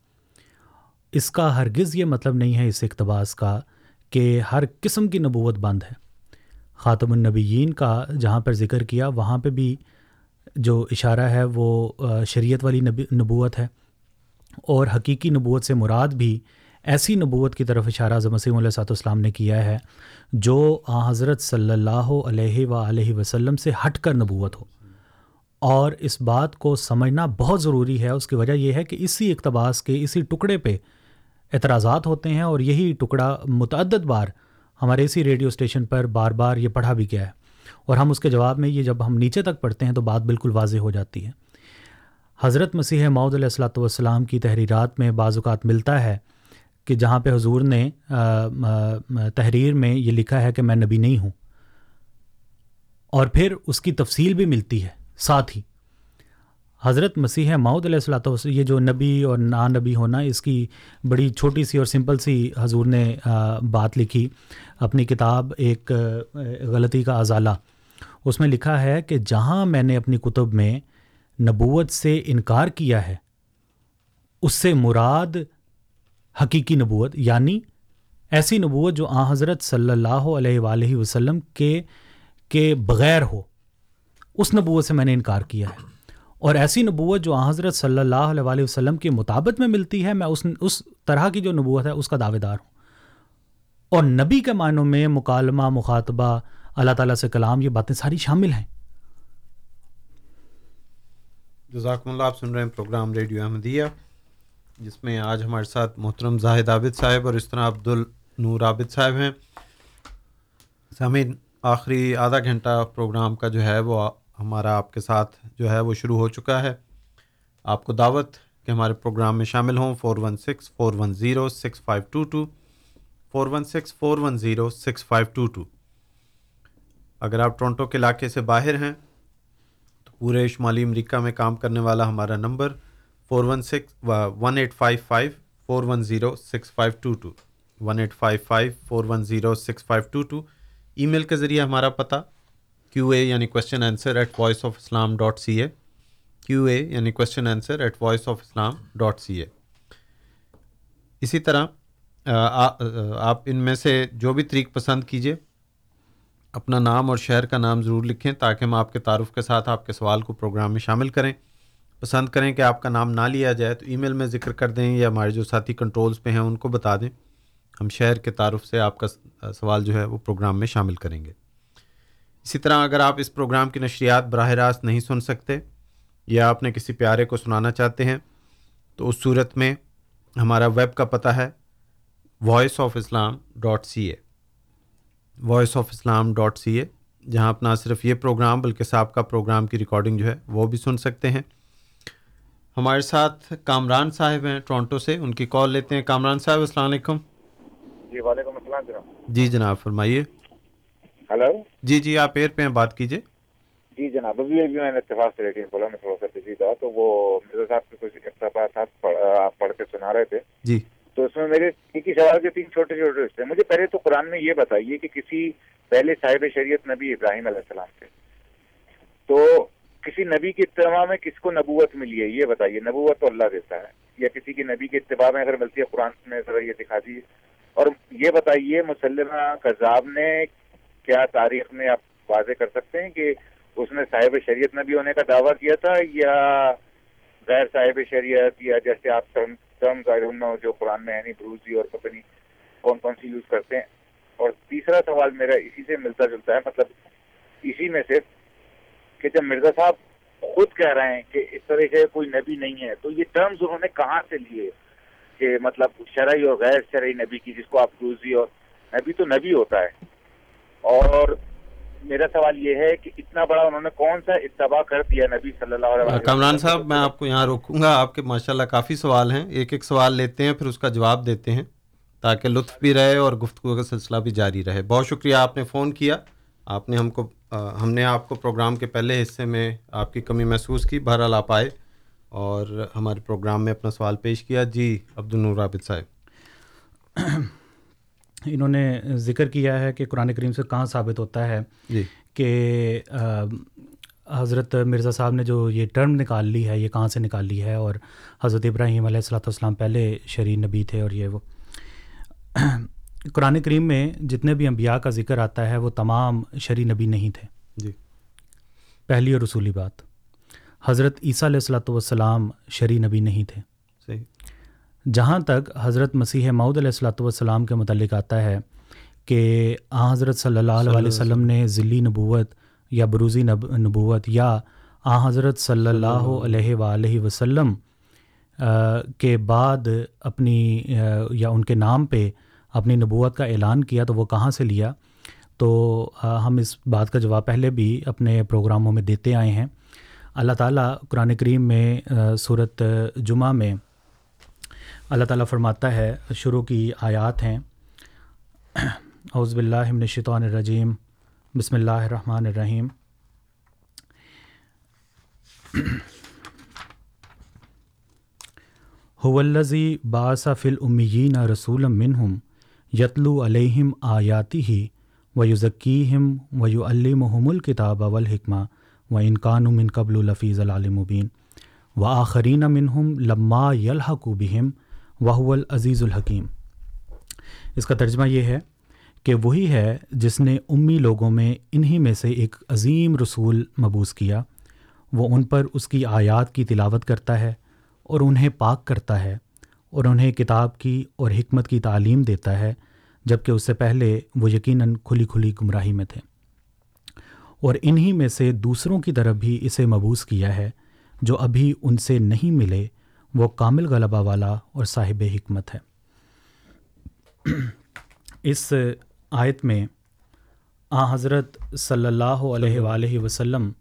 S7: اس کا ہرگز یہ مطلب نہیں ہے اس اقتباس کا کہ ہر قسم کی نبوت بند ہے۔ خاتم النبیین کا جہاں پر ذکر کیا، وہاں پہ بھی جو اشارہ ہے وہ شریعت والی نبوت ہے۔ اور حقیقی نبوت سے مراد بھی ایسی نبوت کی طرف اشارہ حضرت مسیم علیہ صاحب السلام نے کیا ہے، جو آ، حضرت صلی اللہ علیہ و وسلم سے ہٹ کر نبوت ہو۔ اور اس بات کو سمجھنا بہت ضروری ہے۔ اس کی وجہ یہ ہے کہ اسی اقتباس کے اسی ٹکڑے پہ اعتراضات ہوتے ہیں اور یہی ٹکڑا متعدد بار ہمارے اسی ریڈیو اسٹیشن پر بار بار یہ پڑھا بھی گیا ہے۔ اور ہم اس کے جواب میں یہ جب ہم نیچے تک پڑھتے ہیں تو بات بالکل واضح ہو جاتی ہے۔ حضرت مسیح معود علیہ السلاۃ والسلام کی تحریرات میں بعض اوقات ملتا ہے کہ جہاں پہ حضور نے تحریر میں یہ لکھا ہے کہ میں نبی نہیں ہوں۔ اور پھر اس کی تفصیل بھی ملتی ہے، ساتھ ہی۔ حضرت مسیح معود علیہ السلاۃ والسلام یہ جو نبی اور نا نبی ہونا، اس کی بڑی چھوٹی سی اور سمپل سی حضور نے بات لکھی اپنی کتاب ایک غلطی کا ازالہ۔ اس میں لکھا ہے کہ جہاں میں نے اپنی کتب میں نبوت سے انکار کیا ہے، اس سے مراد حقیقی نبوت یعنی ایسی نبوت جو آ حضرت صلی اللہ علیہ وآلہ وسلم کے کے بغیر ہو، اس نبوت سے میں نے انکار کیا ہے۔ اور ایسی نبوت جو حضرت صلی اللہ علیہ وآلہ وسلم کے مطابق میں ملتی ہے، میں اس اس طرح کی جو نبوت ہے، اس کا دعوے دار ہوں۔ اور نبی کے معنوں میں مکالمہ، مخاطبہ، اللہ تعالیٰ سے کلام، یہ باتیں ساری شامل ہیں۔
S6: جزاکم اللہ، آپ سن رہے ہیں پروگرام ریڈیو احمدیہ، جس میں آج ہمارے ساتھ محترم زاہد عابد صاحب اور اس طرح عبد النور عابد صاحب ہیں۔ سامعین، آخری آدھا گھنٹہ پروگرام کا جو ہے، وہ ہمارا آپ کے ساتھ جو ہے وہ شروع ہو چکا ہے۔ آپ کو دعوت کہ ہمارے پروگرام میں شامل ہوں۔ Four one six four one zero six five two two four one six four one zero six five two two اگر آپ ٹورنٹو کے علاقے سے باہر ہیں، تو پورے شمالی امریکہ میں کام کرنے والا ہمارا number four one six one eight five five four one zero six five two two one eight five five four one zero six five two two email کے ذریعے ہمارا پتہ کیو اے یعنی question answer at Voice of Islam dot C A Q A یعنی question answer at Voice of Islam dot C A اسی طرح آپ ان میں سے جو بھی طریق پسند کیجیے اپنا نام اور شہر کا نام ضرور لکھیں تاکہ ہم آپ کے تعارف کے ساتھ آپ کے سوال کو پروگرام میں شامل کریں۔ پسند کریں کہ آپ کا نام نہ لیا جائے تو ای میل میں ذکر کر دیں یا ہمارے جو ساتھی کنٹرولز پہ ہیں ان کو بتا دیں۔ ہم شہر کے تعارف سے آپ کا سوال جو ہے وہ پروگرام میں شامل کریں گے۔ اسی طرح اگر آپ اس پروگرام کی نشریات براہ راست نہیں سن سکتے یا اپنے کسی پیارے کو سنانا چاہتے ہیں تو اس صورت میں ہمارا ویب کا پتہ ہے Voice of Islam dot C A Voice of Islam dot C A جہاں آپ نہ صرف یہ پروگرام بلکہ سابقہ پروگرام کی ریکارڈنگ جو ہے وہ بھی سن سکتے ہیں۔ ہمارے ساتھ کامران صاحب ہیں ٹورانٹو سے ان کی کال لیتے ہیں۔ کامران صاحب السلام علیکم۔
S16: جی وعلیکم السلام جناب۔
S6: جی جناب فرمائیے۔
S16: ہلو
S6: جی جی آپ ایئر پہ بات کیجیے
S16: جی جناب ابھی ابھی میں نے اتفاق سے لیکن بولا میں تھوڑا سا بزی تھا تو وہ مرزا صاحب کے کچھ اقتباسات پڑھ آپ پڑھ کے سنا رہے تھے۔
S6: جی۔
S16: تو اس میں میرے ایک ہی سوال کے تین چھوٹے چھوٹے حصے مجھے پہلے تو قرآن میں یہ بتائیے کہ کسی پہلے صاحب شریعت نبی ابراہیم علیہ السلام سے۔ تو کسی نبی کی اتباع میں کس کو نبوت ملی ہے؟ یہ بتائیے نبوت تو اللہ دیتا ہے۔ یا کسی کی نبی کی اتباع میں اگر ملتی ہے قرآن میں ذرا یہ دکھا دیجیے اور یہ بتائیے مسلمہ کذاب نے کیا تاریخ میں آپ واضح کر سکتے ہیں کہ اس نے صاحب شریعت نبی ہونے کا دعویٰ کیا تھا یا غیر صاحب شریعت یا جیسے آپ ٹرمز آئی ڈونٹ نو جو قرآن میں ہے یعنی نہیں بروزی اور پتہ نہیں کون کون سی یوز کرتے ہیں؟ اور تیسرا سوال میرا اسی سے ملتا جلتا ہے مطلب اسی میں سے کہ جب مرزا صاحب خود کہہ رہے ہیں کہ اس طرح سے کوئی نبی نہیں ہے، تو یہ ٹرمز انہوں نے کہاں سے لیے؟ کہ مطلب شرعی اور غیر شرعی نبی کی، جس کو آپ روزی اور نبی تو نبی ہوتا ہے۔ اور میرا سوال یہ ہے کہ اتنا بڑا انہوں نے کون سا اتباع کر دیا نبی صلی اللہ علیہ وسلم؟
S6: کامران صاحب میں آپ کو یہاں روکوں گا۔ آپ کے ماشاءاللہ کافی سوال ہیں۔ ایک ایک سوال لیتے ہیں پھر اس کا جواب دیتے ہیں تاکہ لطف بھی رہے اور گفتگو کا سلسلہ بھی جاری رہے۔ بہت شکریہ آپ نے فون کیا۔ آپ نے ہم کو ہم نے آپ کو پروگرام کے پہلے حصے میں آپ کی کمی محسوس کی۔ بہرحال آپ آئے اور ہمارے پروگرام میں اپنا سوال پیش کیا۔ جی عبد النور رابط صاحب۔
S7: انہوں نے ذکر کیا ہے کہ قرآن کریم سے کہاں ثابت ہوتا ہے
S6: جی۔
S7: کہ حضرت مرزا صاحب نے جو یہ ٹرم نکال لی ہے یہ کہاں سے نکال لی ہے؟ اور حضرت ابراہیم علیہ السلاۃ والسلام پہلے شرع نبی تھے اور یہ وہ۔ قرآن کریم میں جتنے بھی انبیاء کا ذکر آتا ہے وہ تمام شرع نبی نہیں تھے۔
S6: جی۔
S7: پہلی اور رسولی بات حضرت عیسیٰ علیہ السلاۃ والسلام شرع نبی نہیں تھے۔ جہاں تک حضرت مسیح معود علیہ السلاۃ والسلام کے متعلق آتا ہے کہ آ حضرت صلی اللہ علیہ وسلم نے ذلی نبوت یا بروزی نب نبوت یا آ حضرت صلی اللہ علیہ وآلہ وسلم کے بعد اپنی یا ان کے نام پہ اپنی نبوت کا اعلان کیا تو وہ کہاں سے لیا؟ تو ہم اس بات کا جواب پہلے بھی اپنے پروگراموں میں دیتے آئے ہیں۔ اللہ تعالیٰ قرآن کریم میں صورت جمعہ میں اللہ تعالیٰ فرماتا ہے، شروع کی آیات ہیں۔ اعوذ باللہ من الشیطان الرجیم۔ بسم اللہ الرحمن الرحیم۔ الزی باصف الامیین رسول منہم یتلو علیہم آیاتی ہی و یوزکیم و یو المحم الکتاب والحکمہ و انکان من قبل الفیظ العالمبین و آخرین منہم لما یلحق بہم۔ وہو العزیز الحکیم۔ اس کا ترجمہ یہ ہے کہ وہی ہے جس نے امی لوگوں میں انہی میں سے ایک عظیم رسول مبوس کیا۔ وہ ان پر اس کی آیات کی تلاوت کرتا ہے اور انہیں پاک کرتا ہے اور انہیں کتاب کی اور حکمت کی تعلیم دیتا ہے جبکہ اس سے پہلے وہ یقیناً کھلی کھلی گمراہی میں تھے۔ اور انہی میں سے دوسروں کی طرف بھی اسے مبوس کیا ہے جو ابھی ان سے نہیں ملے وہ کامل غلبہ والا اور صاحب حکمت ہے۔ اس آیت میں آ حضرت صلی اللہ علیہ وآلہ وسلم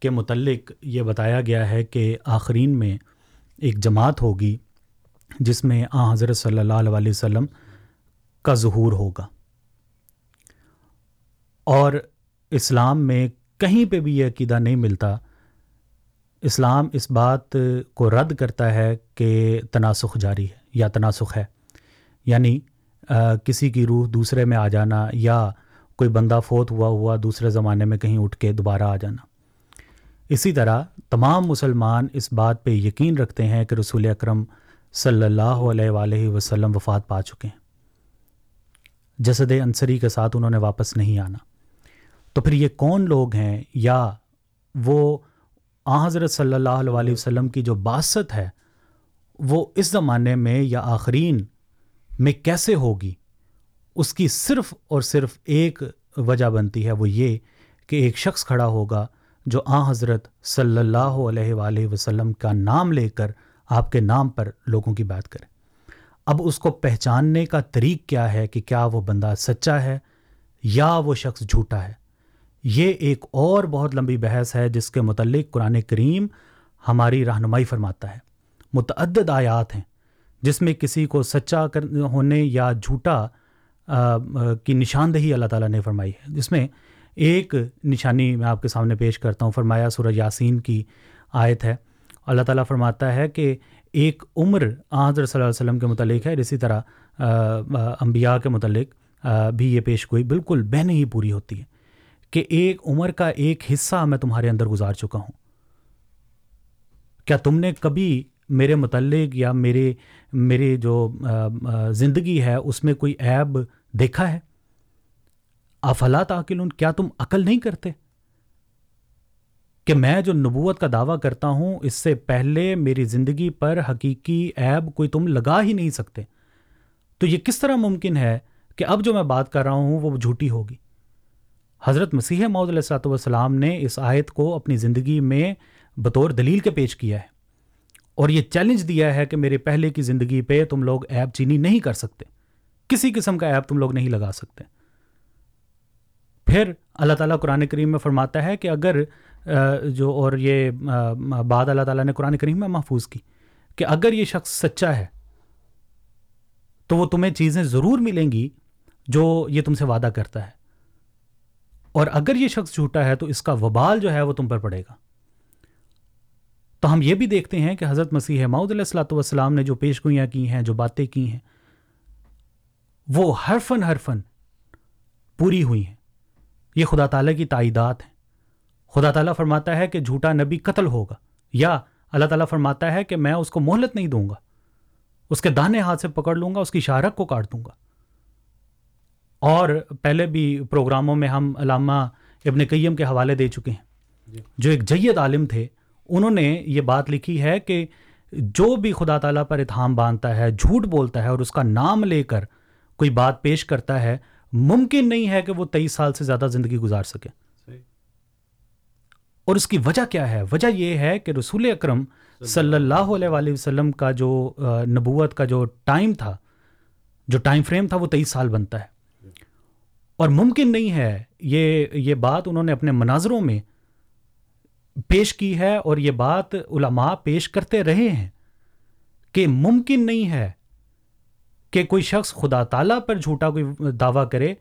S7: کے متعلق یہ بتایا گیا ہے کہ آخرین میں ایک جماعت ہوگی جس میں آ حضرت صلی اللہ علیہ وسلم کا ظہور ہوگا۔ اور اسلام میں کہیں پہ بھی یہ عقیدہ نہیں ملتا اسلام اس بات کو رد کرتا ہے کہ تناسخ جاری ہے یا تناسخ ہے۔ یعنی کسی کی روح دوسرے میں آ جانا یا کوئی بندہ فوت ہوا ہوا دوسرے زمانے میں کہیں اٹھ کے دوبارہ آ جانا۔ اسی طرح تمام مسلمان اس بات پہ یقین رکھتے ہیں کہ رسول اکرم صلی اللہ علیہ وآلہ وسلم وفات پا چکے ہیں۔ جسد انصری کے ساتھ انہوں نے واپس نہیں آنا۔ تو پھر یہ کون لوگ ہیں یا وہ آ حضرت صلی اللہ علیہ وسلم کی جو باست ہے، وہ اس زمانے میں یا آخرین میں کیسے ہوگی؟ اس کی صرف اور صرف ایک وجہ بنتی ہے، وہ یہ کہ ایک شخص کھڑا ہوگا جو آ حضرت صلی اللہ علیہ وآلہ وسلم کا نام لے کر آپ کے نام پر لوگوں کی بات کرے۔ اب اس کو پہچاننے کا طریق کیا ہے کہ کیا وہ بندہ سچا ہے یا وہ شخص جھوٹا ہے؟ یہ ایک اور بہت لمبی بحث ہے جس کے متعلق قرآن کریم ہماری رہنمائی فرماتا ہے۔ متعدد آیات ہیں جس میں کسی کو سچا کر، ہونے یا جھوٹا کی نشاندہی اللہ تعالیٰ نے فرمائی ہے۔ جس میں ایک نشانی میں آپ کے سامنے پیش کرتا ہوں۔ فرمایا سورہ یاسین کی آیت ہے۔ اللہ تعالیٰ فرماتا ہے کہ ایک عمر حضرت صلی اللہ علیہ وسلم کے متعلق ہے اسی طرح انبیاء کے متعلق بھی یہ پیش گوئی۔ بالکل بہن ہی پوری ہوتی ہے۔ کہ ایک عمر کا ایک حصہ میں تمہارے اندر گزار چکا ہوں۔ کیا تم نے کبھی میرے متعلق یا میرے میرے جو زندگی ہے، اس میں کوئی عیب دیکھا ہے؟ افلا تاکل کیا تم عقل نہیں کرتے؟ کہ میں جو نبوت کا دعویٰ کرتا ہوں، اس سے پہلے میری زندگی پر حقیقی عیب کوئی تم لگا ہی نہیں سکتے۔ تو یہ کس طرح ممکن ہے کہ اب جو میں بات کر رہا ہوں، وہ جھوٹی ہوگی؟ حضرت مسیح معود علیہ السلاۃ والسلام نے اس آیت کو اپنی زندگی میں بطور دلیل کے پیش کیا ہے اور یہ چیلنج دیا ہے کہ میرے پہلے کی زندگی پہ تم لوگ ایپ چینی نہیں کر سکتے۔ کسی قسم کا ایپ تم لوگ نہیں لگا سکتے۔ پھر اللہ تعالیٰ قرآن کریم میں فرماتا ہے کہ اگر جو اور یہ بعد اللہ تعالیٰ نے قرآن کریم میں محفوظ کی کہ اگر یہ شخص سچا ہے تو وہ تمہیں چیزیں ضرور ملیں گی جو یہ تم سے وعدہ کرتا ہے۔ اور اگر یہ شخص جھوٹا ہے تو اس کا وبال جو ہے وہ تم پر پڑے گا۔ تو ہم یہ بھی دیکھتے ہیں کہ حضرت مسیح ماؤد علیہ السلاۃ والسلام نے جو پیش گوئیاں کی ہیں، جو باتیں کی ہیں، وہ ہر فن ہر فن پوری ہوئی ہیں۔ یہ خدا تعالیٰ کی تائیدات ہیں۔ خدا تعالیٰ فرماتا ہے کہ جھوٹا نبی قتل ہوگا، یا اللہ تعالیٰ فرماتا ہے کہ میں اس کو مہلت نہیں دوں گا، اس کے دانے ہاتھ سے پکڑ لوں گا، اس کی شارک کو کاٹ دوں گا۔ اور پہلے بھی پروگراموں میں ہم علامہ ابن قیم کے حوالے دے چکے ہیں۔ جو ایک جید عالم تھے انہوں نے یہ بات لکھی ہے کہ جو بھی خدا تعالیٰ پر اتحام باندھتا ہے جھوٹ بولتا ہے اور اس کا نام لے کر کوئی بات پیش کرتا ہے ممکن نہیں ہے کہ وہ تیئیس سال سے زیادہ زندگی گزار سکے۔ اور اس کی وجہ کیا ہے؟ وجہ یہ ہے کہ رسول اکرم صلی اللہ علیہ وآلہ وسلم کا جو نبوت کا جو ٹائم تھا جو ٹائم فریم تھا وہ تیئیس سال بنتا ہے۔ اور ممکن نہیں ہے یہ یہ بات انہوں نے اپنے مناظروں میں پیش کی ہے اور یہ بات علماء پیش کرتے رہے ہیں کہ ممکن نہیں ہے کہ کوئی شخص خدا تعالیٰ پر جھوٹا کوئی دعویٰ کرے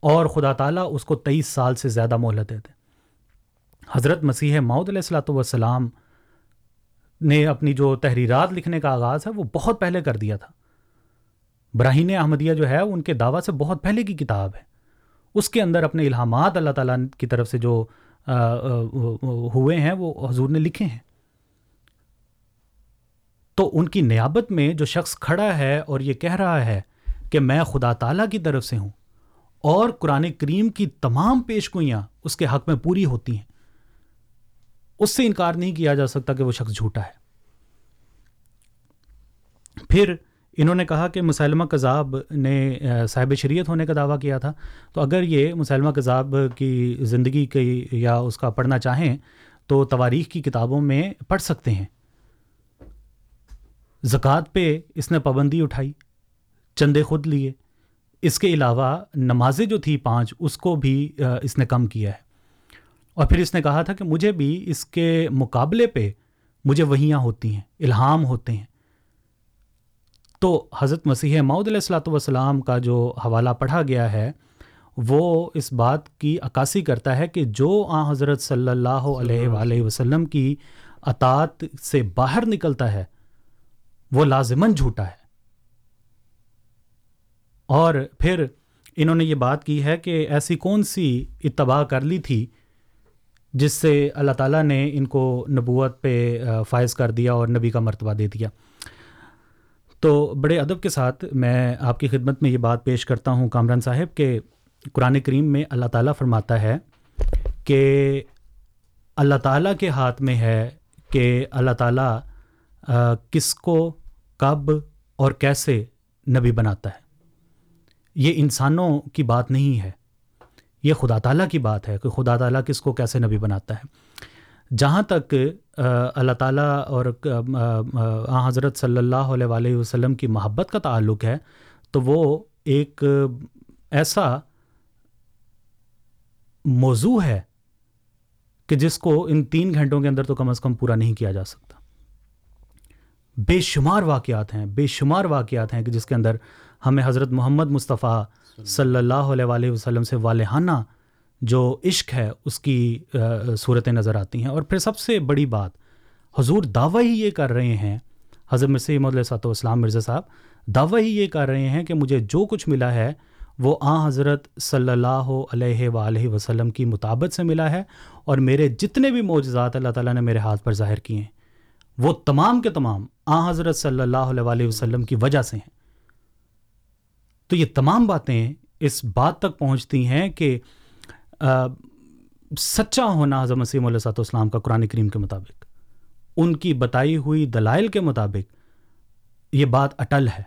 S7: اور خدا تعالیٰ اس کو تیئیس سال سے زیادہ مہلت دے حضرت مسیح ماؤد علیہ السلاۃ والسلام نے اپنی جو تحریرات لکھنے کا آغاز ہے وہ بہت پہلے کر دیا تھا۔ براہین احمدیہ جو ہے ان کے دعویٰ سے بہت پہلے کی کتاب ہے۔ اس کے اندر اپنے الہامات اللہ تعالیٰ کی طرف سے جو ہوئے ہیں، وہ حضور نے لکھے ہیں۔ تو ان کی نیابت میں جو شخص کھڑا ہے اور یہ کہہ رہا ہے کہ میں خدا تعالیٰ کی طرف سے ہوں اور قرآن کریم کی تمام پیش گوئیاں اس کے حق میں پوری ہوتی ہیں، اس سے انکار نہیں کیا جا سکتا کہ وہ شخص جھوٹا ہے۔ پھر انہوں نے کہا کہ مسلمہ کذاب نے صاحب شریعت ہونے کا دعویٰ کیا تھا۔ تو اگر یہ مسلمہ کذاب کی زندگی کی یا اس کا پڑھنا چاہیں تو تواریخ کی کتابوں میں پڑھ سکتے ہیں۔ زکوٰۃ پہ اس نے پابندی اٹھائی، چندے خود لیے۔ اس کے علاوہ نمازیں جو تھی پانچ، اس کو بھی اس نے کم کیا ہے۔ اور پھر اس نے کہا تھا کہ مجھے بھی اس کے مقابلے پہ مجھے وہیاں ہوتی ہیں، الہام ہوتے ہیں۔ تو حضرت مسیح معود علیہ السلاۃ والسلام کا جو حوالہ پڑھا گیا ہے، وہ اس بات کی عکاسی کرتا ہے کہ جو آ حضرت صلی اللہ علیہ وآلہ وسلم کی اطاعت سے باہر نکلتا ہے، وہ لازمن جھوٹا ہے۔ اور پھر انہوں نے یہ بات کی ہے کہ ایسی کون سی اتباع کر لی تھی جس سے اللہ تعالیٰ نے ان کو نبوت پہ فائز کر دیا اور نبی کا مرتبہ دے دیا۔ تو بڑے ادب کے ساتھ میں آپ کی خدمت میں یہ بات پیش کرتا ہوں کامران صاحب کہ قرآن کریم میں اللہ تعالیٰ فرماتا ہے کہ اللہ تعالیٰ کے ہاتھ میں ہے کہ اللہ تعالیٰ کس کو، کب اور کیسے نبی بناتا ہے۔ یہ انسانوں کی بات نہیں ہے، یہ خدا تعالیٰ کی بات ہے کہ خدا تعالیٰ کس کو کیسے نبی بناتا ہے۔ جہاں تک اللہ تعالیٰ اور حضرت صلی اللہ علیہ وآلہ وسلم کی محبت کا تعلق ہے، تو وہ ایک ایسا موضوع ہے کہ جس کو ان تین گھنٹوں کے اندر تو کم از کم پورا نہیں کیا جا سکتا۔ بے شمار واقعات ہیں، بے شمار واقعات ہیں کہ جس کے اندر ہمیں حضرت محمد مصطفیٰ صلی اللہ علیہ وآلہ وسلم سے والہانہ جو عشق ہے، اس کی صورتیں نظر آتی ہیں۔ اور پھر سب سے بڑی بات، حضور دعویٰ ہی یہ کر رہے ہیں۔ حضرت مسیح علیہ صاحب والسلام، مرزا صاحب، دعویٰ ہی یہ کر رہے ہیں کہ مجھے جو کچھ ملا ہے، وہ آ حضرت صلی اللہ علیہ وآلہ وسلم کی مطابت سے ملا ہے۔ اور میرے جتنے بھی معجزات اللہ تعالیٰ نے میرے ہاتھ پر ظاہر کیے ہیں، وہ تمام کے تمام آ حضرت صلی اللہ علیہ وآلہ وسلم کی وجہ سے ہیں۔ تو یہ تمام باتیں اس بات تک پہنچتی ہیں کہ سچا ہونا حضرت مسیم علیہ صاحب اسلام کا قرآن کریم کے مطابق، ان کی بتائی ہوئی دلائل کے مطابق یہ بات اٹل ہے۔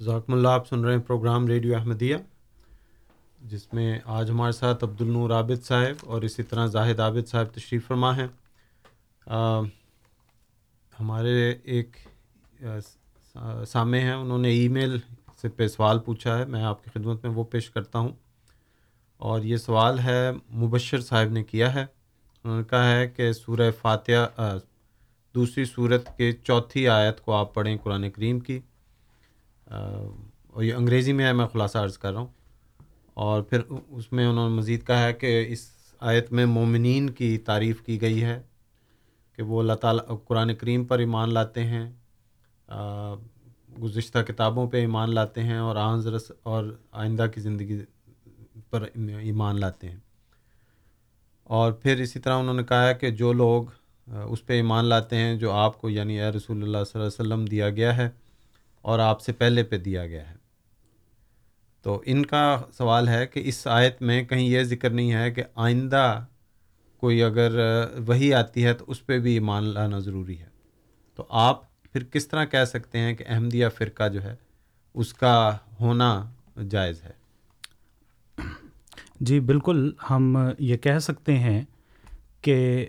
S6: ذاکم اللہ، آپ سن رہے ہیں پروگرام ریڈیو احمدیہ، جس میں آج ہمارے ساتھ عبد النور عابد صاحب اور اسی طرح زاہد عابد صاحب تشریف فرما ہیں۔ ہمارے ایک سامع ہیں، انہوں نے ای میل سے پہ سوال پوچھا ہے، میں آپ کی خدمت میں وہ پیش کرتا ہوں۔ اور یہ سوال ہے، مبشر صاحب نے کیا ہے۔ انہوں نے کہا ہے کہ سورہ فاتحہ دوسری صورت کے چوتھی آیت کو آپ پڑھیں قرآن کریم کی۔ اور یہ انگریزی میں ہے، میں خلاصہ عرض کر رہا ہوں۔ اور پھر اس میں انہوں نے مزید کہا ہے کہ اس آیت میں مومنین کی تعریف کی گئی ہے کہ وہ اللہ تعالیٰ قرآن کریم پر ایمان لاتے ہیں۔ گزشتہ کتابوں پہ ایمان لاتے ہیں اور حضرت اور آئندہ کی زندگی پر ایمان لاتے ہیں۔ اور پھر اسی طرح انہوں نے کہا کہ جو لوگ اس پہ ایمان لاتے ہیں، جو آپ کو یعنی اے رسول اللہ صلی اللہ علیہ وسلم دیا گیا ہے اور آپ سے پہلے پہ دیا گیا ہے۔ تو ان کا سوال ہے کہ اس آیت میں کہیں یہ ذکر نہیں ہے کہ آئندہ کوئی اگر وہی آتی ہے تو اس پہ بھی ایمان لانا ضروری ہے۔ تو آپ پھر کس طرح کہہ سکتے ہیں کہ احمدیہ فرقہ جو ہے، اس کا ہونا جائز ہے؟
S7: جی بالکل ہم یہ کہہ سکتے ہیں کہ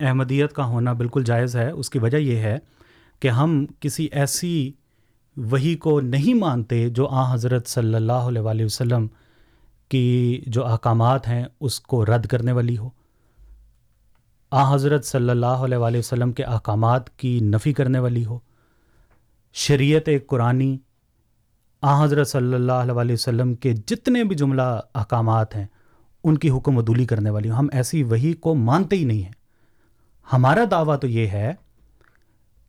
S7: احمدیت کا ہونا بالکل جائز ہے۔ اس کی وجہ یہ ہے کہ ہم کسی ایسی وہی کو نہیں مانتے جو آ حضرت صلی اللہ علیہ وسلم کی جو احکامات ہیں، اس کو رد کرنے والی ہو۔ آ حضرت صلی اللہ علیہ وسلم کے احکامات کی نفی کرنے والی ہو۔ شریعت قرآن آ حضرت صلی اللہ علیہ وسلم کے جتنے بھی جملہ احکامات ہیں، ان کی حکم عدولی کرنے والی ہوں۔ ہم ایسی وہی کو مانتے ہی نہیں ہیں۔ ہمارا دعویٰ تو یہ ہے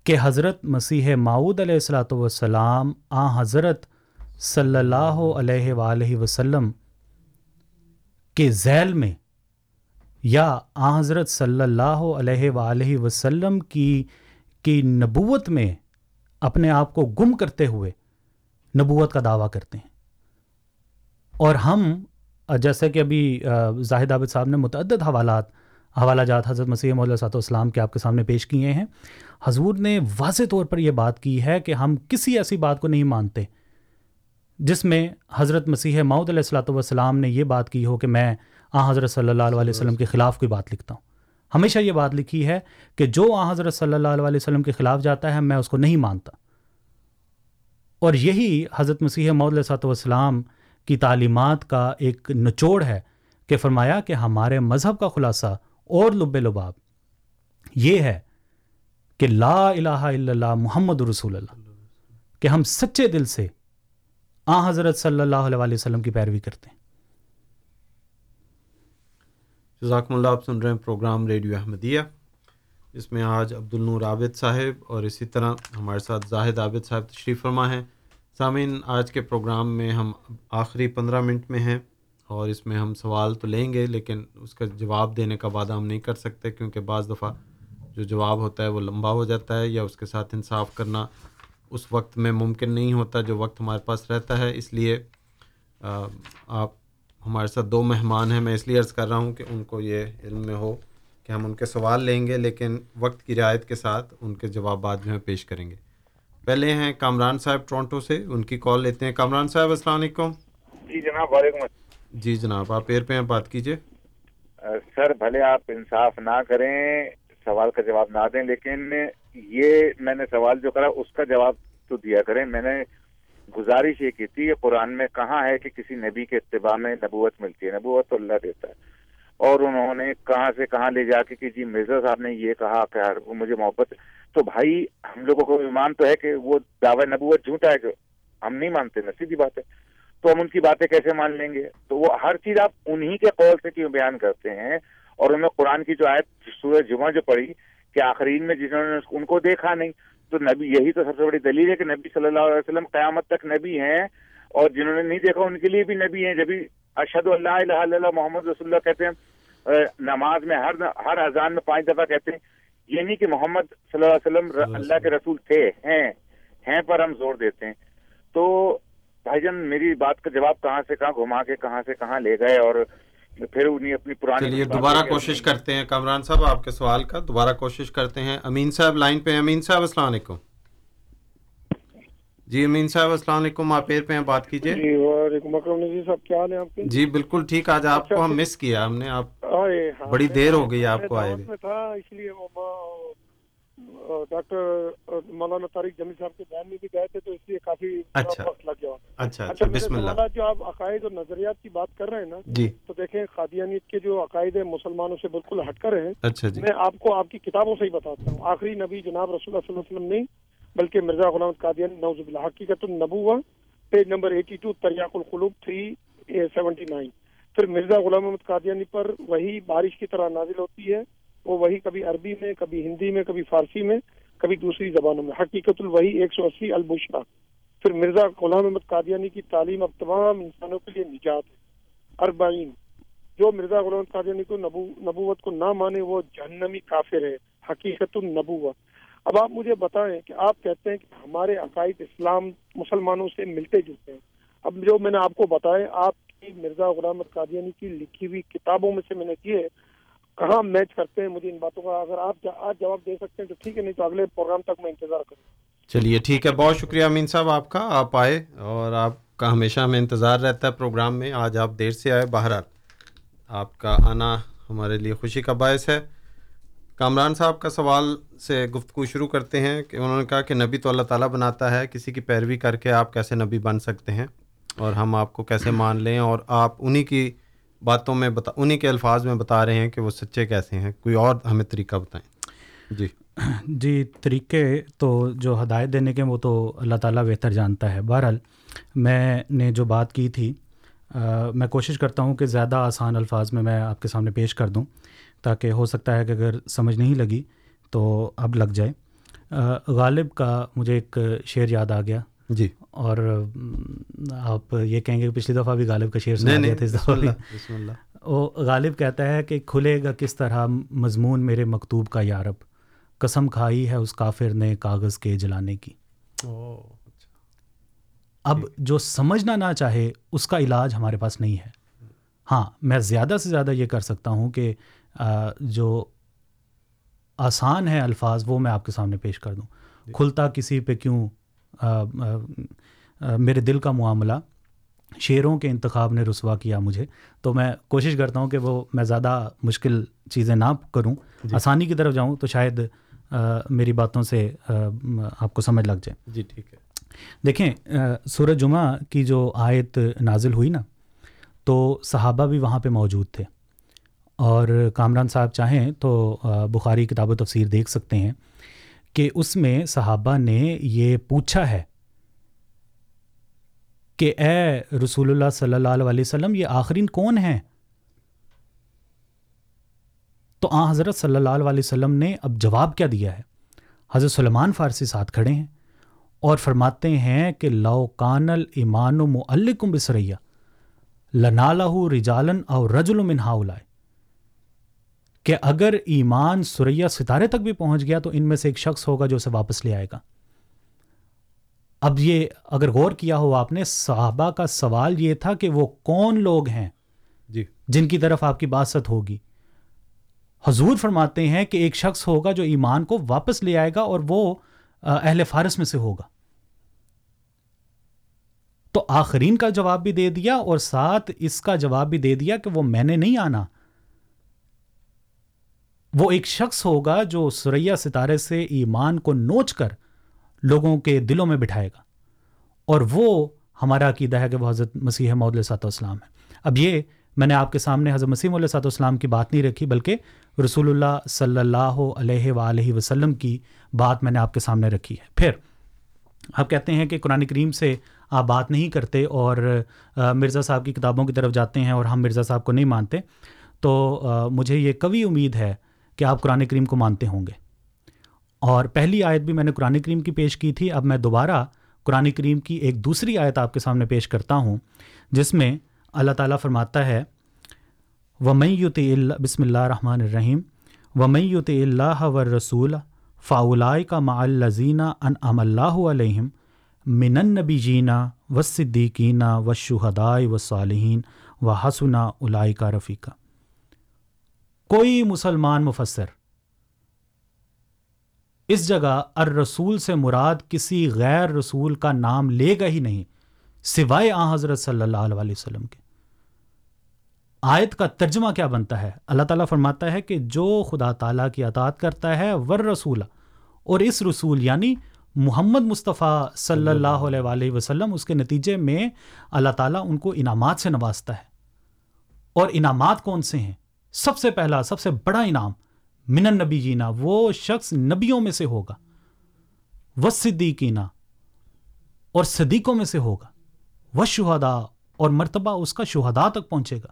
S7: کہ حضرت مسیح معود علیہ السلاۃ والسلام آ حضرت صلی اللہ علیہ وآلہ وسلم کے ذیل میں یا آ حضرت صلی اللہ علیہ وآلہ وسلم کی کی نبوت میں اپنے آپ کو گم کرتے ہوئے نبوت کا دعویٰ کرتے ہیں۔ اور ہم، جیسے کہ ابھی زاہد عابد صاحب نے متعدد حوالات، حوالہ جات حضرت مسیح علیہ صاحب السلام کے آپ کے سامنے پیش کیے ہیں۔ حضور نے واضح طور پر یہ بات کی ہے کہ ہم کسی ایسی بات کو نہیں مانتے جس میں حضرت مسیح معود علیہ السلاۃ والسلام نے یہ بات کی ہو کہ میں آ حضرت صلی اللہ علیہ وسلم کے خلاف کوئی بات لکھتا ہوں۔ ہمیشہ یہ بات لکھی ہے کہ جو آ حضرت صلی اللہ علیہ وسلم کے خلاف جاتا ہے میں اس کو نہیں مانتا۔ اور یہی حضرت مسیح معود علیہ صاحب والسلام کی تعلیمات کا ایک نچوڑ ہے کہ فرمایا کہ ہمارے مذہب کا خلاصہ اور لب لباب یہ ہے کہ لا الہ الا اللہ محمد رسول اللہ، کہ ہم سچے دل سے آ حضرت صلی اللہ علیہ وسلم کی پیروی کرتے ہیں۔
S6: جزاکم اللہ، آپ سن رہے ہیں پروگرام ریڈیو احمدیہ، جس میں آج عبد النور عابد صاحب اور اسی طرح ہمارے ساتھ زاہد عابد صاحب تشریف فرما ہیں۔ سامعین، آج کے پروگرام میں ہم آخری پندرہ منٹ میں ہیں اور اس میں ہم سوال تو لیں گے، لیکن اس کا جواب دینے کا وعدہ ہم نہیں کر سکتے، کیونکہ بعض دفعہ جو جواب ہوتا ہے وہ لمبا ہو جاتا ہے یا اس کے ساتھ انصاف کرنا اس وقت میں ممکن نہیں ہوتا جو وقت ہمارے پاس رہتا ہے۔ اس لیے آپ ہمارے ساتھ دو مہمان ہیں میں اس لیے عرض کر رہا ہوں کہ ان کو یہ علم میں ہو کہ ہم ان کے سوال لیں گے لیکن وقت کی رعایت کے ساتھ ان کے جوابات جو ہیں پیش کریں گے۔ پہلے ہیں کامران صاحب ٹورنٹو سے ان کی کال لیتے ہیں۔ کامران صاحب السلام علیکم۔
S16: جی جناب وعلیکم السلام۔
S6: جی جناب آپ ایر پہ ہیں بات کیجیے۔
S16: سر بھلے آپ انصاف نہ کریں سوال کا جواب نہ دیں لیکن یہ میں نے سوال جو کرا اس کا جواب تو دیا کریں۔ میں نے گزارش یہ کی تھی، یہ قرآن میں کہاں ہے کہ کسی نبی کے اتباع میں نبوت ملتی ہے، نبوت تو اللہ دیتا ہے۔ اور انہوں نے کہاں سے کہاں لے جا کے کہ جی مرزا صاحب نے یہ کہا کہ مجھے محبت تو بھائی، ہم لوگوں کو ایمان تو ہے کہ وہ دعوی نبوت جھوٹا ہے جو ہم نہیں مانتے نا سیدھی بات ہے۔ تو ہم ان کی باتیں کیسے مان لیں گے؟ تو وہ ہر چیز آپ انہی کے قول سے کیوں بیان کرتے ہیں؟ اور انہوں نے قرآن کی جو آیت سورج جمعہ جو پڑھی کہ آخرین میں جنہوں نے ان کو دیکھا نہیں تو نبی یہی تو سب سے بڑی دلیل ہے کہ نبی صلی اللہ علیہ وسلم قیامت تک نبی ہیں اور جنہوں نے نہیں دیکھا ان کے لیے بھی نبی ہیں۔ جبھی اشد اللہ الہ اللہ محمد رسول اللہ کہتے ہیں نماز میں ہر ہر اذان میں پانچ دفعہ کہتے ہیں۔ یہ نہیں کہ محمد صلی اللہ علیہ وسلم اللہ کے رسول تھے ہیں ہیں پر ہم زور دیتے ہیں۔ تو بھائی جان میری بات کا جواب کہاں سے کہاں گھما کے کہاں سے کہاں لے گئے اور پھر انہیں اپنی پرانی
S6: چلیے دوبارہ کوشش کرتے ہیں کامران صاحب آپ کے سوال کا دوبارہ کوشش کرتے ہیں۔ امین صاحب لائن پہ امین صاحب السلام علیکم۔ جی امین صاحب السلام علیکم۔ آپ پہ ہیں بات کیجیے۔
S17: جی وعلیکم اکرم نظیر صاحب کیا حال ہے آپ کے؟
S6: جی بالکل ٹھیک۔ آج آپ کو ہم مس کیا ہم نے آپ
S17: ہاں،
S6: بڑی دیر ہو گئی آپ کو آئے
S17: تھا اس لیے ڈاکٹر مولانا طارق جمی صاحب کے بیان میں بھی گئے تھے تو اس لیے کافی
S6: اچھا۔
S17: وقت لگ گیا۔
S6: اچھا,
S17: اچھا،,
S6: اچھا،
S17: بسم
S6: اللہ۔
S17: جو آپ عقائد اور نظریات کی بات کر رہے ہیں نا جی۔
S6: تو
S17: دیکھیں قادیانیت کے جو عقائد ہیں مسلمانوں سے بالکل ہٹ کر ہیں۔
S6: جی۔ میں
S17: آپ کو آپ کی کتابوں سے ہی بتاتا ہوں۔ آخری نبی جناب رسول اللہ صلی اللہ علیہ وسلم نہیں بلکہ مرزا غلام قادیانی نوز باللہ حقیقت النبوہ پیج نمبر ایٹی ٹو تریاق القلوب تھری سیونٹی نائن پھر مرزا غلام احمد قادیانی پر وہی بارش کی طرح نازل ہوتی ہے۔ وہ وہی کبھی عربی میں، کبھی ہندی میں، کبھی فارسی میں، کبھی دوسری زبانوں میں۔ حقیقت الوحی ایک سو اسی البشرا۔ پھر مرزا غلام احمد قادیانی کی تعلیم اب تمام انسانوں کے لیے نجات ہے۔ اربعین۔ جو مرزا غلام قادیانی کو نبو، نبوت کو نہ مانے، وہ جہنمی کافر ہے۔ حقیقت النبوت۔ اب آپ مجھے بتائیں کہ آپ کہتے ہیں کہ ہمارے عقائد اسلام مسلمانوں سے ملتے جلتے ہیں۔ اب جو میں نے آپ کو بتایا، آپ کی مرزا غلام قادیانی کی لکھی ہوئی کتابوں میں سے میں نے یہ کہاں میچ کرتے ہیں مجھے ان باتوں کا اگر آپ آج جواب دے سکتے ہیں تو ٹھیک
S6: ہے، نہیں تو اگلے پروگرام تک میں انتظار کروں چلیے، ٹھیک ہے۔ بہت شکریہ امین صاحب آپ کا۔ آپ آئے اور آپ کا ہمیشہ ہمیں انتظار رہتا ہے پروگرام میں۔ آج آپ دیر سے آئے، بہرحال۔ آپ کا آنا ہمارے لیے خوشی کا باعث ہے۔ کامران صاحب کا سوال سے گفتگو شروع کرتے ہیں کہ انہوں نے کہا کہ نبی تو اللہ تعالیٰ بناتا ہے، کسی کی پیروی کر کے آپ کیسے نبی بن سکتے ہیں؟ اور ہم آپ کو کیسے مان لیں اور آپ انہی کی باتوں میں بتا انہی کے الفاظ
S7: میں بتا رہے ہیں کہ وہ سچے کیسے ہیں۔ کوئی اور ہمیں طریقہ بتائیں۔ جی۔ جی طریقے تو جو ہدایت دینے کے وہ تو اللہ تعالیٰ بہتر جانتا ہے۔ بہرحال، میں نے جو بات کی تھی میں کوشش کرتا ہوں کہ زیادہ آسان الفاظ میں میں آپ کے سامنے پیش کر دوں، تاکہ ہو سکتا ہے کہ اگر
S6: سمجھ
S7: نہیں لگی تو اب لگ جائے۔ غالب کا مجھے ایک شعر یاد آ
S6: گیا۔
S7: جی۔
S6: اور
S7: آپ یہ کہیں گے
S6: کہ پچھلی
S7: دفعہ بھی غالب کا شعر سنا دیا تھا اس دفعہ بسم اللہ۔ وہ غالب کہتا ہے کہ کھلے گا کس طرح مضمون میرے مکتوب کا یارب قسم کھائی ہے اس کافر نے کاغذ کے جلانے کی۔ اب جو سمجھنا نہ چاہے اس کا علاج ہمارے پاس نہیں ہے۔ ہاں میں زیادہ سے زیادہ یہ کر سکتا ہوں کہ جو آسان ہے الفاظ وہ میں آپ کے سامنے پیش کر دوں۔ کھلتا کسی پہ کیوں؟ میرے دل کا معاملہ شعروں کے انتخاب نے رسوا کیا مجھے۔ تو میں
S6: کوشش
S7: کرتا ہوں کہ وہ میں زیادہ مشکل چیزیں نہ کروں۔ جی۔ آسانی کی طرف جاؤں تو
S6: شاید میری باتوں
S7: سے آپ کو سمجھ لگ جائے۔ جی ٹھیک ہے۔ دیکھیں سورج جمعہ کی جو آیت نازل ہوئی نا تو صحابہ بھی وہاں پہ موجود تھے۔ اور کامران صاحب چاہیں تو بخاری کتاب و تفسیر دیکھ سکتے ہیں۔ کہ اس میں صحابہ نے یہ پوچھا ہے کہ اے رسول اللہ صلی اللہ علیہ وسلم، یہ آخرین کون ہیں؟ تو آ حضرت صلی اللہ علیہ وسلم نے اب جواب کیا دیا ہے۔ حضرت سلمان فارسی ساتھ کھڑے ہیں اور فرماتے ہیں کہ لوکان المان و ملکم بسریا لنالہ رجالن اور رج المنہا لائے کہ اگر ایمان سریا ستارے تک بھی پہنچ گیا تو ان میں سے ایک شخص ہوگا جو اسے واپس لے آئے گا۔ اب یہ
S6: اگر
S7: غور کیا ہو آپ نے صحابہ کا سوال یہ تھا کہ وہ کون لوگ ہیں؟ جی۔ جن کی طرف آپ کی باست ہوگی۔ حضور فرماتے ہیں کہ ایک شخص ہوگا جو ایمان کو واپس لے آئے گا اور وہ اہل فارس میں سے ہوگا۔ تو آخرین کا جواب بھی دے دیا اور ساتھ اس کا جواب بھی دے دیا کہ وہ میں نے نہیں آنا۔ وہ ایک شخص ہوگا جو سریا ستارے سے ایمان کو نوچ کر لوگوں کے دلوں میں بٹھائے گا۔ اور وہ ہمارا عقیدہ ہے کہ وہ حضرت مسیح مود صاحب اسلام ہے۔ اب یہ میں نے آپ کے سامنے حضرت مسیح علیہ صاحب السلام کی بات نہیں رکھی، بلکہ رسول اللہ صلی اللہ علیہ وآلہ وسلم کی بات میں نے آپ کے سامنے رکھی ہے۔ پھر آپ کہتے ہیں کہ قرآن کریم سے آپ بات نہیں کرتے اور مرزا صاحب کی کتابوں کی طرف جاتے ہیں اور ہم مرزا صاحب کو نہیں مانتے۔ تو مجھے یہ کبھی امید ہے کہ آپ قرآن کریم کو مانتے ہوں گے۔ اور پہلی آیت بھی میں نے قرآن کریم کی پیش کی تھی۔ اب میں دوبارہ قرآن کریم کی ایک دوسری آیت آپ کے سامنے پیش کرتا ہوں، جس میں اللہ تعالیٰ فرماتا ہے ومََ یوت اللہ، بسم اللہ الرحمن الرحیم ومََ یوت اللہ و رسول فاؤلائے کا معلزینہ ام اللہ علیہم منن نبی جینا و صدیقینہ و شہدائے و صالحین و حسنہ الائے کا رفیقہ۔ کوئی مسلمان مفسر۔ اس جگہ الرسول سے مراد کسی غیر رسول کا نام لے گا ہی نہیں سوائے آ حضرت صلی اللہ علیہ وسلم کے۔ آیت کا ترجمہ کیا بنتا ہے؟ اللہ تعالیٰ فرماتا ہے کہ جو خدا تعالیٰ کی اطاعت کرتا ہے ور رسولہ اور اس رسول یعنی محمد مصطفیٰ صلی اللہ علیہ وآلہ وسلم اس کے نتیجے میں اللہ تعالیٰ ان کو انعامات سے نوازتا ہے۔ اور انعامات کون سے ہیں؟ سب سے پہلا، سب سے بڑا انعام من النبی جینا وہ شخص نبیوں میں سے ہوگا۔ وہ صدیقینا اور صدیقوں میں سے ہوگا۔ وہ شہدا اور مرتبہ اس کا شہداء تک پہنچے گا۔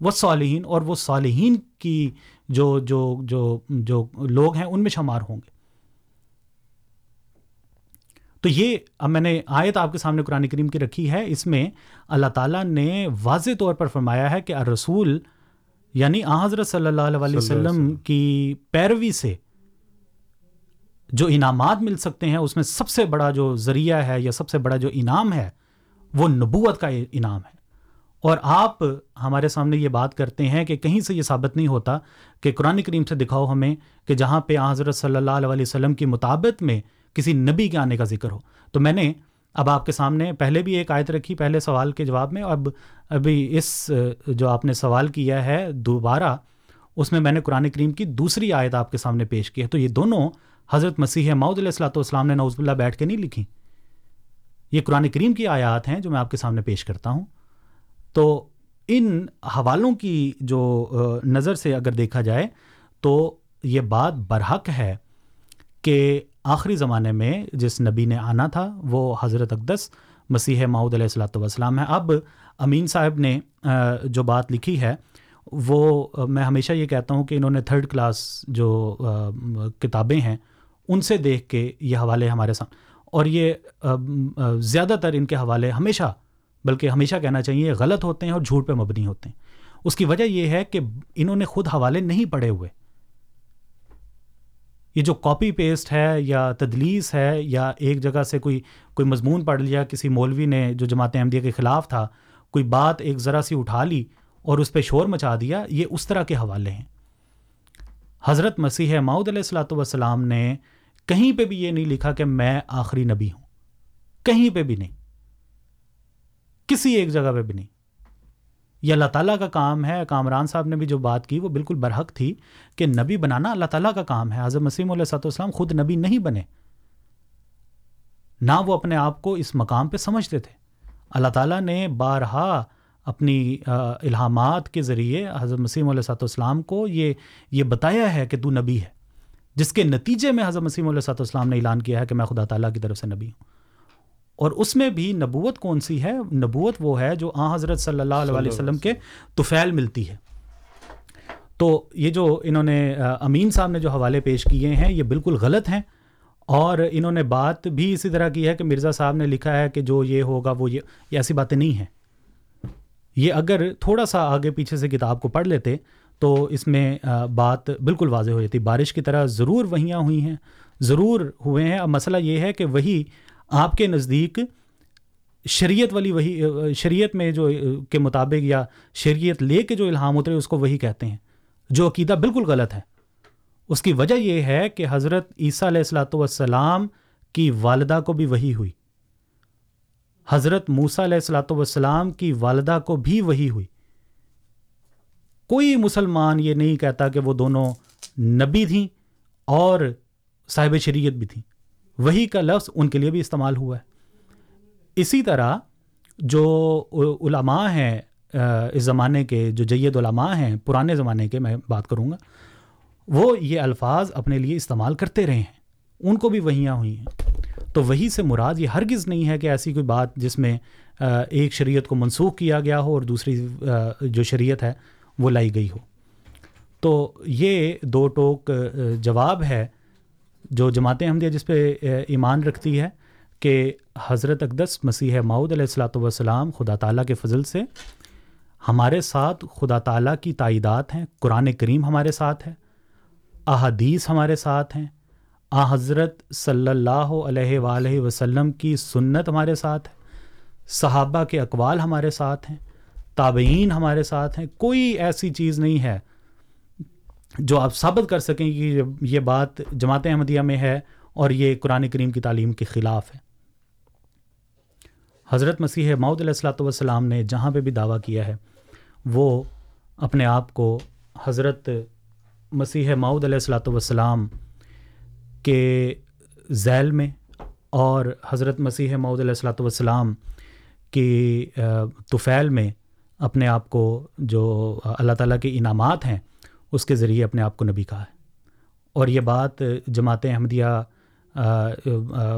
S7: وہ صالحین اور وہ صالحین کی جو جو جو جو لوگ ہیں، ان میں شمار ہوں گے۔ تو یہ اب میں نے آیت آپ کے سامنے قرآن کریم کی رکھی ہے۔ اس میں اللہ تعالیٰ نے واضح طور پر فرمایا ہے کہ الرسول یعنی آ حضرت صلی اللہ علیہ وسلم. کی پیروی سے جو انعامات مل سکتے ہیں اس میں سب سے بڑا جو ذریعہ ہے یا سب سے بڑا جو انعام ہے وہ نبوت کا انعام ہے۔ اور آپ ہمارے سامنے یہ بات کرتے ہیں کہ کہیں سے یہ ثابت نہیں ہوتا کہ قرآن کریم سے دکھاؤ ہمیں کہ جہاں پہ آ حضرت صلی اللہ علیہ وسلم کی مطابق میں کسی نبی کے آنے کا ذکر ہو۔ تو میں نے اب آپ کے سامنے پہلے بھی ایک آیت رکھی پہلے سوال کے جواب میں، اب، ابھی اس، جو آپ نے سوال کیا ہے دوبارہ، اس میں میں نے قرآن کریم کی دوسری آیت آپ کے سامنے پیش کی ہے۔ تو یہ دونوں حضرت مسیح معود علیہ السلاۃ والسلام نے نوز اللہ بیٹھ کے نہیں لکھی۔ یہ قرآن کریم کی آیات ہیں جو میں آپ کے سامنے پیش کرتا ہوں۔ تو ان حوالوں کی جو نظر سے اگر دیکھا جائے تو یہ بات برحق ہے کہ آخری زمانے میں جس نبی نے آنا تھا، وہ حضرت اقدس مسیح معود علیہ السلاۃ والسلام ہے اب امین صاحب نے جو بات لکھی ہے، وہ، میں ہمیشہ یہ کہتا ہوں کہ انہوں نے تھرڈ کلاس جو کتابیں ہیں، ان سے دیکھ کے یہ حوالے ہمارے سامنے۔ اور یہ زیادہ تر ان کے حوالے ہمیشہ، بلکہ ہمیشہ کہنا چاہیے، غلط ہوتے ہیں اور جھوٹ پہ مبنی ہوتے ہیں۔ اس کی وجہ یہ ہے کہ انہوں نے خود حوالے نہیں پڑھے ہوئے۔ یہ جو کاپی پیسٹ ہے یا تدلیس ہے یا ایک جگہ سے کوئی کوئی مضمون پڑھ لیا، کسی مولوی نے جو جماعت احمدیہ کے خلاف تھا، کوئی بات ایک ذرا سی اٹھا لی اور اس پہ شور مچا دیا، یہ اس طرح کے حوالے ہیں۔ حضرت مسیح ماؤد علیہ السلاۃ والسلام نے کہیں پہ بھی یہ نہیں لکھا کہ میں آخری نبی ہوں۔ کہیں پہ بھی نہیں۔ کسی ایک جگہ پہ بھی نہیں۔ یہ اللہ تعالیٰ کا کام ہے۔ کامران صاحب نے بھی جو بات کی وہ بالکل برحق تھی کہ نبی بنانا اللہ تعالیٰ کا کام ہے۔ حضرت مسیم علیہ صاحب والسلام خود نبی نہیں بنے۔ نہ وہ اپنے آپ کو اس مقام پہ سمجھتے تھے۔ اللہ تعالیٰ نے بارہا اپنی الہامات کے ذریعے حضرت مسیم علیہ صاحب والسلام کو یہ یہ بتایا ہے کہ تو نبی ہے۔ جس کے نتیجے میں حضرت مسیم علیہ صاحب والسلام نے اعلان کیا ہے کہ میں خدا تعالیٰ کی طرف سے نبی ہوں۔ اور اس میں بھی نبوت کون سی ہے؟ نبوت وہ ہے جو آ حضرت صلی اللہ علیہ وسلم کے توفیل ملتی ہے۔ تو یہ جو انہوں نے امین صاحب نے جو حوالے پیش کیے ہیں یہ بالکل غلط ہیں۔ اور انہوں نے بات بھی اسی طرح کی ہے کہ مرزا صاحب نے لکھا ہے کہ جو یہ ہوگا وہ یہ ایسی باتیں نہیں ہیں۔ یہ اگر تھوڑا سا آگے پیچھے سے کتاب کو پڑھ لیتے تو اس میں بات بالکل واضح ہو جاتی۔ بارش کی طرح ضرور وہیاں ہوئی ہیں ضرور ہوئے ہیں۔ اب مسئلہ یہ ہے کہ وہی آپ کے نزدیک شریعت والی وہی شریعت میں جو، کے مطابق یا شریعت لے کے جو الہام اترے، اس کو وہی کہتے ہیں، جو عقیدہ بالکل غلط ہے۔ اس کی وجہ یہ ہے کہ حضرت عیسیٰ علیہ السلاۃ والسلام کی والدہ کو بھی وہی ہوئی۔ حضرت موسیٰ علیہ السلاۃ والسلام کی والدہ کو بھی وہی ہوئی۔ کوئی مسلمان یہ نہیں کہتا کہ وہ دونوں نبی تھیں اور صاحب شریعت بھی تھیں۔ وہی کا لفظ ان کے لیے بھی استعمال ہوا ہے۔ اسی طرح جو علماء ہیں اس زمانے کے جو جید علماء ہیں، پرانے زمانے کے، میں بات کروں گا، وہ یہ الفاظ اپنے لیے استعمال کرتے رہے ہیں۔ ان کو بھی وہیاں ہوئی ہیں۔ تو وہی سے مراد یہ ہرگز نہیں ہے کہ ایسی کوئی بات جس میں ایک شریعت کو منسوخ کیا گیا ہو اور دوسری جو شریعت ہے، وہ لائی گئی ہو۔ تو یہ دو ٹوک جواب ہے جو جماعت احمدیہ جس پہ ایمان رکھتی ہے کہ حضرت اقدس مسیح معود علیہ السلاۃ والسلام خدا تعالیٰ کے فضل سے ہمارے ساتھ خدا تعالیٰ کی تائیدات ہیں، قرآن کریم ہمارے ساتھ ہے، احادیث ہمارے ساتھ ہیں، آ، حضرت صلی اللہ علیہ وآلہ وسلم کی سنت ہمارے ساتھ ہے، صحابہ کے اقوال ہمارے ساتھ ہیں، تابعین ہمارے ساتھ ہیں، کوئی ایسی چیز نہیں ہے جو آپ ثابت کر سکیں کہ یہ بات جماعت احمدیہ میں ہے اور یہ قرآن کریم کی تعلیم کے خلاف ہے۔ حضرت مسیح معود علیہ السلاۃ والسلام نے جہاں پہ بھی دعویٰ کیا ہے، وہ اپنے آپ کو حضرت مسیح معود علیہ السلاۃ والسلام کہ ذیل میں اور حضرت مسیح معود علیہ الصلاۃ والسلام کی طفیل میں اپنے آپ کو جو اللہ تعالیٰ کے انعامات ہیں اس کے ذریعے اپنے آپ کو نبی کہا ہے۔ اور یہ بات جماعت احمدیہ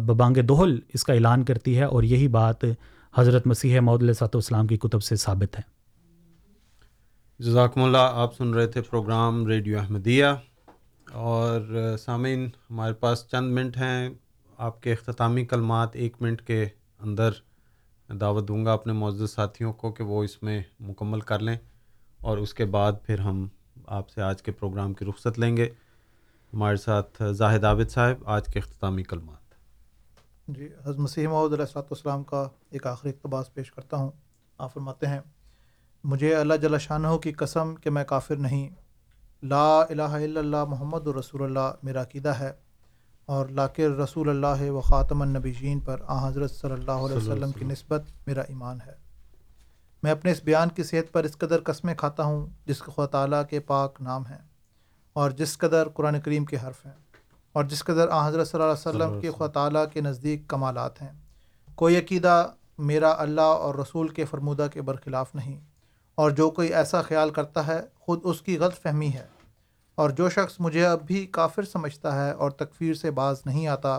S7: ببانگ دوہل اس کا اعلان کرتی ہے اور یہی بات حضرت مسیح معود علیہ صاحب کی کتب سے ثابت ہے۔
S6: جزاکم اللہ، آپ سن رہے تھے پروگرام ریڈیو احمدیہ۔ اور سامعین، ہمارے پاس چند منٹ ہیں۔ آپ کے اختتامی کلمات ایک منٹ کے اندر دعوت دوں گا اپنے معزز ساتھیوں کو کہ وہ اس میں مکمل کر لیں اور اس کے بعد پھر ہم آپ سے آج کے پروگرام کی رخصت لیں گے۔ ہمارے ساتھ زاہد عابد صاحب، آج کے اختتامی کلمات۔
S8: جی حضرت مسیح محمد علیہ السلۃ والسلام کا ایک آخری اقتباس پیش کرتا ہوں۔ آپ فرماتے ہیں، مجھے اللہ جل شاہ کی قسم کہ میں کافر نہیں۔ لا الہ الا اللہ محمد رسول اللہ میرا عقیدہ ہے اور لاکر رسول اللہ و خاتم النبیین پر آ حضرت صلی اللہ علیہ وسلم کی نسبت میرا ایمان ہے۔ میں اپنے اس بیان کی صحت پر اس قدر قسمیں کھاتا ہوں جس کے خدا تعالیٰ کے پاک نام ہیں اور جس قدر قرآن کریم کے حرف ہیں اور جس قدر آ حضرت صلی اللہ علیہ وسلم کے خدا تعالیٰ کے نزدیک کمالات ہیں۔ کوئی عقیدہ میرا اللہ اور رسول کے فرمودہ کے برخلاف نہیں اور جو کوئی ایسا خیال کرتا ہے خود اس کی غلط فہمی ہے اور جو شخص مجھے اب بھی کافر سمجھتا ہے اور تکفیر سے باز نہیں آتا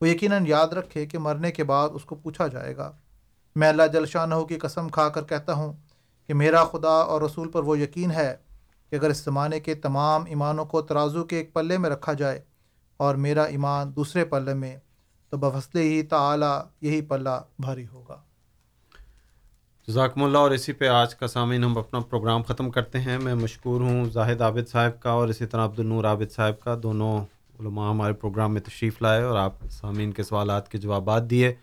S8: وہ یقیناً یاد رکھے کہ مرنے کے بعد اس کو پوچھا جائے گا۔ میں اللہ جل کی قسم کھا کر کہتا ہوں کہ میرا خدا اور رسول پر وہ یقین ہے کہ اگر اس زمانے کے تمام ایمانوں کو ترازو کے ایک پلے میں رکھا جائے اور میرا ایمان دوسرے پلے میں، تو بفصلے ہی تعلیٰ یہی پلہ بھاری ہوگا۔
S6: جزاکم اللہ۔ اور اسی پہ آج کا سامعین ہم اپنا پروگرام ختم کرتے ہیں۔ میں مشکور ہوں زاہد عابد صاحب کا اور اسی طرح عبد النور عابد صاحب کا۔ دونوں علماء ہمارے پروگرام میں تشریف لائے اور آپ سامعین کے سوالات کے جوابات دیے۔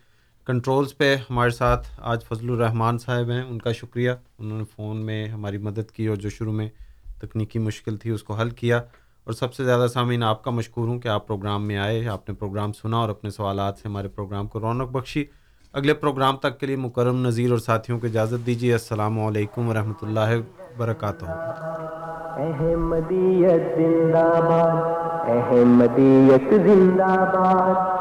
S6: کنٹرولز پہ ہمارے ساتھ آج فضل الرحمان صاحب ہیں، ان کا شکریہ۔ انہوں نے فون میں ہماری مدد کی اور جو شروع میں تکنیکی مشکل تھی اس کو حل کیا۔ اور سب سے زیادہ سامعین، آپ کا مشکور ہوں کہ آپ پروگرام میں آئے، آپ نے پروگرام سنا اور اپنے سوالات سے ہمارے پروگرام کو رونق بخشی۔ اگلے پروگرام تک کے لیے مکرم نذیر اور ساتھیوں کو اجازت دیجیے۔ السلام علیکم ورحمۃ اللہ وبرکاتہ۔
S1: احمدیت زندہ باد، احمدیت زندہ باد۔